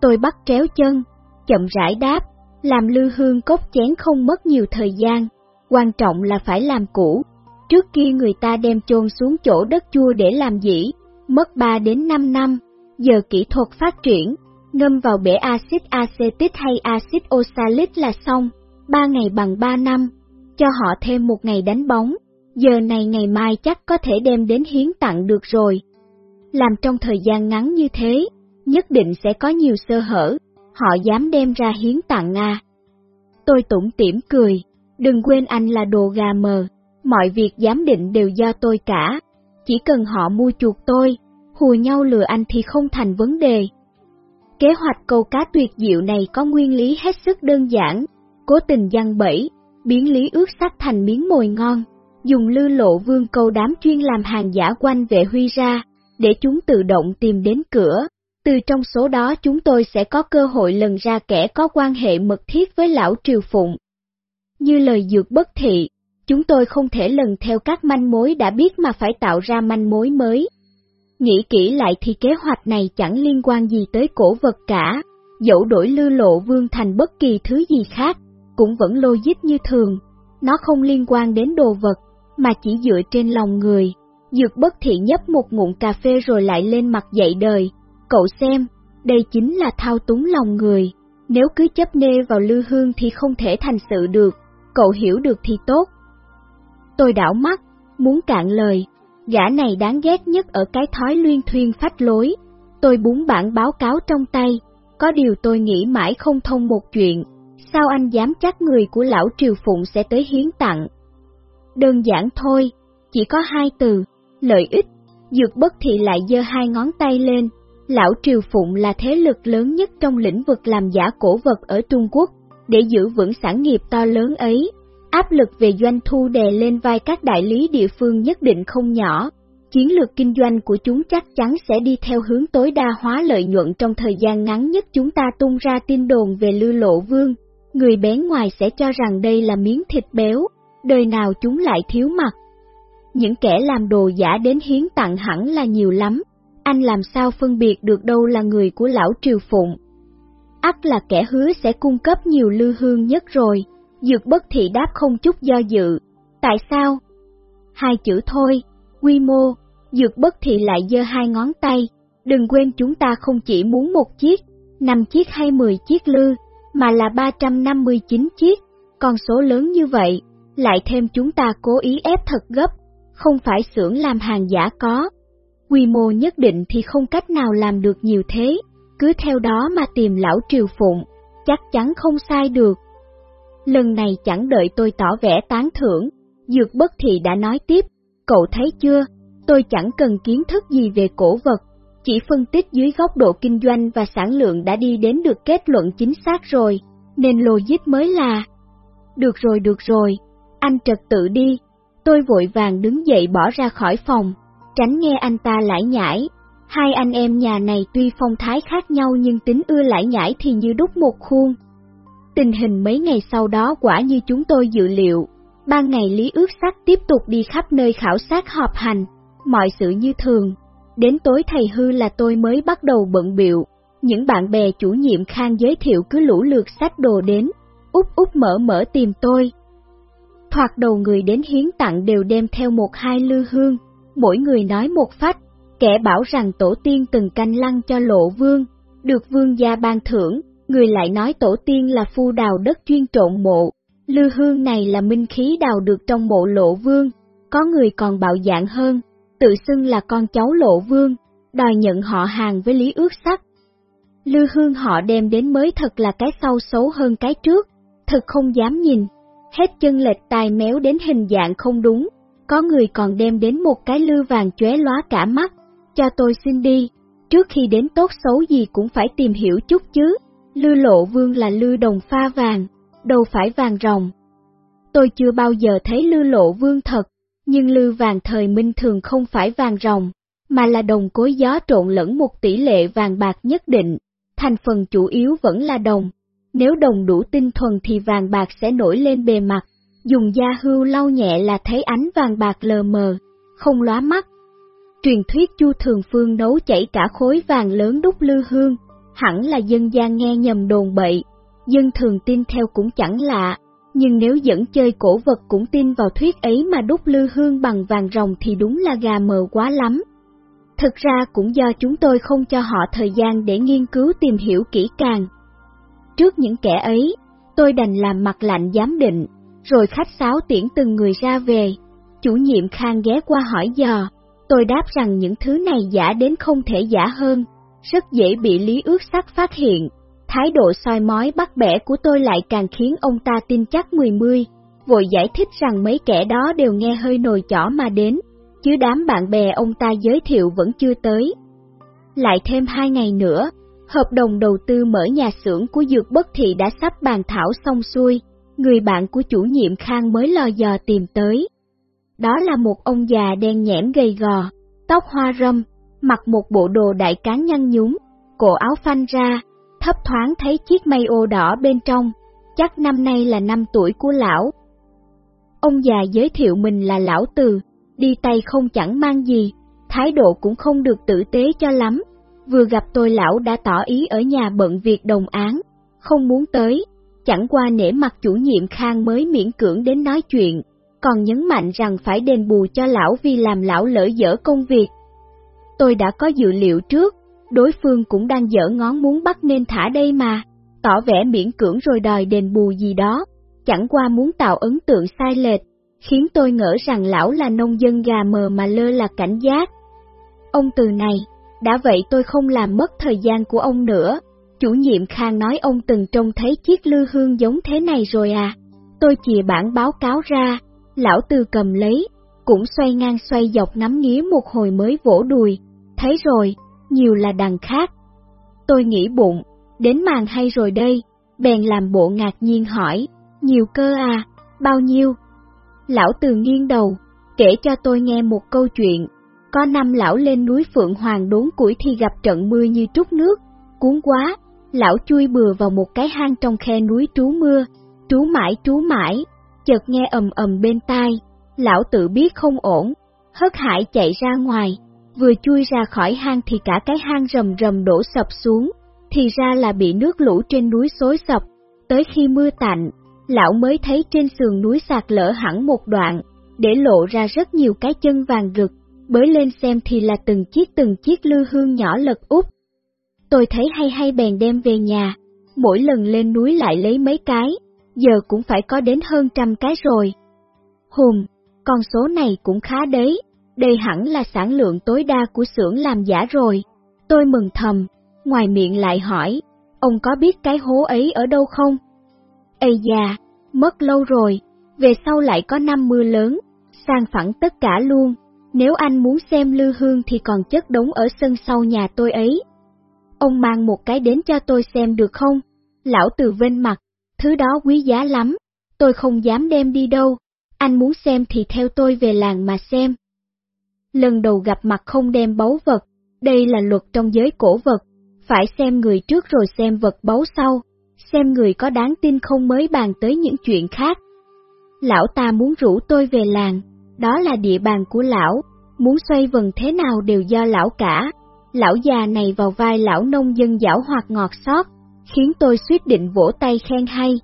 [SPEAKER 1] Tôi bắt tréo chân, chậm rãi đáp, Làm lư hương cốc chén không mất nhiều thời gian, quan trọng là phải làm cũ. Trước kia người ta đem chôn xuống chỗ đất chua để làm dĩ, mất 3 đến 5 năm, giờ kỹ thuật phát triển, ngâm vào bể axit acetic hay axit oxalic là xong, 3 ngày bằng 3 năm, cho họ thêm một ngày đánh bóng, giờ này ngày mai chắc có thể đem đến hiến tặng được rồi. Làm trong thời gian ngắn như thế, nhất định sẽ có nhiều sơ hở, họ dám đem ra hiến tặng Nga. Tôi tủm tỉm cười, đừng quên anh là đồ gà mờ, mọi việc giám định đều do tôi cả, chỉ cần họ mua chuộc tôi, hùa nhau lừa anh thì không thành vấn đề. Kế hoạch câu cá tuyệt diệu này có nguyên lý hết sức đơn giản, cố tình giăng bẫy, biến lý ướt sắc thành miếng mồi ngon, dùng lư lộ vương câu đám chuyên làm hàng giả quanh vệ huy ra, để chúng tự động tìm đến cửa. Từ trong số đó chúng tôi sẽ có cơ hội lần ra kẻ có quan hệ mật thiết với lão Triều Phụng. Như lời dược bất thị, chúng tôi không thể lần theo các manh mối đã biết mà phải tạo ra manh mối mới. Nghĩ kỹ lại thì kế hoạch này chẳng liên quan gì tới cổ vật cả, dẫu đổi lư lộ vương thành bất kỳ thứ gì khác, cũng vẫn logic như thường. Nó không liên quan đến đồ vật, mà chỉ dựa trên lòng người. Dược bất thị nhấp một ngụm cà phê rồi lại lên mặt dậy đời. Cậu xem, đây chính là thao túng lòng người. Nếu cứ chấp nê vào lưu hương thì không thể thành sự được, cậu hiểu được thì tốt. Tôi đảo mắt, muốn cạn lời, gã này đáng ghét nhất ở cái thói luyên thuyên phách lối. Tôi búng bản báo cáo trong tay, có điều tôi nghĩ mãi không thông một chuyện, sao anh dám chắc người của lão Triều Phụng sẽ tới hiến tặng? Đơn giản thôi, chỉ có hai từ, lợi ích, dược bất thì lại giơ hai ngón tay lên, lão Triều Phụng là thế lực lớn nhất trong lĩnh vực làm giả cổ vật ở Trung Quốc, để giữ vững sản nghiệp to lớn ấy, áp lực về doanh thu đè lên vai các đại lý địa phương nhất định không nhỏ. Chiến lược kinh doanh của chúng chắc chắn sẽ đi theo hướng tối đa hóa lợi nhuận trong thời gian ngắn nhất chúng ta tung ra tin đồn về Lưu Lộ Vương. Người bén ngoài sẽ cho rằng đây là miếng thịt béo, đời nào chúng lại thiếu mặt. Những kẻ làm đồ giả đến hiến tặng hẳn là nhiều lắm, anh làm sao phân biệt được đâu là người của lão Triều Phụng ắt là kẻ hứa sẽ cung cấp nhiều lư hương nhất rồi, dược bất thị đáp không chút do dự. Tại sao? Hai chữ thôi, quy mô, dược bất thị lại giơ hai ngón tay, đừng quên chúng ta không chỉ muốn một chiếc, năm chiếc hay mười chiếc lư, mà là 359 chiếc, con số lớn như vậy, lại thêm chúng ta cố ý ép thật gấp, không phải xưởng làm hàng giả có. Quy mô nhất định thì không cách nào làm được nhiều thế, cứ theo đó mà tìm lão triều phụng, chắc chắn không sai được. Lần này chẳng đợi tôi tỏ vẻ tán thưởng, Dược bất thị đã nói tiếp, cậu thấy chưa, tôi chẳng cần kiến thức gì về cổ vật, chỉ phân tích dưới góc độ kinh doanh và sản lượng đã đi đến được kết luận chính xác rồi, nên logic mới là. Được rồi được rồi, anh trật tự đi, tôi vội vàng đứng dậy bỏ ra khỏi phòng, tránh nghe anh ta lải nhải. Hai anh em nhà này tuy phong thái khác nhau nhưng tính ưa lải nhải thì như đúc một khuôn. Tình hình mấy ngày sau đó quả như chúng tôi dự liệu, ban ngày Lý ước sắc tiếp tục đi khắp nơi khảo sát họp hành, mọi sự như thường. Đến tối thầy hư là tôi mới bắt đầu bận biệu, những bạn bè chủ nhiệm khang giới thiệu cứ lũ lượt sách đồ đến, úp úp mở mở tìm tôi, Thoạt đầu người đến hiến tặng đều đem theo một hai lư hương, mỗi người nói một phách, kẻ bảo rằng tổ tiên từng canh lăng cho lộ vương, được vương gia ban thưởng, người lại nói tổ tiên là phu đào đất chuyên trộn mộ, lư hương này là minh khí đào được trong mộ lộ vương, có người còn bạo dạng hơn, tự xưng là con cháu lộ vương, đòi nhận họ hàng với lý ước sắc. Lư hương họ đem đến mới thật là cái sau xấu hơn cái trước, thật không dám nhìn hết chân lệch tai méo đến hình dạng không đúng, có người còn đem đến một cái lư vàng chóe lóa cả mắt, cho tôi xin đi, trước khi đến tốt xấu gì cũng phải tìm hiểu chút chứ, lư lộ vương là lư đồng pha vàng, đâu phải vàng rồng. Tôi chưa bao giờ thấy lư lộ vương thật, nhưng lư vàng thời minh thường không phải vàng rồng, mà là đồng cối gió trộn lẫn một tỷ lệ vàng bạc nhất định, thành phần chủ yếu vẫn là đồng, nếu đồng đủ tinh thuần thì vàng bạc sẽ nổi lên bề mặt, dùng da hưu lau nhẹ là thấy ánh vàng bạc lờ mờ, không lóa mắt. Truyền thuyết Chu Thường Phương nấu chảy cả khối vàng lớn đúc lư hương, hẳn là dân gian nghe nhầm đồn bậy. dân thường tin theo cũng chẳng lạ, nhưng nếu dẫn chơi cổ vật cũng tin vào thuyết ấy mà đúc lư hương bằng vàng rồng thì đúng là gà mờ quá lắm. Thực ra cũng do chúng tôi không cho họ thời gian để nghiên cứu tìm hiểu kỹ càng. Trước những kẻ ấy, tôi đành làm mặt lạnh giám định, rồi khách sáo tiễn từng người ra về. Chủ nhiệm Khang ghé qua hỏi dò, tôi đáp rằng những thứ này giả đến không thể giả hơn, rất dễ bị lý ước sắc phát hiện. Thái độ soi mói bắt bẻ của tôi lại càng khiến ông ta tin chắc mười mươi, vội giải thích rằng mấy kẻ đó đều nghe hơi nồi chỏ mà đến, chứ đám bạn bè ông ta giới thiệu vẫn chưa tới. Lại thêm hai ngày nữa, hợp đồng đầu tư mở nhà xưởng của Dược Bất Thị đã sắp bàn thảo xong xuôi, người bạn của chủ nhiệm Khang mới lò dò tìm tới. Đó là một ông già đen nhẽm gầy gò, tóc hoa râm, mặc một bộ đồ đại cán nhăn nhúm, cổ áo phanh ra, thấp thoáng thấy chiếc mây ô đỏ bên trong, chắc năm nay là năm tuổi của lão. Ông già giới thiệu mình là lão từ, đi tay không chẳng mang gì, thái độ cũng không được tử tế cho lắm. Vừa gặp tôi lão đã tỏ ý ở nhà bận việc đồng án, không muốn tới, chẳng qua nể mặt chủ nhiệm Khang mới miễn cưỡng đến nói chuyện, còn nhấn mạnh rằng phải đền bù cho lão vì làm lão lỡ dở công việc. Tôi đã có dự liệu trước, đối phương cũng đang dở ngón muốn bắt nên thả đây mà, tỏ vẻ miễn cưỡng rồi đòi đền bù gì đó, chẳng qua muốn tạo ấn tượng sai lệch, khiến tôi ngỡ rằng lão là nông dân gà mờ mà lơ là cảnh giác. Ông từ này, đã vậy tôi không làm mất thời gian của ông nữa, chủ nhiệm Khang nói ông từng trông thấy chiếc lư hương giống thế này rồi à, tôi chìa bản báo cáo ra, lão tư cầm lấy, cũng xoay ngang xoay dọc ngắm nghía một hồi mới vỗ đùi, thấy rồi, nhiều là đằng khác. Tôi nghĩ bụng, đến màn hay rồi đây, bèn làm bộ ngạc nhiên hỏi, nhiều cơ à, bao nhiêu? Lão từ nghiêng đầu, kể cho tôi nghe một câu chuyện, có năm lão lên núi Phượng Hoàng đốn củi thì gặp trận mưa như trút nước, cuốn quá, lão chui bừa vào một cái hang trong khe núi trú mưa, trú mãi trú mãi, chợt nghe ầm ầm bên tai, lão tự biết không ổn, hớt hải chạy ra ngoài, vừa chui ra khỏi hang thì cả cái hang rầm rầm đổ sập xuống, thì ra là bị nước lũ trên núi xối sập, tới khi mưa tạnh, lão mới thấy trên sườn núi sạt lở hẳn một đoạn, để lộ ra rất nhiều cái chân vàng rực, bới lên xem thì là từng chiếc từng chiếc lư hương nhỏ lật úp. Tôi thấy hay hay bèn đem về nhà, mỗi lần lên núi lại lấy mấy cái, giờ cũng phải có đến hơn trăm cái rồi. hùng, con số này cũng khá đấy, đây hẳn là sản lượng tối đa của xưởng làm giả rồi. Tôi mừng thầm, ngoài miệng lại hỏi, ông có biết cái hố ấy ở đâu không? Ây da, mất lâu rồi, về sau lại có năm mưa lớn, sang phẳng tất cả luôn. Nếu anh muốn xem lư hương thì còn chất đống ở sân sau nhà tôi ấy. Ông mang một cái đến cho tôi xem được không? Lão từ vên mặt, thứ đó quý giá lắm, tôi không dám đem đi đâu. Anh muốn xem thì theo tôi về làng mà xem lần đầu gặp mặt không đem báu vật, đây là luật trong giới cổ vật, phải xem người trước rồi xem vật báu sau, xem người có đáng tin không mới bàn tới những chuyện khác. Lão ta muốn rủ tôi về làng, đó là địa bàn của lão, muốn xoay vần thế nào đều do lão cả. Lão già này vào vai lão nông dân giảo hoạt ngọt xót, khiến tôi suýt định vỗ tay khen hay.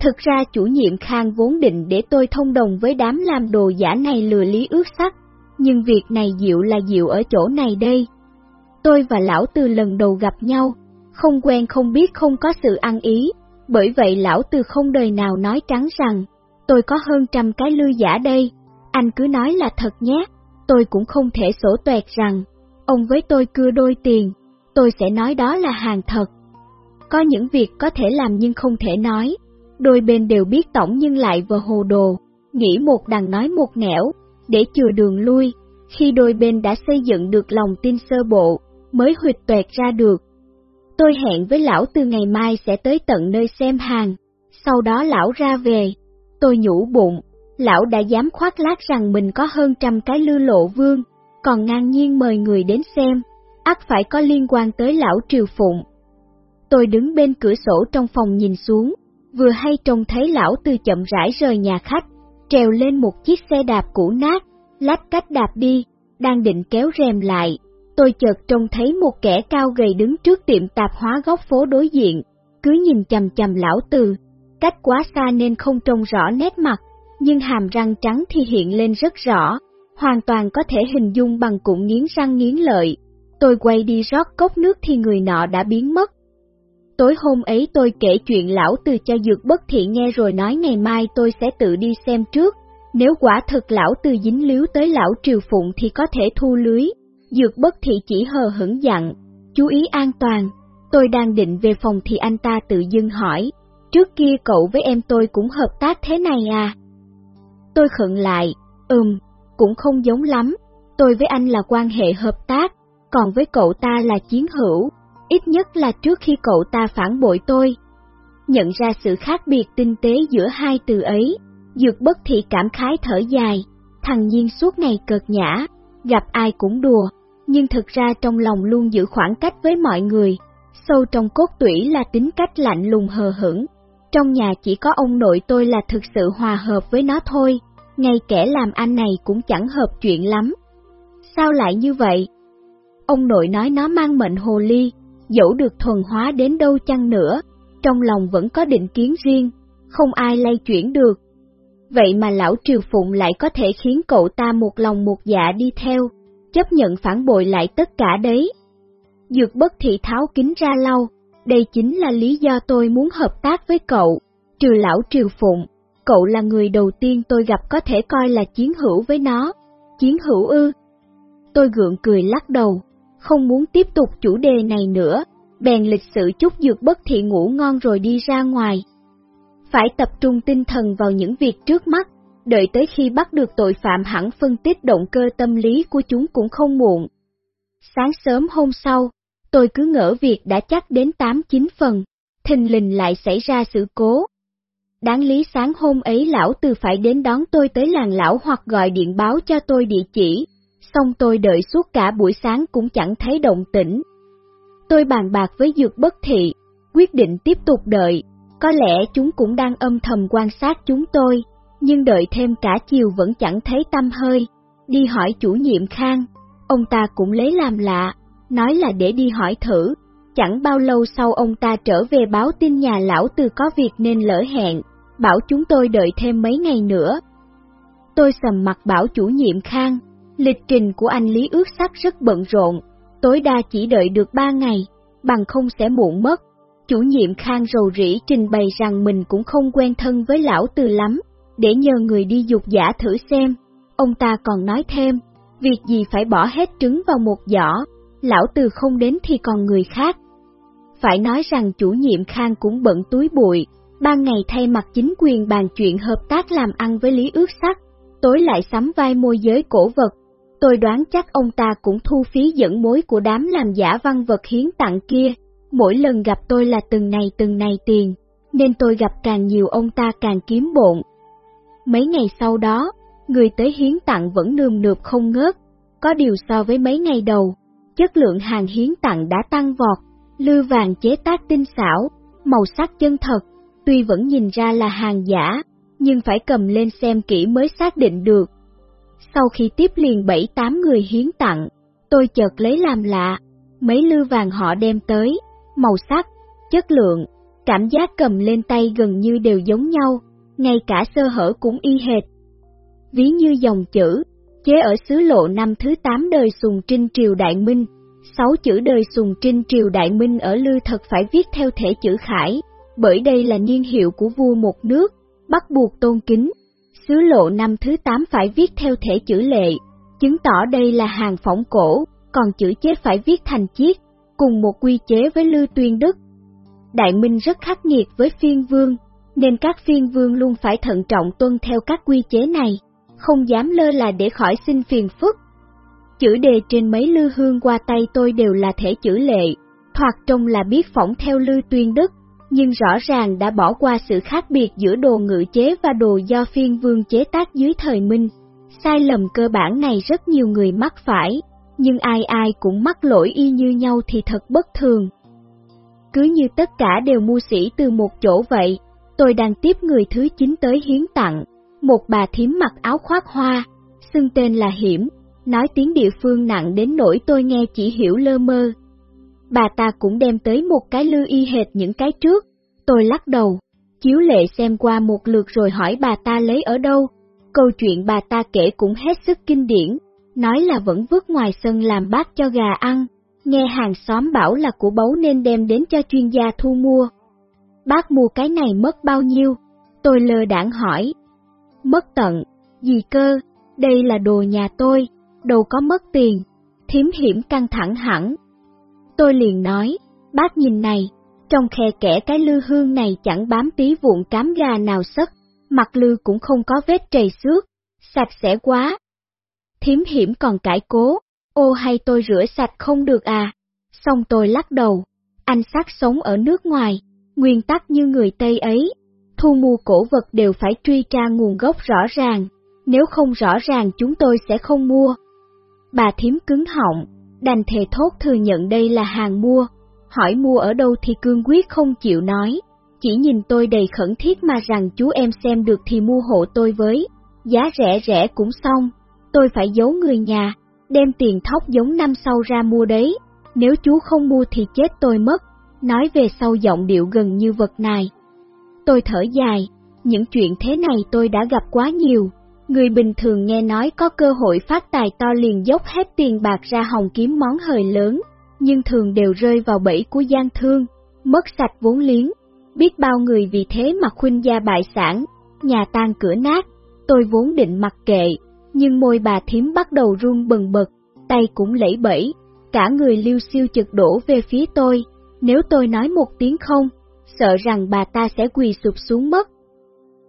[SPEAKER 1] Thực ra chủ nhiệm Khang vốn định để tôi thông đồng với đám làm đồ giả này lừa lý ước sắc, nhưng việc này dịu là dịu ở chỗ này đây. Tôi và lão từ lần đầu gặp nhau, không quen không biết không có sự ăn ý, bởi vậy lão từ không đời nào nói trắng rằng, tôi có hơn trăm cái lư giả đây, anh cứ nói là thật nhé, tôi cũng không thể sổ tuẹt rằng, ông với tôi cưa đôi tiền, tôi sẽ nói đó là hàng thật. Có những việc có thể làm nhưng không thể nói, đôi bên đều biết tổng nhưng lại vừa hồ đồ, nghĩ một đằng nói một nẻo, để chừa đường lui, khi đôi bên đã xây dựng được lòng tin sơ bộ, mới huyệt tuệt ra được. Tôi hẹn với lão từ ngày mai sẽ tới tận nơi xem hàng, sau đó lão ra về. Tôi nhủ bụng, lão đã dám khoác lác rằng mình có hơn trăm cái lư lộ vương, còn ngang nhiên mời người đến xem, ắt phải có liên quan tới lão triều phụng. Tôi đứng bên cửa sổ trong phòng nhìn xuống, vừa hay trông thấy lão từ chậm rãi rời nhà khách, trèo lên một chiếc xe đạp cũ nát, lách cách đạp đi, đang định kéo rèm lại, tôi chợt trông thấy một kẻ cao gầy đứng trước tiệm tạp hóa góc phố đối diện, cứ nhìn chầm chầm lão từ, cách quá xa nên không trông rõ nét mặt, nhưng hàm răng trắng thì hiện lên rất rõ, hoàn toàn có thể hình dung bằng cụm nghiến răng nghiến lợi. Tôi quay đi rót cốc nước thì người nọ đã biến mất. Tối hôm ấy tôi kể chuyện lão từ cho dược bất thị nghe rồi nói ngày mai tôi sẽ tự đi xem trước, nếu quả thực lão từ dính líu tới lão triều phụng thì có thể thu lưới. Dược bất thị chỉ hờ hững dặn, chú ý an toàn. Tôi đang định về phòng thì anh ta tự dưng hỏi, trước kia cậu với em tôi cũng hợp tác thế này à? Tôi khựng lại, ừm, cũng không giống lắm, tôi với anh là quan hệ hợp tác, còn với cậu ta là chiến hữu, ít nhất là trước khi cậu ta phản bội tôi. Nhận ra sự khác biệt tinh tế giữa hai từ ấy, Dược bất thị cảm khái thở dài, thằng nhiên suốt ngày cợt nhã, gặp ai cũng đùa, nhưng thực ra trong lòng luôn giữ khoảng cách với mọi người, sâu trong cốt tủy là tính cách lạnh lùng hờ hững. Trong nhà chỉ có ông nội tôi là thực sự hòa hợp với nó thôi, ngay kẻ làm anh này cũng chẳng hợp chuyện lắm. Sao lại như vậy? Ông nội nói nó mang mệnh hồ ly, dẫu được thuần hóa đến đâu chăng nữa, trong lòng vẫn có định kiến riêng, không ai lay chuyển được, vậy mà lão Triều Phụng lại có thể khiến cậu ta một lòng một dạ đi theo, chấp nhận phản bội lại tất cả đấy. Dược bất thị tháo kính ra lau, đây chính là lý do tôi muốn hợp tác với cậu, trừ lão Triều Phụng, cậu là người đầu tiên tôi gặp có thể coi là chiến hữu với nó. Chiến hữu ư? Tôi gượng cười lắc đầu, không muốn tiếp tục chủ đề này nữa, bèn lịch sự chúc dược bất thị ngủ ngon rồi đi ra ngoài phải tập trung tinh thần vào những việc trước mắt, đợi tới khi bắt được tội phạm hẳn phân tích động cơ tâm lý của chúng cũng không muộn. Sáng sớm hôm sau, tôi cứ ngỡ việc đã chắc đến 8-9 phần, thình lình lại xảy ra sự cố. Đáng lý sáng hôm ấy lão từ phải đến đón tôi tới làng lão hoặc gọi điện báo cho tôi địa chỉ, xong tôi đợi suốt cả buổi sáng cũng chẳng thấy động tĩnh. Tôi bàn bạc với dược bất thị, quyết định tiếp tục đợi, có lẽ chúng cũng đang âm thầm quan sát chúng tôi, nhưng đợi thêm cả chiều vẫn chẳng thấy tâm hơi. Đi hỏi chủ nhiệm Khang, ông ta cũng lấy làm lạ, nói là để đi hỏi thử. Chẳng bao lâu sau ông ta trở về báo tin nhà lão từ có việc nên lỡ hẹn, bảo chúng tôi đợi thêm mấy ngày nữa. Tôi sầm mặt bảo chủ nhiệm Khang, lịch trình của anh Lý ước sắc rất bận rộn, tối đa chỉ đợi được ba ngày, bằng không sẽ muộn mất. Chủ nhiệm Khang rầu rĩ trình bày rằng mình cũng không quen thân với lão từ lắm, để nhờ người đi dục giả thử xem. Ông ta còn nói thêm, việc gì phải bỏ hết trứng vào một giỏ, lão từ không đến thì còn người khác. Phải nói rằng chủ nhiệm Khang cũng bận túi bụi, ban ngày thay mặt chính quyền bàn chuyện hợp tác làm ăn với Lý Ước Sắc, tối lại sắm vai môi giới cổ vật. Tôi đoán chắc ông ta cũng thu phí dẫn mối của đám làm giả văn vật hiến tặng kia, mỗi lần gặp tôi là từng này từng này tiền, nên tôi gặp càng nhiều ông ta càng kiếm bộn. Mấy ngày sau đó, người tới hiến tặng vẫn nườm nượp không ngớt, có điều so với mấy ngày đầu, chất lượng hàng hiến tặng đã tăng vọt, lư vàng chế tác tinh xảo, màu sắc chân thật, tuy vẫn nhìn ra là hàng giả, nhưng phải cầm lên xem kỹ mới xác định được. Sau khi tiếp liền 7-8 người hiến tặng, tôi chợt lấy làm lạ, mấy lư vàng họ đem tới, màu sắc, chất lượng, cảm giác cầm lên tay gần như đều giống nhau, ngay cả sơ hở cũng y hệt. Ví như dòng chữ, chế ở xứ lộ năm thứ 8 đời Sùng Trinh Triều Đại Minh, sáu chữ đời Sùng Trinh Triều Đại Minh ở Lư thật phải viết theo thể chữ khải, bởi đây là niên hiệu của vua một nước, bắt buộc tôn kính. Xứ lộ năm thứ 8 phải viết theo thể chữ lệ, chứng tỏ đây là hàng phỏng cổ, còn chữ chế phải viết thành chiết, cùng một quy chế với Lưu Tuyên Đức. Đại Minh rất khắc nghiệt với phiên vương, nên các phiên vương luôn phải thận trọng tuân theo các quy chế này, không dám lơ là để khỏi xin phiền phức. Chữ đề trên mấy lư hương qua tay tôi đều là thể chữ lệ, thoạt trông là biết phỏng theo Lưu Tuyên Đức, nhưng rõ ràng đã bỏ qua sự khác biệt giữa đồ ngự chế và đồ do phiên vương chế tác dưới thời Minh. Sai lầm cơ bản này rất nhiều người mắc phải nhưng ai ai cũng mắc lỗi y như nhau thì thật bất thường. Cứ như tất cả đều mua sĩ từ một chỗ vậy, tôi đang tiếp người thứ chín tới hiến tặng, một bà thím mặc áo khoác hoa, xưng tên là Hiểm, nói tiếng địa phương nặng đến nỗi tôi nghe chỉ hiểu lơ mơ. Bà ta cũng đem tới một cái lư y hệt những cái trước, Tôi lắc đầu, chiếu lệ xem qua một lượt rồi hỏi bà ta lấy ở đâu. Câu chuyện bà ta kể cũng hết sức kinh điển, nói là vẫn vứt ngoài sân làm bát cho gà ăn, nghe hàng xóm bảo là của báu nên đem đến cho chuyên gia thu mua. Bác mua cái này mất bao nhiêu? Tôi lơ đảng hỏi. Mất tận, gì cơ, đây là đồ nhà tôi, đâu có mất tiền, thiếm hiểm căng thẳng hẳn. Tôi liền nói, bác nhìn này, trong khe kẽ cái lư hương này chẳng bám tí vụn cám gà nào sất, mặt lư cũng không có vết trầy xước, sạch sẽ quá. Thiếm hiểm còn cãi cố, ô hay tôi rửa sạch không được à, xong tôi lắc đầu, anh sát sống ở nước ngoài, nguyên tắc như người Tây ấy, thu mua cổ vật đều phải truy tra nguồn gốc rõ ràng, nếu không rõ ràng chúng tôi sẽ không mua. Bà thím cứng họng, đành thề thốt thừa nhận đây là hàng mua, hỏi mua ở đâu thì cương quyết không chịu nói, chỉ nhìn tôi đầy khẩn thiết mà rằng chú em xem được thì mua hộ tôi với, giá rẻ rẻ cũng xong, tôi phải giấu người nhà, đem tiền thóc giống năm sau ra mua đấy, nếu chú không mua thì chết tôi mất, nói về sau giọng điệu gần như vật này. Tôi thở dài, những chuyện thế này tôi đã gặp quá nhiều, người bình thường nghe nói có cơ hội phát tài to liền dốc hết tiền bạc ra hồng kiếm món hời lớn, nhưng thường đều rơi vào bẫy của gian thương, mất sạch vốn liếng. Biết bao người vì thế mà khuynh gia bại sản, nhà tan cửa nát, tôi vốn định mặc kệ, nhưng môi bà thím bắt đầu run bần bật, tay cũng lẫy bẫy, cả người liêu siêu chực đổ về phía tôi, nếu tôi nói một tiếng không, sợ rằng bà ta sẽ quỳ sụp xuống mất.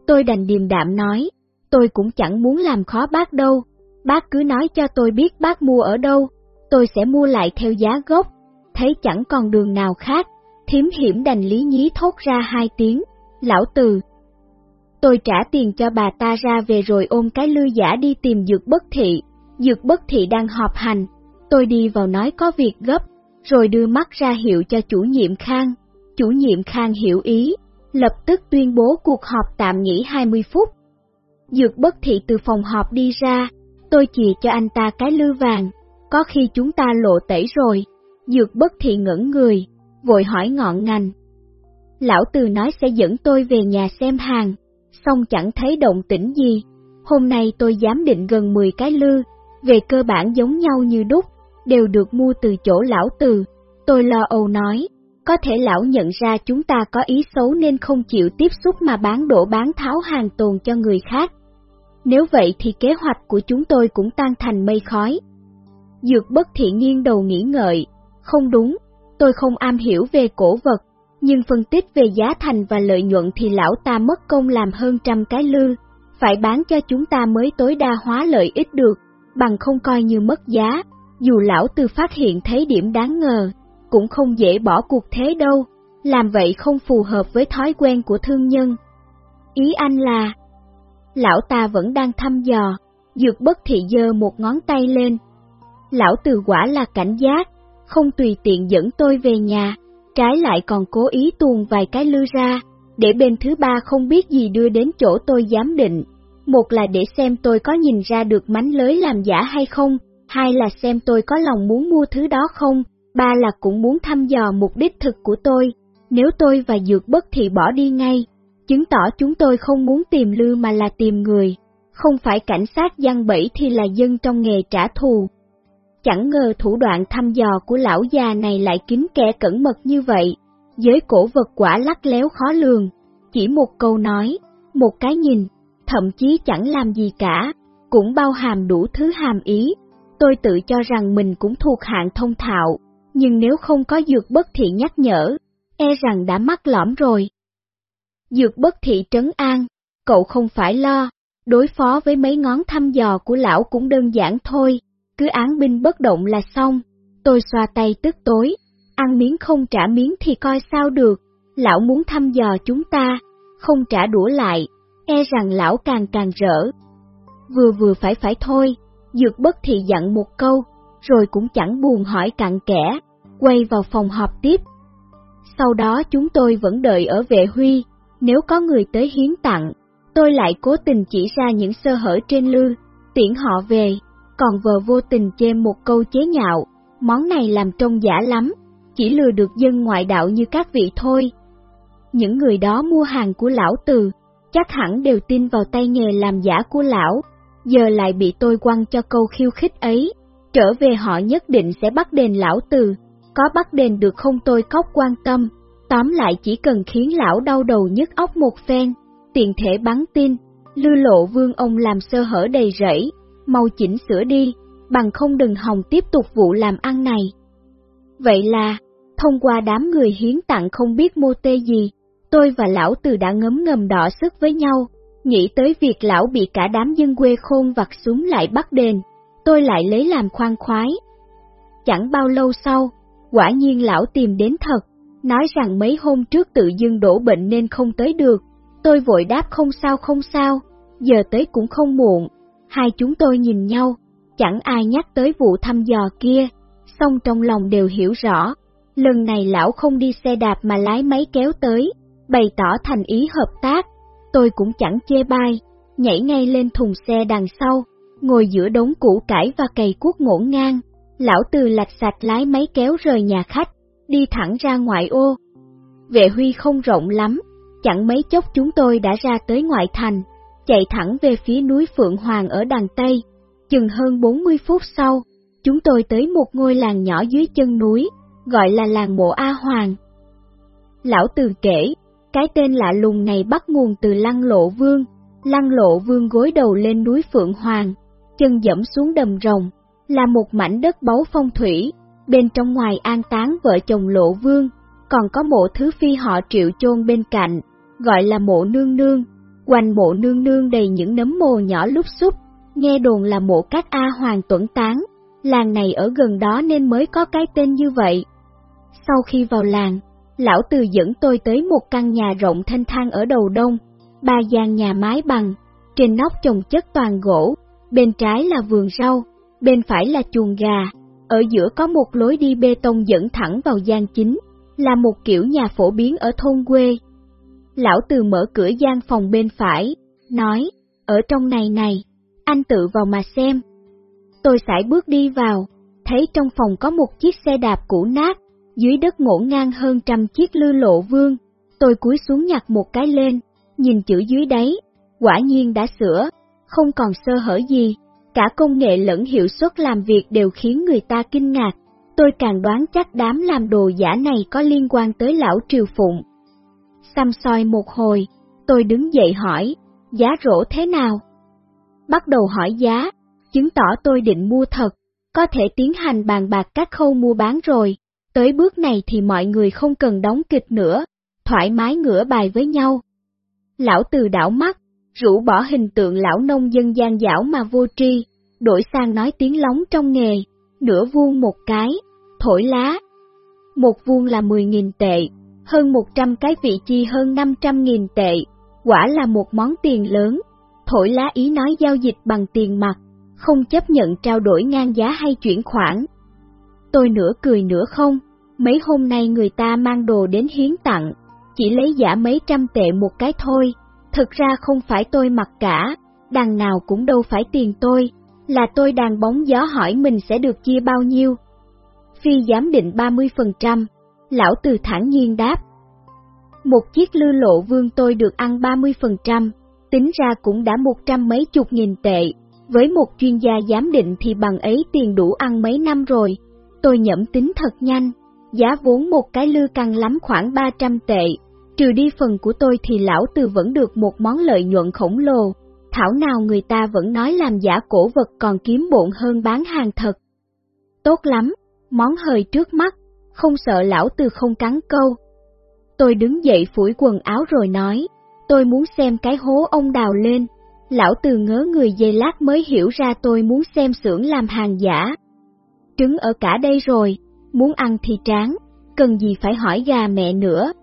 [SPEAKER 1] Tôi đành điềm đạm nói, tôi cũng chẳng muốn làm khó bác đâu, bác cứ nói cho tôi biết bác mua ở đâu, tôi sẽ mua lại theo giá gốc, thấy chẳng còn đường nào khác, thiếm hiểm đành lý nhí thốt ra hai tiếng, lão từ. Tôi trả tiền cho bà ta ra về rồi ôm cái lư giả đi tìm dược bất thị, dược bất thị đang họp hành, tôi đi vào nói có việc gấp, rồi đưa mắt ra hiệu cho chủ nhiệm Khang. Chủ nhiệm Khang hiểu ý, lập tức tuyên bố cuộc họp tạm nghỉ 20 phút. Dược bất thị từ phòng họp đi ra, tôi chỉ cho anh ta cái lư vàng, có khi chúng ta lộ tẩy rồi. Dược bất thị ngẩn người, vội hỏi ngọn ngành. Lão Từ nói sẽ dẫn tôi về nhà xem hàng, xong chẳng thấy động tĩnh gì. Hôm nay tôi dám định gần 10 cái lư, về cơ bản giống nhau như đúc, đều được mua từ chỗ lão Từ. Tôi lo âu nói, có thể lão nhận ra chúng ta có ý xấu nên không chịu tiếp xúc mà bán đổ bán tháo hàng tồn cho người khác. Nếu vậy thì kế hoạch của chúng tôi cũng tan thành mây khói. Dược bất thiện nghiêng đầu nghĩ ngợi, không đúng, tôi không am hiểu về cổ vật, nhưng phân tích về giá thành và lợi nhuận thì lão ta mất công làm hơn trăm cái lư, phải bán cho chúng ta mới tối đa hóa lợi ích được, bằng không coi như mất giá, dù lão tư phát hiện thấy điểm đáng ngờ, cũng không dễ bỏ cuộc thế đâu, làm vậy không phù hợp với thói quen của thương nhân. Ý anh là, lão ta vẫn đang thăm dò, dược bất thị dơ một ngón tay lên, lão từ quả là cảnh giác, không tùy tiện dẫn tôi về nhà, trái lại còn cố ý tuồn vài cái lư ra, để bên thứ ba không biết gì đưa đến chỗ tôi giám định. Một là để xem tôi có nhìn ra được mánh lới làm giả hay không, hai là xem tôi có lòng muốn mua thứ đó không, ba là cũng muốn thăm dò mục đích thực của tôi. Nếu tôi và Dược bất thì bỏ đi ngay, chứng tỏ chúng tôi không muốn tìm lư mà là tìm người, không phải cảnh sát giăng bẫy thì là dân trong nghề trả thù. Chẳng ngờ thủ đoạn thăm dò của lão già này lại kín kẻ cẩn mật như vậy, giới cổ vật quả lắc léo khó lường, chỉ một câu nói, một cái nhìn, thậm chí chẳng làm gì cả, cũng bao hàm đủ thứ hàm ý. Tôi tự cho rằng mình cũng thuộc hạng thông thạo, nhưng nếu không có dược bất thị nhắc nhở, e rằng đã mắc lõm rồi. Dược bất thị trấn an, cậu không phải lo, đối phó với mấy ngón thăm dò của lão cũng đơn giản thôi cứ án binh bất động là xong. Tôi xoa tay tức tối, ăn miếng không trả miếng thì coi sao được, lão muốn thăm dò chúng ta, không trả đũa lại, e rằng lão càng càng rỡ. Vừa vừa phải phải thôi, dược bất thị dặn một câu, rồi cũng chẳng buồn hỏi cặn kẽ, quay vào phòng họp tiếp. Sau đó chúng tôi vẫn đợi ở vệ huy, nếu có người tới hiến tặng, tôi lại cố tình chỉ ra những sơ hở trên lư, tiễn họ về còn vờ vô tình chê một câu chế nhạo, món này làm trông giả lắm, chỉ lừa được dân ngoại đạo như các vị thôi. những người đó mua hàng của lão từ, chắc hẳn đều tin vào tay nghề làm giả của lão, giờ lại bị tôi quăng cho câu khiêu khích ấy, trở về họ nhất định sẽ bắt đền lão từ, có bắt đền được không tôi cóc quan tâm, tóm lại chỉ cần khiến lão đau đầu nhức óc một phen, tiện thể bắn tin, lư lộ vương ông làm sơ hở đầy rẫy, mau chỉnh sửa đi, bằng không đừng hòng tiếp tục vụ làm ăn này. Vậy là, thông qua đám người hiến tặng không biết mô tê gì, tôi và lão từ đã ngấm ngầm đỏ sức với nhau, nghĩ tới việc lão bị cả đám dân quê khôn vặt súng lại bắt đền, tôi lại lấy làm khoan khoái. Chẳng bao lâu sau, quả nhiên lão tìm đến thật, nói rằng mấy hôm trước tự dưng đổ bệnh nên không tới được, tôi vội đáp không sao không sao, giờ tới cũng không muộn, hai chúng tôi nhìn nhau, chẳng ai nhắc tới vụ thăm dò kia, song trong lòng đều hiểu rõ, lần này lão không đi xe đạp mà lái máy kéo tới, bày tỏ thành ý hợp tác, tôi cũng chẳng chê bai, nhảy ngay lên thùng xe đằng sau, ngồi giữa đống củ cải và cày cuốc ngổn ngang, lão từ lạch sạch lái máy kéo rời nhà khách, đi thẳng ra ngoại ô. Vệ huy không rộng lắm, chẳng mấy chốc chúng tôi đã ra tới ngoại thành, chạy thẳng về phía núi Phượng Hoàng ở đằng Tây. Chừng hơn 40 phút sau, chúng tôi tới một ngôi làng nhỏ dưới chân núi, gọi là làng mộ A Hoàng. Lão Từ kể, cái tên lạ lùng này bắt nguồn từ Lăng Lộ Vương, Lăng Lộ Vương gối đầu lên núi Phượng Hoàng, chân dẫm xuống đầm rồng, là một mảnh đất báu phong thủy, bên trong ngoài an táng vợ chồng Lộ Vương, còn có mộ thứ phi họ triệu chôn bên cạnh, gọi là mộ nương nương. Quanh mộ nương nương đầy những nấm mồ nhỏ lúc xúc, nghe đồn là mộ các A Hoàng tuẩn tán, làng này ở gần đó nên mới có cái tên như vậy. Sau khi vào làng, lão từ dẫn tôi tới một căn nhà rộng thanh thang ở đầu đông, ba gian nhà mái bằng, trên nóc trồng chất toàn gỗ, bên trái là vườn rau, bên phải là chuồng gà, ở giữa có một lối đi bê tông dẫn thẳng vào gian chính, là một kiểu nhà phổ biến ở thôn quê. Lão từ mở cửa gian phòng bên phải, nói, ở trong này này, anh tự vào mà xem. Tôi sải bước đi vào, thấy trong phòng có một chiếc xe đạp cũ nát, dưới đất ngổn ngang hơn trăm chiếc lư lộ vương. Tôi cúi xuống nhặt một cái lên, nhìn chữ dưới đáy, quả nhiên đã sửa, không còn sơ hở gì, cả công nghệ lẫn hiệu suất làm việc đều khiến người ta kinh ngạc. Tôi càng đoán chắc đám làm đồ giả này có liên quan tới lão Triều Phụng. Xăm soi một hồi, tôi đứng dậy hỏi, giá rổ thế nào? Bắt đầu hỏi giá, chứng tỏ tôi định mua thật, có thể tiến hành bàn bạc các khâu mua bán rồi. Tới bước này thì mọi người không cần đóng kịch nữa, thoải mái ngửa bài với nhau. Lão từ đảo mắt, rũ bỏ hình tượng lão nông dân gian dảo mà vô tri, đổi sang nói tiếng lóng trong nghề, nửa vuông một cái, thổi lá. Một vuông là 10.000 tệ, hơn 100 cái vị chi hơn 500.000 tệ, quả là một món tiền lớn. Thổi lá ý nói giao dịch bằng tiền mặt, không chấp nhận trao đổi ngang giá hay chuyển khoản. Tôi nửa cười nửa không, mấy hôm nay người ta mang đồ đến hiến tặng, chỉ lấy giả mấy trăm tệ một cái thôi, thực ra không phải tôi mặc cả, đằng nào cũng đâu phải tiền tôi, là tôi đàn bóng gió hỏi mình sẽ được chia bao nhiêu. Phi giám định 30%, lão từ thản nhiên đáp. Một chiếc lư lộ vương tôi được ăn 30%, tính ra cũng đã một trăm mấy chục nghìn tệ, với một chuyên gia giám định thì bằng ấy tiền đủ ăn mấy năm rồi. Tôi nhẩm tính thật nhanh, giá vốn một cái lư căng lắm khoảng 300 tệ, trừ đi phần của tôi thì lão từ vẫn được một món lợi nhuận khổng lồ, thảo nào người ta vẫn nói làm giả cổ vật còn kiếm bộn hơn bán hàng thật. Tốt lắm, món hơi trước mắt, không sợ lão từ không cắn câu. Tôi đứng dậy phủi quần áo rồi nói, tôi muốn xem cái hố ông đào lên. Lão từ ngớ người dây lát mới hiểu ra tôi muốn xem xưởng làm hàng giả. Trứng ở cả đây rồi, muốn ăn thì tráng, cần gì phải hỏi gà mẹ nữa.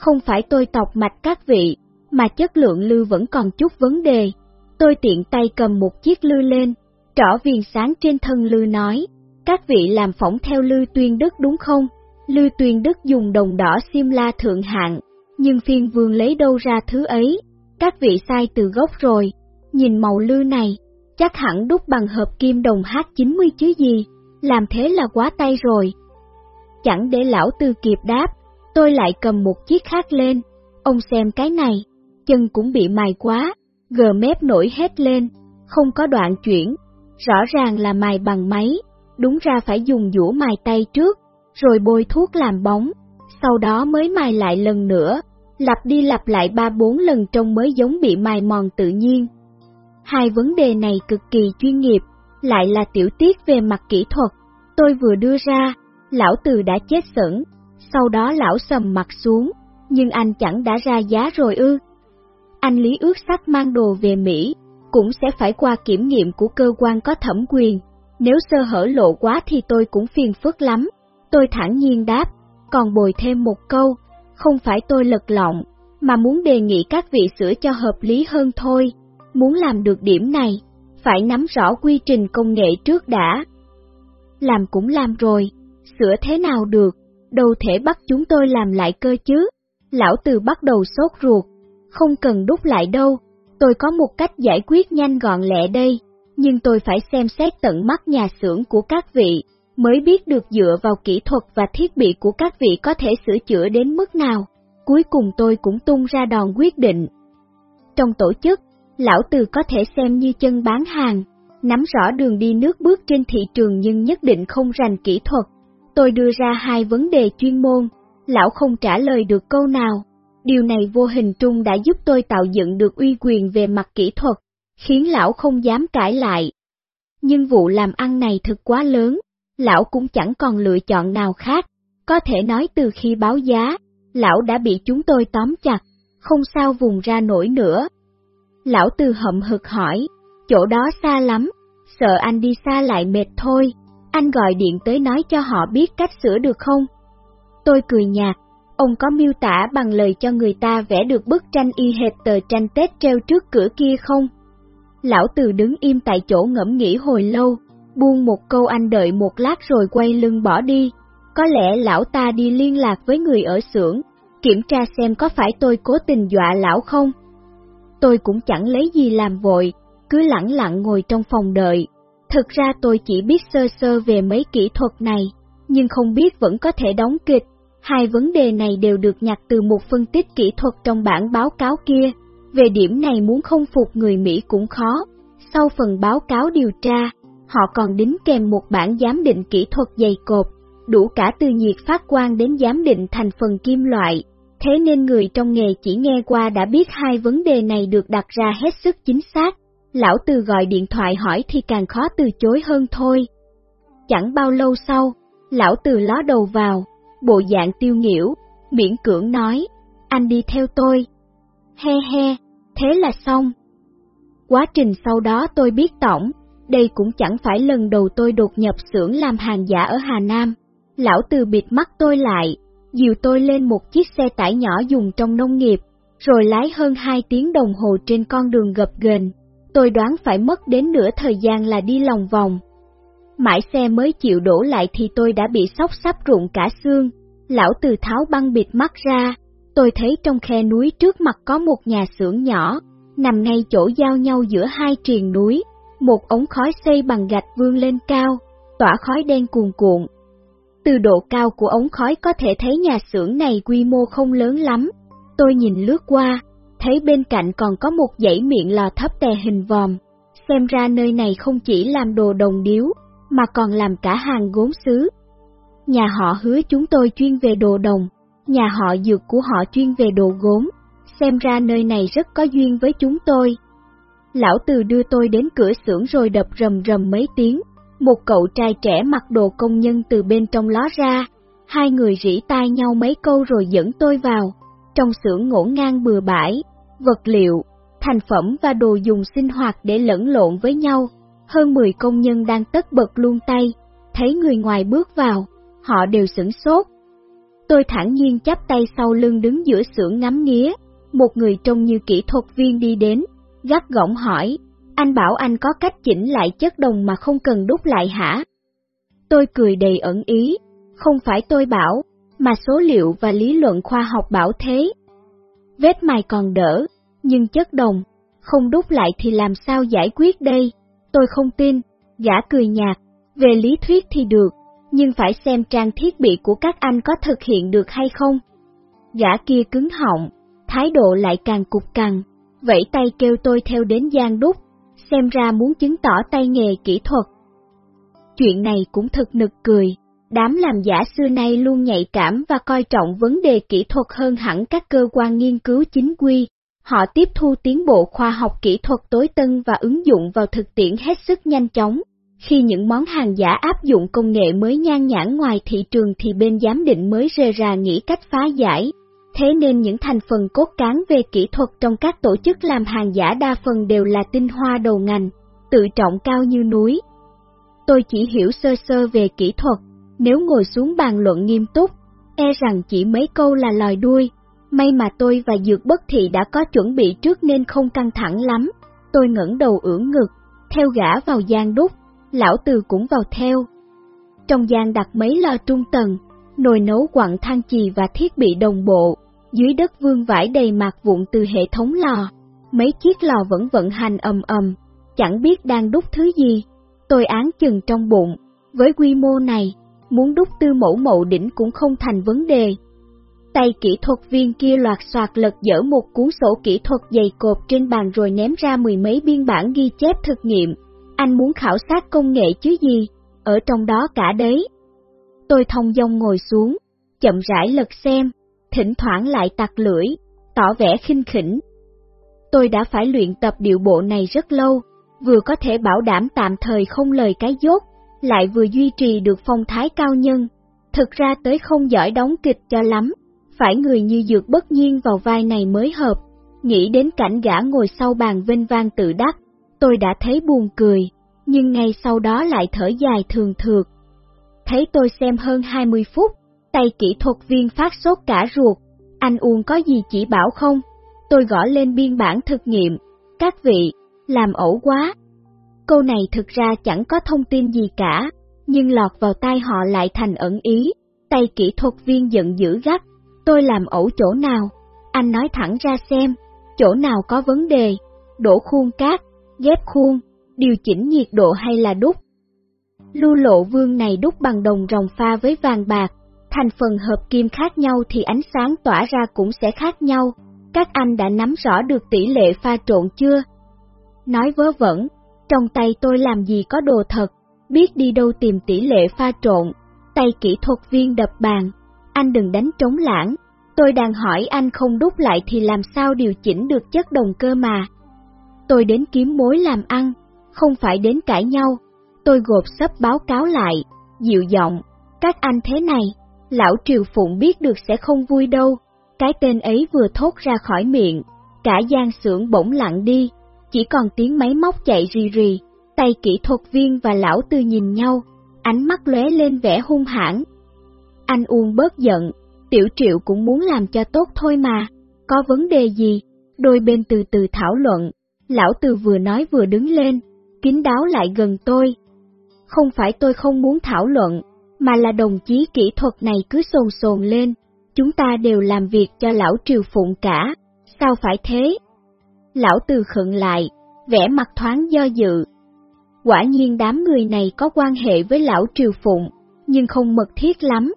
[SPEAKER 1] Không phải tôi tọc mạch các vị, mà chất lượng lư vẫn còn chút vấn đề. Tôi tiện tay cầm một chiếc lư lên, trỏ viền sáng trên thân lư nói, các vị làm phỏng theo Lư Tuyên Đức đúng không? Lư Tuyên Đức dùng đồng đỏ xiêm la thượng hạng, nhưng phiên vương lấy đâu ra thứ ấy? Các vị sai từ gốc rồi, nhìn màu lư này, chắc hẳn đúc bằng hợp kim đồng H90 chứ gì, làm thế là quá tay rồi. Chẳng để lão tư kịp đáp, tôi lại cầm một chiếc khác lên, ông xem cái này, chân cũng bị mài quá, gờ mép nổi hết lên, không có đoạn chuyển, rõ ràng là mài bằng máy, đúng ra phải dùng dũa mài tay trước, rồi bôi thuốc làm bóng, sau đó mới mài lại lần nữa, lặp đi lặp lại ba bốn lần trông mới giống bị mài mòn tự nhiên. Hai vấn đề này cực kỳ chuyên nghiệp, lại là tiểu tiết về mặt kỹ thuật, tôi vừa đưa ra, lão từ đã chết sững, sau đó lão sầm mặt xuống, nhưng anh chẳng đã ra giá rồi ư. Anh Lý ước sắc mang đồ về Mỹ, cũng sẽ phải qua kiểm nghiệm của cơ quan có thẩm quyền, nếu sơ hở lộ quá thì tôi cũng phiền phức lắm. Tôi thẳng nhiên đáp, còn bồi thêm một câu, không phải tôi lật lọng, mà muốn đề nghị các vị sửa cho hợp lý hơn thôi. Muốn làm được điểm này, phải nắm rõ quy trình công nghệ trước đã. Làm cũng làm rồi, sửa thế nào được, đâu thể bắt chúng tôi làm lại cơ chứ. Lão Từ bắt đầu sốt ruột, không cần đúc lại đâu, tôi có một cách giải quyết nhanh gọn lẹ đây, nhưng tôi phải xem xét tận mắt nhà xưởng của các vị, mới biết được dựa vào kỹ thuật và thiết bị của các vị có thể sửa chữa đến mức nào. Cuối cùng tôi cũng tung ra đòn quyết định. Trong tổ chức, lão từ có thể xem như chân bán hàng, nắm rõ đường đi nước bước trên thị trường nhưng nhất định không rành kỹ thuật. Tôi đưa ra hai vấn đề chuyên môn, lão không trả lời được câu nào. Điều này vô hình trung đã giúp tôi tạo dựng được uy quyền về mặt kỹ thuật, khiến lão không dám cãi lại. Nhưng vụ làm ăn này thực quá lớn, lão cũng chẳng còn lựa chọn nào khác, có thể nói từ khi báo giá, lão đã bị chúng tôi tóm chặt, không sao vùng ra nổi nữa. Lão từ hậm hực hỏi, chỗ đó xa lắm, sợ anh đi xa lại mệt thôi, anh gọi điện tới nói cho họ biết cách sửa được không? Tôi cười nhạt, ông có miêu tả bằng lời cho người ta vẽ được bức tranh y hệt tờ tranh Tết treo trước cửa kia không? Lão Từ đứng im tại chỗ ngẫm nghĩ hồi lâu, buông một câu anh đợi một lát rồi quay lưng bỏ đi. Có lẽ lão ta đi liên lạc với người ở xưởng, kiểm tra xem có phải tôi cố tình dọa lão không. Tôi cũng chẳng lấy gì làm vội, cứ lặng lặng ngồi trong phòng đợi. Thực ra tôi chỉ biết sơ sơ về mấy kỹ thuật này, nhưng không biết vẫn có thể đóng kịch. Hai vấn đề này đều được nhặt từ một phân tích kỹ thuật trong bản báo cáo kia. Về điểm này muốn không phục người Mỹ cũng khó. Sau phần báo cáo điều tra, họ còn đính kèm một bản giám định kỹ thuật dày cộp, đủ cả từ nhiệt phát quang đến giám định thành phần kim loại. Thế nên người trong nghề chỉ nghe qua đã biết hai vấn đề này được đặt ra hết sức chính xác. Lão Từ gọi điện thoại hỏi thì càng khó từ chối hơn thôi. Chẳng bao lâu sau, lão Từ ló đầu vào, bộ dạng tiêu nghỉu, miễn cưỡng nói, anh đi theo tôi. He he, thế là xong. Quá trình sau đó tôi biết tổng, đây cũng chẳng phải lần đầu tôi đột nhập xưởng làm hàng giả ở Hà Nam. Lão từ bịt mắt tôi lại, dìu tôi lên một chiếc xe tải nhỏ dùng trong nông nghiệp, rồi lái hơn 2 tiếng đồng hồ trên con đường gập ghềnh. Tôi đoán phải mất đến nửa thời gian là đi lòng vòng. Mãi xe mới chịu đổ lại thì tôi đã bị sóc sắp rụng cả xương. Lão từ tháo băng bịt mắt ra, tôi thấy trong khe núi trước mặt có một nhà xưởng nhỏ, nằm ngay chỗ giao nhau giữa hai triền núi, một ống khói xây bằng gạch vươn lên cao, tỏa khói đen cuồn cuộn. Từ độ cao của ống khói có thể thấy nhà xưởng này quy mô không lớn lắm. Tôi nhìn lướt qua, thấy bên cạnh còn có một dãy miệng lò thấp tè hình vòm. Xem ra nơi này không chỉ làm đồ đồng điếu, mà còn làm cả hàng gốm sứ. Nhà họ hứa chúng tôi chuyên về đồ đồng, nhà họ dược của họ chuyên về đồ gốm. Xem ra nơi này rất có duyên với chúng tôi. Lão Từ đưa tôi đến cửa xưởng rồi đập rầm rầm mấy tiếng, một cậu trai trẻ mặc đồ công nhân từ bên trong ló ra, hai người rỉ tai nhau mấy câu rồi dẫn tôi vào. Trong xưởng ngổn ngang bừa bãi, vật liệu, thành phẩm và đồ dùng sinh hoạt để lẫn lộn với nhau. Hơn 10 công nhân đang tất bật luôn tay, thấy người ngoài bước vào, họ đều sửng sốt. Tôi thẳng nhiên chắp tay sau lưng đứng giữa xưởng ngắm nghía, một người trông như kỹ thuật viên đi đến, gắt gỏng hỏi, anh bảo anh có cách chỉnh lại chất đồng mà không cần đúc lại hả? Tôi cười đầy ẩn ý, không phải tôi bảo, mà số liệu và lý luận khoa học bảo thế. Vết mài còn đỡ, nhưng chất đồng, không đúc lại thì làm sao giải quyết đây? Tôi không tin, gã cười nhạt, về lý thuyết thì được, nhưng phải xem trang thiết bị của các anh có thực hiện được hay không. Gã kia cứng họng, thái độ lại càng cục cằn, vẫy tay kêu tôi theo đến gian đúc, xem ra muốn chứng tỏ tay nghề kỹ thuật. Chuyện này cũng thật nực cười, đám làm giả xưa nay luôn nhạy cảm và coi trọng vấn đề kỹ thuật hơn hẳn các cơ quan nghiên cứu chính quy. Họ tiếp thu tiến bộ khoa học kỹ thuật tối tân và ứng dụng vào thực tiễn hết sức nhanh chóng. Khi những món hàng giả áp dụng công nghệ mới nhan nhãn ngoài thị trường thì bên giám định mới rề rà nghĩ cách phá giải. Thế nên những thành phần cốt cán về kỹ thuật trong các tổ chức làm hàng giả đa phần đều là tinh hoa đầu ngành, tự trọng cao như núi. Tôi chỉ hiểu sơ sơ về kỹ thuật, nếu ngồi xuống bàn luận nghiêm túc, e rằng chỉ mấy câu là lòi đuôi. May mà tôi và Dược Bất Thị đã có chuẩn bị trước nên không căng thẳng lắm. Tôi ngẩng đầu ưỡn ngực, theo gã vào gian đúc, lão từ cũng vào theo. Trong gian đặt mấy lò trung tầng, nồi nấu quặng than chì và thiết bị đồng bộ, dưới đất vương vải đầy mạc vụn từ hệ thống lò. Mấy chiếc lò vẫn vận hành ầm ầm, chẳng biết đang đúc thứ gì. Tôi án chừng trong bụng, với quy mô này, muốn đúc tư mẫu mậu đỉnh cũng không thành vấn đề. Tay kỹ thuật viên kia loạt soạt lật dở một cuốn sổ kỹ thuật dày cột trên bàn rồi ném ra mười mấy biên bản ghi chép thực nghiệm. Anh muốn khảo sát công nghệ chứ gì, ở trong đó cả đấy. Tôi thông dong ngồi xuống, chậm rãi lật xem, thỉnh thoảng lại tặc lưỡi, tỏ vẻ khinh khỉnh. Tôi đã phải luyện tập điệu bộ này rất lâu, vừa có thể bảo đảm tạm thời không lời cái dốt, lại vừa duy trì được phong thái cao nhân. Thực ra tới không giỏi đóng kịch cho lắm, phải người như dược bất nhiên vào vai này mới hợp. Nghĩ đến cảnh gã ngồi sau bàn vinh vang tự đắc, tôi đã thấy buồn cười, nhưng ngay sau đó lại thở dài thường thượt. Thấy tôi xem hơn 20 phút, tay kỹ thuật viên phát sốt cả ruột, anh Uông có gì chỉ bảo không? Tôi gõ lên biên bản thực nghiệm, các vị, làm ẩu quá, Câu này thực ra chẳng có thông tin gì cả, nhưng lọt vào tai họ lại thành ẩn ý. Tay kỹ thuật viên giận dữ gắt, tôi làm ẩu chỗ nào? Anh nói thẳng ra xem, chỗ nào có vấn đề, đổ khuôn cát, ghép khuôn, điều chỉnh nhiệt độ hay là đúc. Lưu lộ vương này đúc bằng đồng rồng pha với vàng bạc, thành phần hợp kim khác nhau thì ánh sáng tỏa ra cũng sẽ khác nhau. Các anh đã nắm rõ được tỷ lệ pha trộn chưa? Nói vớ vẩn, trong tay tôi làm gì có đồ thật, biết đi đâu tìm tỷ lệ pha trộn, tay kỹ thuật viên đập bàn. Anh đừng đánh trống lãng, tôi đang hỏi anh không đúc lại thì làm sao điều chỉnh được chất đồng cơ mà. Tôi đến kiếm mối làm ăn, không phải đến cãi nhau. Tôi gộp sắp báo cáo lại, dịu giọng, các anh thế này, lão Triều Phụng biết được sẽ không vui đâu. Cái tên ấy vừa thốt ra khỏi miệng, cả gian xưởng bỗng lặng đi, chỉ còn tiếng máy móc chạy rì rì, tay kỹ thuật viên và lão tư nhìn nhau, ánh mắt lóe lên vẻ hung hãn. Anh Uông bớt giận, tiểu triệu cũng muốn làm cho tốt thôi mà, có vấn đề gì, đôi bên từ từ thảo luận, lão tư vừa nói vừa đứng lên, kín đáo lại gần tôi. Không phải tôi không muốn thảo luận, mà là đồng chí kỹ thuật này cứ sồn sồn lên, chúng ta đều làm việc cho lão triều phụng cả, sao phải thế? Lão từ khựng lại, vẻ mặt thoáng do dự. Quả nhiên đám người này có quan hệ với lão Triều Phụng, nhưng không mật thiết lắm.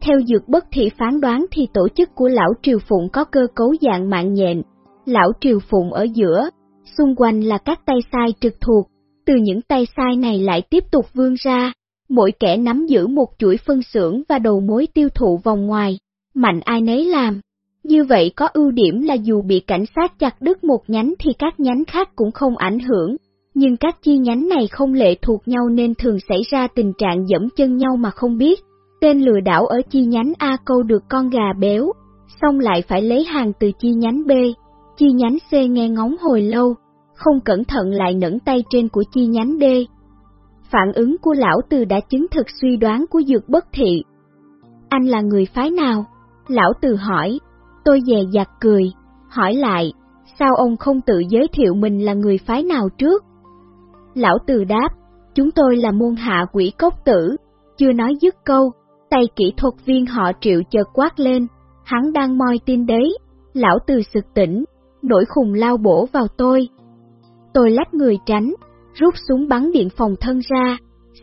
[SPEAKER 1] Theo dược bất thị phán đoán thì tổ chức của lão Triều Phụng có cơ cấu dạng mạng nhện, lão Triều Phụng ở giữa, xung quanh là các tay sai trực thuộc, từ những tay sai này lại tiếp tục vươn ra, mỗi kẻ nắm giữ một chuỗi phân xưởng và đầu mối tiêu thụ vòng ngoài, mạnh ai nấy làm. Như vậy có ưu điểm là dù bị cảnh sát chặt đứt một nhánh thì các nhánh khác cũng không ảnh hưởng, nhưng các chi nhánh này không lệ thuộc nhau nên thường xảy ra tình trạng dẫm chân nhau mà không biết. Tên lừa đảo ở chi nhánh A câu được con gà béo, xong lại phải lấy hàng từ chi nhánh B, chi nhánh C nghe ngóng hồi lâu, không cẩn thận lại nẫn tay trên của chi nhánh D. Phản ứng của lão từ đã chứng thực suy đoán của dược bất thị. Anh là người phái nào? Lão từ hỏi, Tôi dè dặt cười, hỏi lại, sao ông không tự giới thiệu mình là người phái nào trước? Lão Từ đáp, chúng tôi là môn hạ quỷ cốc tử, chưa nói dứt câu, tay kỹ thuật viên họ triệu chợt quát lên, hắn đang moi tin đấy, lão Từ sực tỉnh, nổi khùng lao bổ vào tôi. Tôi lách người tránh, rút súng bắn điện phòng thân ra,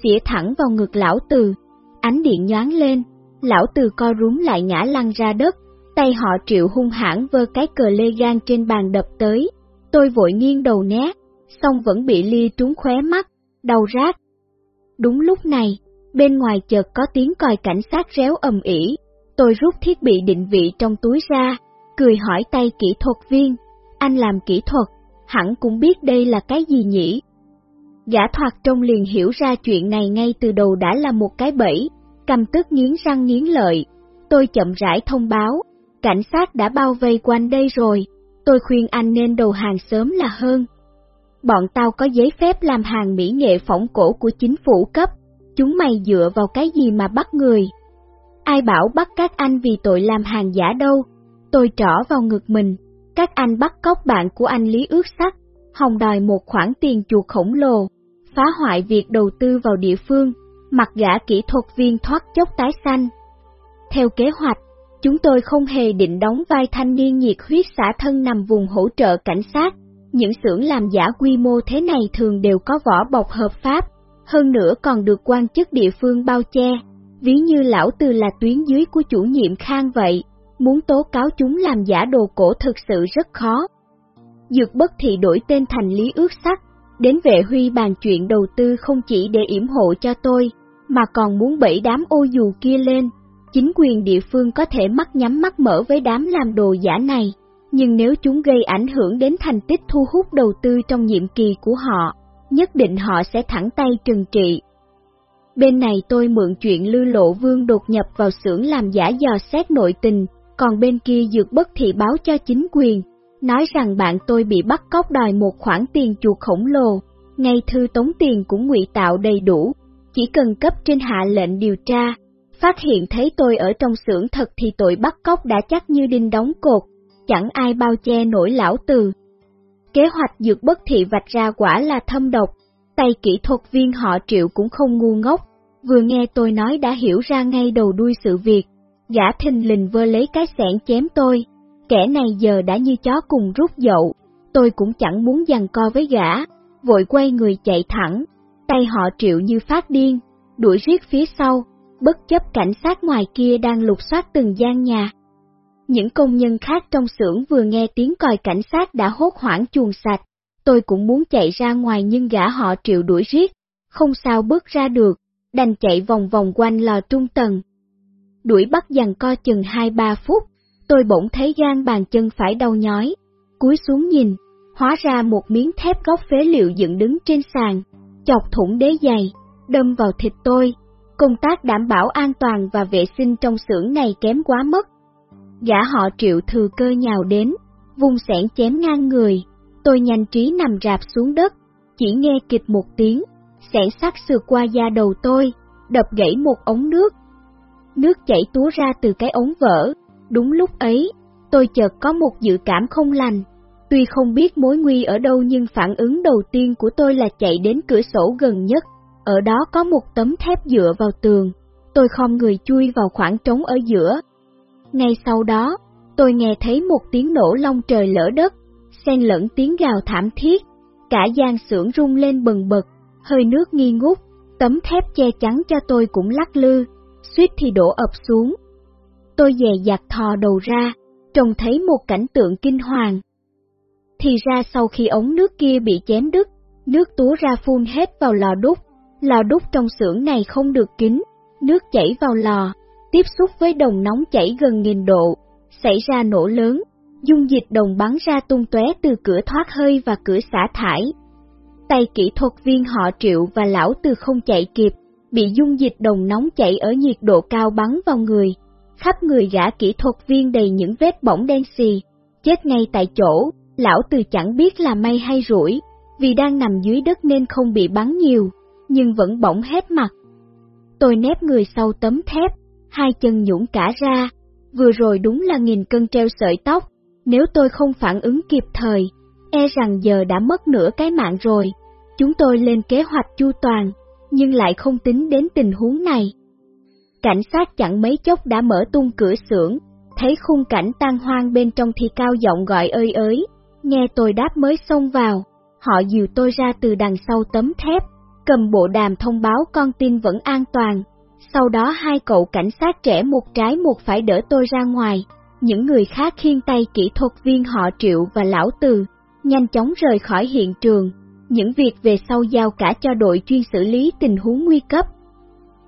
[SPEAKER 1] xỉa thẳng vào ngực lão Từ, ánh điện nhoáng lên, lão Từ co rúm lại ngã lăn ra đất, tay họ triệu hung hãn vơ cái cờ lê gan trên bàn đập tới, tôi vội nghiêng đầu né, xong vẫn bị ly trúng khóe mắt, đầu rát. Đúng lúc này, bên ngoài chợt có tiếng còi cảnh sát réo ầm ỉ, tôi rút thiết bị định vị trong túi ra, cười hỏi tay kỹ thuật viên, anh làm kỹ thuật, hẳn cũng biết đây là cái gì nhỉ? giả thoạt trong liền hiểu ra chuyện này ngay từ đầu đã là một cái bẫy, cầm tức nghiến răng nghiến lợi. Tôi chậm rãi thông báo, cảnh sát đã bao vây quanh đây rồi, tôi khuyên anh nên đầu hàng sớm là hơn. Bọn tao có giấy phép làm hàng mỹ nghệ phỏng cổ của chính phủ cấp, chúng mày dựa vào cái gì mà bắt người? Ai bảo bắt các anh vì tội làm hàng giả đâu? Tôi trỏ vào ngực mình, các anh bắt cóc bạn của anh Lý ước sắc, hòng đòi một khoản tiền chuột khổng lồ, phá hoại việc đầu tư vào địa phương, mặt gã kỹ thuật viên thoát chốc tái xanh. Theo kế hoạch, chúng tôi không hề định đóng vai thanh niên nhiệt huyết xã thân nằm vùng hỗ trợ cảnh sát. Những xưởng làm giả quy mô thế này thường đều có vỏ bọc hợp pháp, hơn nữa còn được quan chức địa phương bao che, ví như lão từ là tuyến dưới của chủ nhiệm khang vậy, muốn tố cáo chúng làm giả đồ cổ thực sự rất khó. Dược bất thị đổi tên thành Lý ước sắc, đến vệ huy bàn chuyện đầu tư không chỉ để yểm hộ cho tôi, mà còn muốn bẫy đám ô dù kia lên. Chính quyền địa phương có thể mắt nhắm mắt mở với đám làm đồ giả này, nhưng nếu chúng gây ảnh hưởng đến thành tích thu hút đầu tư trong nhiệm kỳ của họ, nhất định họ sẽ thẳng tay trừng trị. Bên này tôi mượn chuyện Lư Lộ Vương đột nhập vào xưởng làm giả dò xét nội tình, còn bên kia dược bất thị báo cho chính quyền, nói rằng bạn tôi bị bắt cóc đòi một khoản tiền chuộc khổng lồ, ngay thư tống tiền cũng ngụy tạo đầy đủ, chỉ cần cấp trên hạ lệnh điều tra, phát hiện thấy tôi ở trong xưởng thật thì tội bắt cóc đã chắc như đinh đóng cột, chẳng ai bao che nổi lão từ. Kế hoạch dược bất thị vạch ra quả là thâm độc, tay kỹ thuật viên họ triệu cũng không ngu ngốc, vừa nghe tôi nói đã hiểu ra ngay đầu đuôi sự việc, gã thình lình vơ lấy cái sẻn chém tôi, kẻ này giờ đã như chó cùng rút dậu, tôi cũng chẳng muốn giằng co với gã, vội quay người chạy thẳng, tay họ triệu như phát điên, đuổi riết phía sau, bất chấp cảnh sát ngoài kia đang lục soát từng gian nhà. Những công nhân khác trong xưởng vừa nghe tiếng còi cảnh sát đã hốt hoảng chuồng sạch, tôi cũng muốn chạy ra ngoài nhưng gã họ triệu đuổi riết, không sao bước ra được, đành chạy vòng vòng quanh lò trung tầng. Đuổi bắt dằn co chừng 2-3 phút, tôi bỗng thấy gan bàn chân phải đau nhói, cúi xuống nhìn, hóa ra một miếng thép góc phế liệu dựng đứng trên sàn, chọc thủng đế giày, đâm vào thịt tôi. Công tác đảm bảo an toàn và vệ sinh trong xưởng này kém quá mất. Gã họ triệu thừa cơ nhào đến, vùng sẻn chém ngang người, tôi nhanh trí nằm rạp xuống đất, chỉ nghe kịch một tiếng, sẻn sắc sượt qua da đầu tôi, đập gãy một ống nước. Nước chảy túa ra từ cái ống vỡ, đúng lúc ấy, tôi chợt có một dự cảm không lành, Tuy không biết mối nguy ở đâu nhưng phản ứng đầu tiên của tôi là chạy đến cửa sổ gần nhất, ở đó có một tấm thép dựa vào tường, tôi khom người chui vào khoảng trống ở giữa. Ngay sau đó, tôi nghe thấy một tiếng nổ long trời lỡ đất, xen lẫn tiếng gào thảm thiết, cả gian xưởng rung lên bần bật, hơi nước nghi ngút, tấm thép che chắn cho tôi cũng lắc lư, suýt thì đổ ập xuống. Tôi dè dặt thò đầu ra, trông thấy một cảnh tượng kinh hoàng, thì ra sau khi ống nước kia bị chém đứt, nước túa ra phun hết vào lò đúc. Lò đúc trong xưởng này không được kín, nước chảy vào lò, tiếp xúc với đồng nóng chảy gần nghìn độ, xảy ra nổ lớn, dung dịch đồng bắn ra tung tóe từ cửa thoát hơi và cửa xả thải. Tay kỹ thuật viên họ triệu và lão từ không chạy kịp, bị dung dịch đồng nóng chảy ở nhiệt độ cao bắn vào người, khắp người gã kỹ thuật viên đầy những vết bỏng đen xì, chết ngay tại chỗ, Lão từ chẳng biết là may hay rủi, vì đang nằm dưới đất nên không bị bắn nhiều, nhưng vẫn bỗng hết mặt. Tôi nép người sau tấm thép, hai chân nhũn cả ra, vừa rồi đúng là nghìn cân treo sợi tóc, nếu tôi không phản ứng kịp thời, e rằng giờ đã mất nửa cái mạng rồi. Chúng tôi lên kế hoạch chu toàn, nhưng lại không tính đến tình huống này. Cảnh sát chẳng mấy chốc đã mở tung cửa xưởng, thấy khung cảnh tan hoang bên trong thì cao giọng gọi ơi ới, Nghe tôi đáp mới xông vào, họ dìu tôi ra từ đằng sau tấm thép, cầm bộ đàm thông báo con tin vẫn an toàn. Sau đó hai cậu cảnh sát trẻ một trái một phải đỡ tôi ra ngoài, những người khác khiêng tay kỹ thuật viên họ triệu và lão từ, nhanh chóng rời khỏi hiện trường, những việc về sau giao cả cho đội chuyên xử lý tình huống nguy cấp.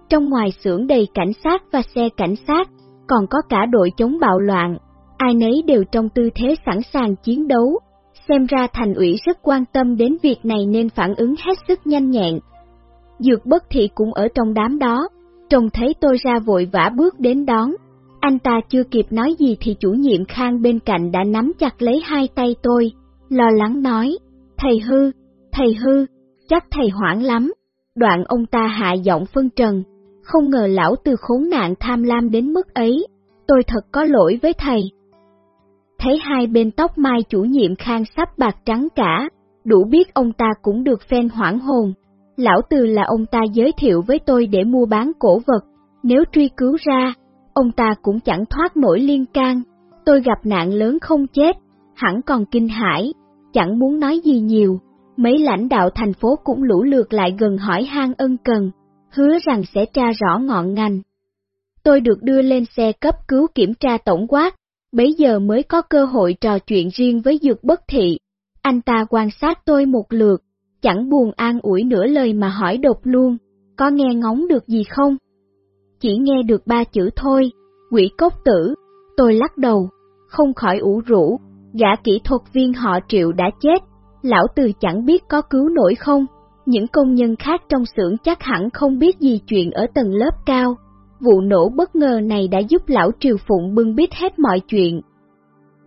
[SPEAKER 1] Trong ngoài xưởng đầy cảnh sát và xe cảnh sát, còn có cả đội chống bạo loạn, ai nấy đều trong tư thế sẵn sàng chiến đấu, xem ra thành ủy rất quan tâm đến việc này nên phản ứng hết sức nhanh nhẹn. Dược bất thị cũng ở trong đám đó, trông thấy tôi ra vội vã bước đến đón. Anh ta chưa kịp nói gì thì chủ nhiệm khang bên cạnh đã nắm chặt lấy hai tay tôi, lo lắng nói, thầy hư, thầy hư, chắc thầy hoảng lắm. Đoạn ông ta hạ giọng phân trần, không ngờ lão từ khốn nạn tham lam đến mức ấy, tôi thật có lỗi với thầy. Thấy hai bên tóc mai chủ nhiệm khang sắp bạc trắng cả, đủ biết ông ta cũng được phen hoảng hồn. Lão từ là ông ta giới thiệu với tôi để mua bán cổ vật, nếu truy cứu ra, ông ta cũng chẳng thoát mỗi liên can. Tôi gặp nạn lớn không chết, hẳn còn kinh hãi, chẳng muốn nói gì nhiều. Mấy lãnh đạo thành phố cũng lũ lượt lại gần hỏi han ân cần, hứa rằng sẽ tra rõ ngọn ngành. Tôi được đưa lên xe cấp cứu kiểm tra tổng quát, bấy giờ mới có cơ hội trò chuyện riêng với Dược Bất Thị. Anh ta quan sát tôi một lượt, chẳng buồn an ủi nửa lời mà hỏi đột luôn, có nghe ngóng được gì không? Chỉ nghe được ba chữ thôi, quỷ cốc tử, tôi lắc đầu, không khỏi ủ rũ, gã kỹ thuật viên họ triệu đã chết, lão từ chẳng biết có cứu nổi không, những công nhân khác trong xưởng chắc hẳn không biết gì chuyện ở tầng lớp cao. Vụ nổ bất ngờ này đã giúp lão Triều Phụng bưng biết hết mọi chuyện.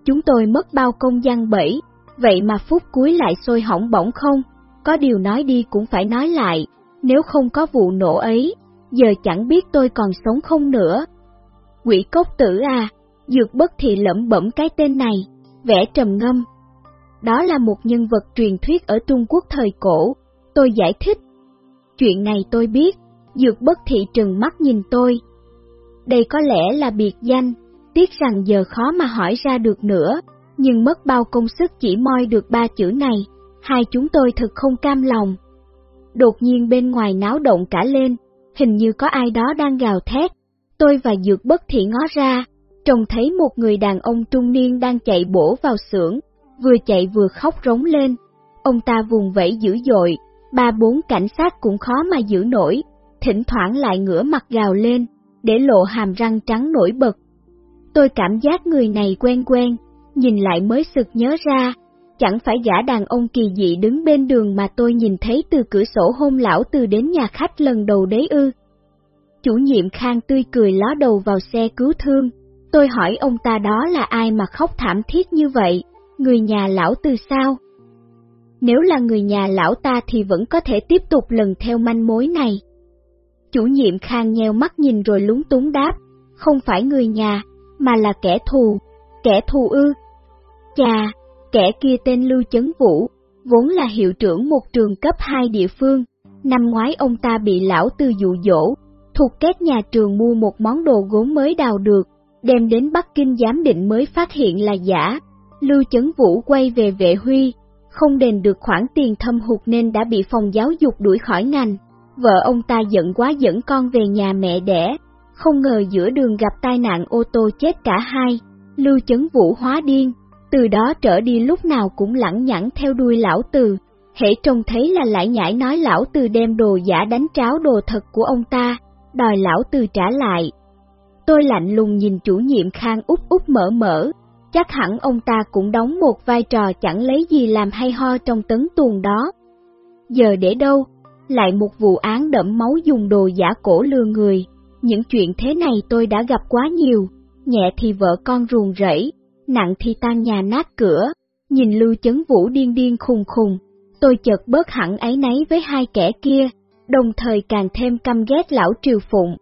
[SPEAKER 1] Chúng tôi mất bao công gian bẫy, vậy mà phút cuối lại sôi hỏng bỏng không? Có điều nói đi cũng phải nói lại, nếu không có vụ nổ ấy, giờ chẳng biết tôi còn sống không nữa. Quỷ cốc tử à, dược bất thì lẩm bẩm cái tên này, vẽ trầm ngâm. Đó là một nhân vật truyền thuyết ở Trung Quốc thời cổ, tôi giải thích. Chuyện này tôi biết, dược bất thị trừng mắt nhìn tôi. Đây có lẽ là biệt danh, tiếc rằng giờ khó mà hỏi ra được nữa, nhưng mất bao công sức chỉ moi được ba chữ này, hai chúng tôi thật không cam lòng. Đột nhiên bên ngoài náo động cả lên, hình như có ai đó đang gào thét. Tôi và Dược bất thị ngó ra, trông thấy một người đàn ông trung niên đang chạy bổ vào xưởng, vừa chạy vừa khóc rống lên. Ông ta vùng vẫy dữ dội, ba bốn cảnh sát cũng khó mà giữ nổi, thỉnh thoảng lại ngửa mặt gào lên, để lộ hàm răng trắng nổi bật. Tôi cảm giác người này quen quen, nhìn lại mới sực nhớ ra, chẳng phải gã đàn ông kỳ dị đứng bên đường mà tôi nhìn thấy từ cửa sổ hôn lão từ đến nhà khách lần đầu đấy ư. Chủ nhiệm Khang tươi cười ló đầu vào xe cứu thương, tôi hỏi ông ta đó là ai mà khóc thảm thiết như vậy, người nhà lão từ sao? Nếu là người nhà lão ta thì vẫn có thể tiếp tục lần theo manh mối này. Chủ nhiệm Khang nheo mắt nhìn rồi lúng túng đáp, không phải người nhà, mà là kẻ thù, kẻ thù ư. Chà, Kẻ kia tên Lưu Chấn Vũ, vốn là hiệu trưởng một trường cấp 2 địa phương. Năm ngoái ông ta bị lão tư dụ dỗ, thuộc kết nhà trường mua một món đồ gốm mới đào được, đem đến Bắc Kinh giám định mới phát hiện là giả. Lưu Chấn Vũ quay về vệ huy, không đền được khoản tiền thâm hụt nên đã bị phòng giáo dục đuổi khỏi ngành. Vợ ông ta giận quá dẫn con về nhà mẹ đẻ, không ngờ giữa đường gặp tai nạn ô tô chết cả hai. Lưu Chấn Vũ hóa điên, từ đó trở đi lúc nào cũng lẳng nhẳng theo đuôi lão từ, hễ trông thấy là lại nhảy nói lão từ đem đồ giả đánh tráo đồ thật của ông ta, đòi lão từ trả lại. Tôi lạnh lùng nhìn chủ nhiệm khang úp úp mở mở, chắc hẳn ông ta cũng đóng một vai trò chẳng lấy gì làm hay ho trong tấn tuồng đó. Giờ để đâu, lại một vụ án đẫm máu dùng đồ giả cổ lừa người, những chuyện thế này tôi đã gặp quá nhiều, nhẹ thì vợ con ruồng rẫy, nặng thì tan nhà nát cửa, nhìn Lưu Chấn Vũ điên điên khùng khùng, tôi chợt bớt hẳn ấy nấy với hai kẻ kia, đồng thời càng thêm căm ghét lão Triều Phụng.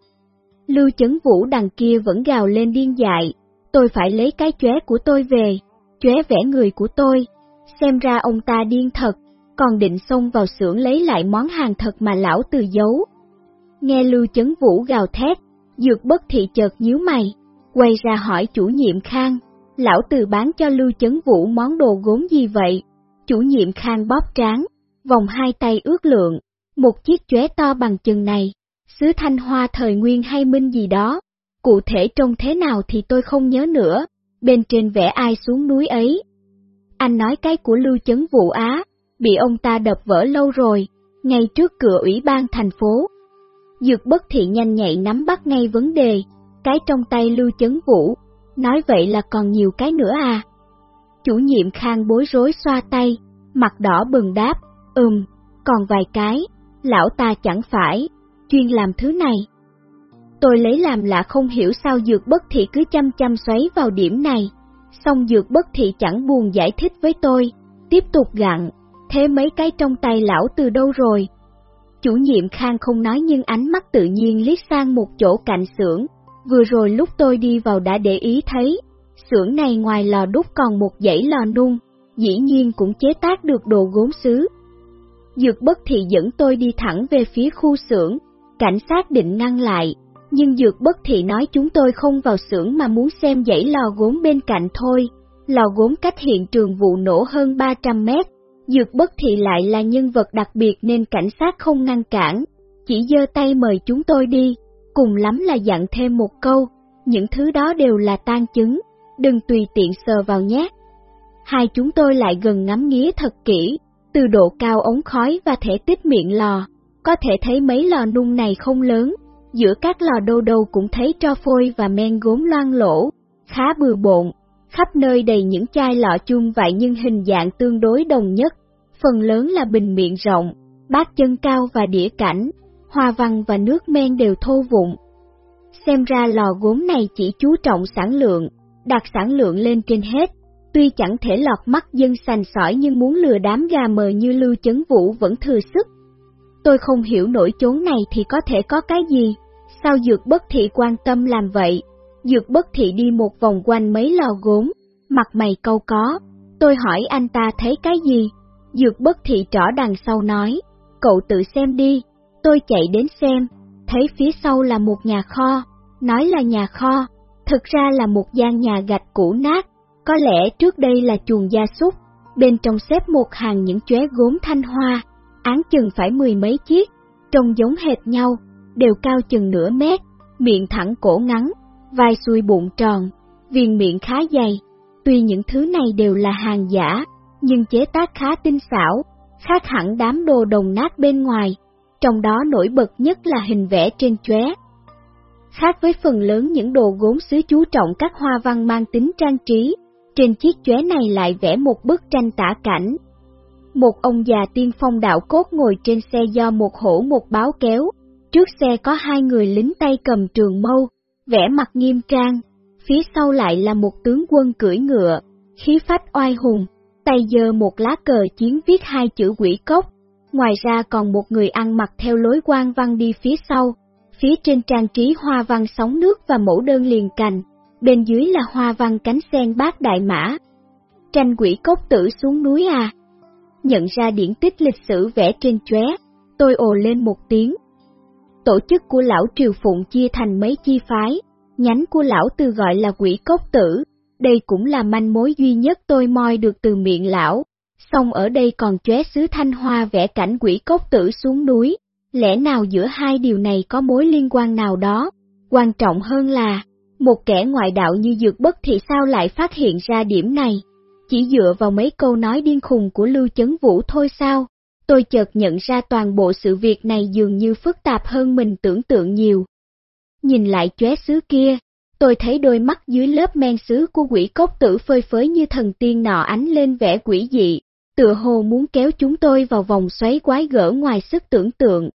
[SPEAKER 1] Lưu Chấn Vũ đằng kia vẫn gào lên điên dại, tôi phải lấy cái chóe của tôi về, chóe vẽ người của tôi, xem ra ông ta điên thật, còn định xông vào xưởng lấy lại món hàng thật mà lão từ giấu. Nghe Lưu Chấn Vũ gào thét, dược bất thị chợt nhíu mày, quay ra hỏi chủ nhiệm Khang, Lão từ bán cho Lưu Chấn Vũ món đồ gốm gì vậy? Chủ nhiệm khang bóp trán, vòng hai tay ước lượng, một chiếc chóe to bằng chừng này, xứ thanh hoa thời nguyên hay minh gì đó, cụ thể trông thế nào thì tôi không nhớ nữa, bên trên vẽ ai xuống núi ấy. Anh nói cái của Lưu Chấn Vũ Á, bị ông ta đập vỡ lâu rồi, ngay trước cửa ủy ban thành phố. Dược bất thị nhanh nhạy nắm bắt ngay vấn đề, cái trong tay Lưu Chấn Vũ, nói vậy là còn nhiều cái nữa à. Chủ nhiệm khang bối rối xoa tay, mặt đỏ bừng đáp, ừm, còn vài cái, lão ta chẳng phải, chuyên làm thứ này. Tôi lấy làm lạ không hiểu sao dược bất thị cứ chăm chăm xoáy vào điểm này, xong dược bất thị chẳng buồn giải thích với tôi, tiếp tục gặn, thế mấy cái trong tay lão từ đâu rồi? Chủ nhiệm Khang không nói nhưng ánh mắt tự nhiên liếc sang một chỗ cạnh xưởng, vừa rồi lúc tôi đi vào đã để ý thấy, xưởng này ngoài lò đúc còn một dãy lò nung, dĩ nhiên cũng chế tác được đồ gốm sứ. Dược bất thị dẫn tôi đi thẳng về phía khu xưởng, cảnh sát định ngăn lại, nhưng Dược bất thị nói chúng tôi không vào xưởng mà muốn xem dãy lò gốm bên cạnh thôi. Lò gốm cách hiện trường vụ nổ hơn 300 mét, Dược bất thị lại là nhân vật đặc biệt nên cảnh sát không ngăn cản, chỉ giơ tay mời chúng tôi đi, cùng lắm là dặn thêm một câu, những thứ đó đều là tan chứng, đừng tùy tiện sờ vào nhé. Hai chúng tôi lại gần ngắm nghía thật kỹ, từ độ cao ống khói và thể tích miệng lò, có thể thấy mấy lò nung này không lớn, giữa các lò đâu đâu cũng thấy tro phôi và men gốm loang lỗ, khá bừa bộn, khắp nơi đầy những chai lọ chung vậy nhưng hình dạng tương đối đồng nhất, phần lớn là bình miệng rộng, bát chân cao và đĩa cảnh, hoa văn và nước men đều thô vụn. Xem ra lò gốm này chỉ chú trọng sản lượng, đặt sản lượng lên trên hết, tuy chẳng thể lọt mắt dân sành sỏi nhưng muốn lừa đám gà mờ như Lưu Chấn Vũ vẫn thừa sức. Tôi không hiểu nổi chốn này thì có thể có cái gì, sao Dược Bất Thị quan tâm làm vậy? Dược Bất Thị đi một vòng quanh mấy lò gốm, mặt mày câu có, tôi hỏi anh ta thấy cái gì? Dược Bất Thị trỏ đằng sau nói, cậu tự xem đi, tôi chạy đến xem, thấy phía sau là một nhà kho, nói là nhà kho, thực ra là một gian nhà gạch cũ nát, có lẽ trước đây là chuồng gia súc, bên trong xếp một hàng những chóe gốm thanh hoa, án chừng phải mười mấy chiếc, trông giống hệt nhau, đều cao chừng nửa mét, miệng thẳng cổ ngắn, vai xuôi bụng tròn, viền miệng khá dày. Tuy những thứ này đều là hàng giả, nhưng chế tác khá tinh xảo, khác hẳn đám đồ đồng nát bên ngoài, trong đó nổi bật nhất là hình vẽ trên chóe. Khác với phần lớn những đồ gốm sứ chú trọng các hoa văn mang tính trang trí, trên chiếc chóe này lại vẽ một bức tranh tả cảnh. Một ông già tiên phong đạo cốt ngồi trên xe do một hổ một báo kéo, trước xe có hai người lính tay cầm trường mâu, vẻ mặt nghiêm trang, phía sau lại là một tướng quân cưỡi ngựa, khí phách oai hùng, tay giơ một lá cờ chiến viết hai chữ quỷ cốc, ngoài ra còn một người ăn mặc theo lối quan văn đi phía sau, phía trên trang trí hoa văn sóng nước và mẫu đơn liền cành, bên dưới là hoa văn cánh sen bát đại mã. Tranh quỷ cốc tử xuống núi à? Nhận ra điển tích lịch sử vẽ trên chóe, tôi ồ lên một tiếng. Tổ chức của lão Triều Phụng chia thành mấy chi phái, nhánh của lão từ gọi là quỷ cốc tử, đây cũng là manh mối duy nhất tôi moi được từ miệng lão. Xong ở đây còn chóe sứ thanh hoa vẽ cảnh quỷ cốc tử xuống núi, lẽ nào giữa hai điều này có mối liên quan nào đó? Quan trọng hơn là, một kẻ ngoại đạo như dược bất thì sao lại phát hiện ra điểm này? Chỉ dựa vào mấy câu nói điên khùng của Lưu Chấn Vũ thôi sao? Tôi chợt nhận ra toàn bộ sự việc này dường như phức tạp hơn mình tưởng tượng nhiều. Nhìn lại chóe xứ kia, tôi thấy đôi mắt dưới lớp men sứ của quỷ cốc tử phơi phới như thần tiên nọ ánh lên vẻ quỷ dị, tựa hồ muốn kéo chúng tôi vào vòng xoáy quái gở ngoài sức tưởng tượng.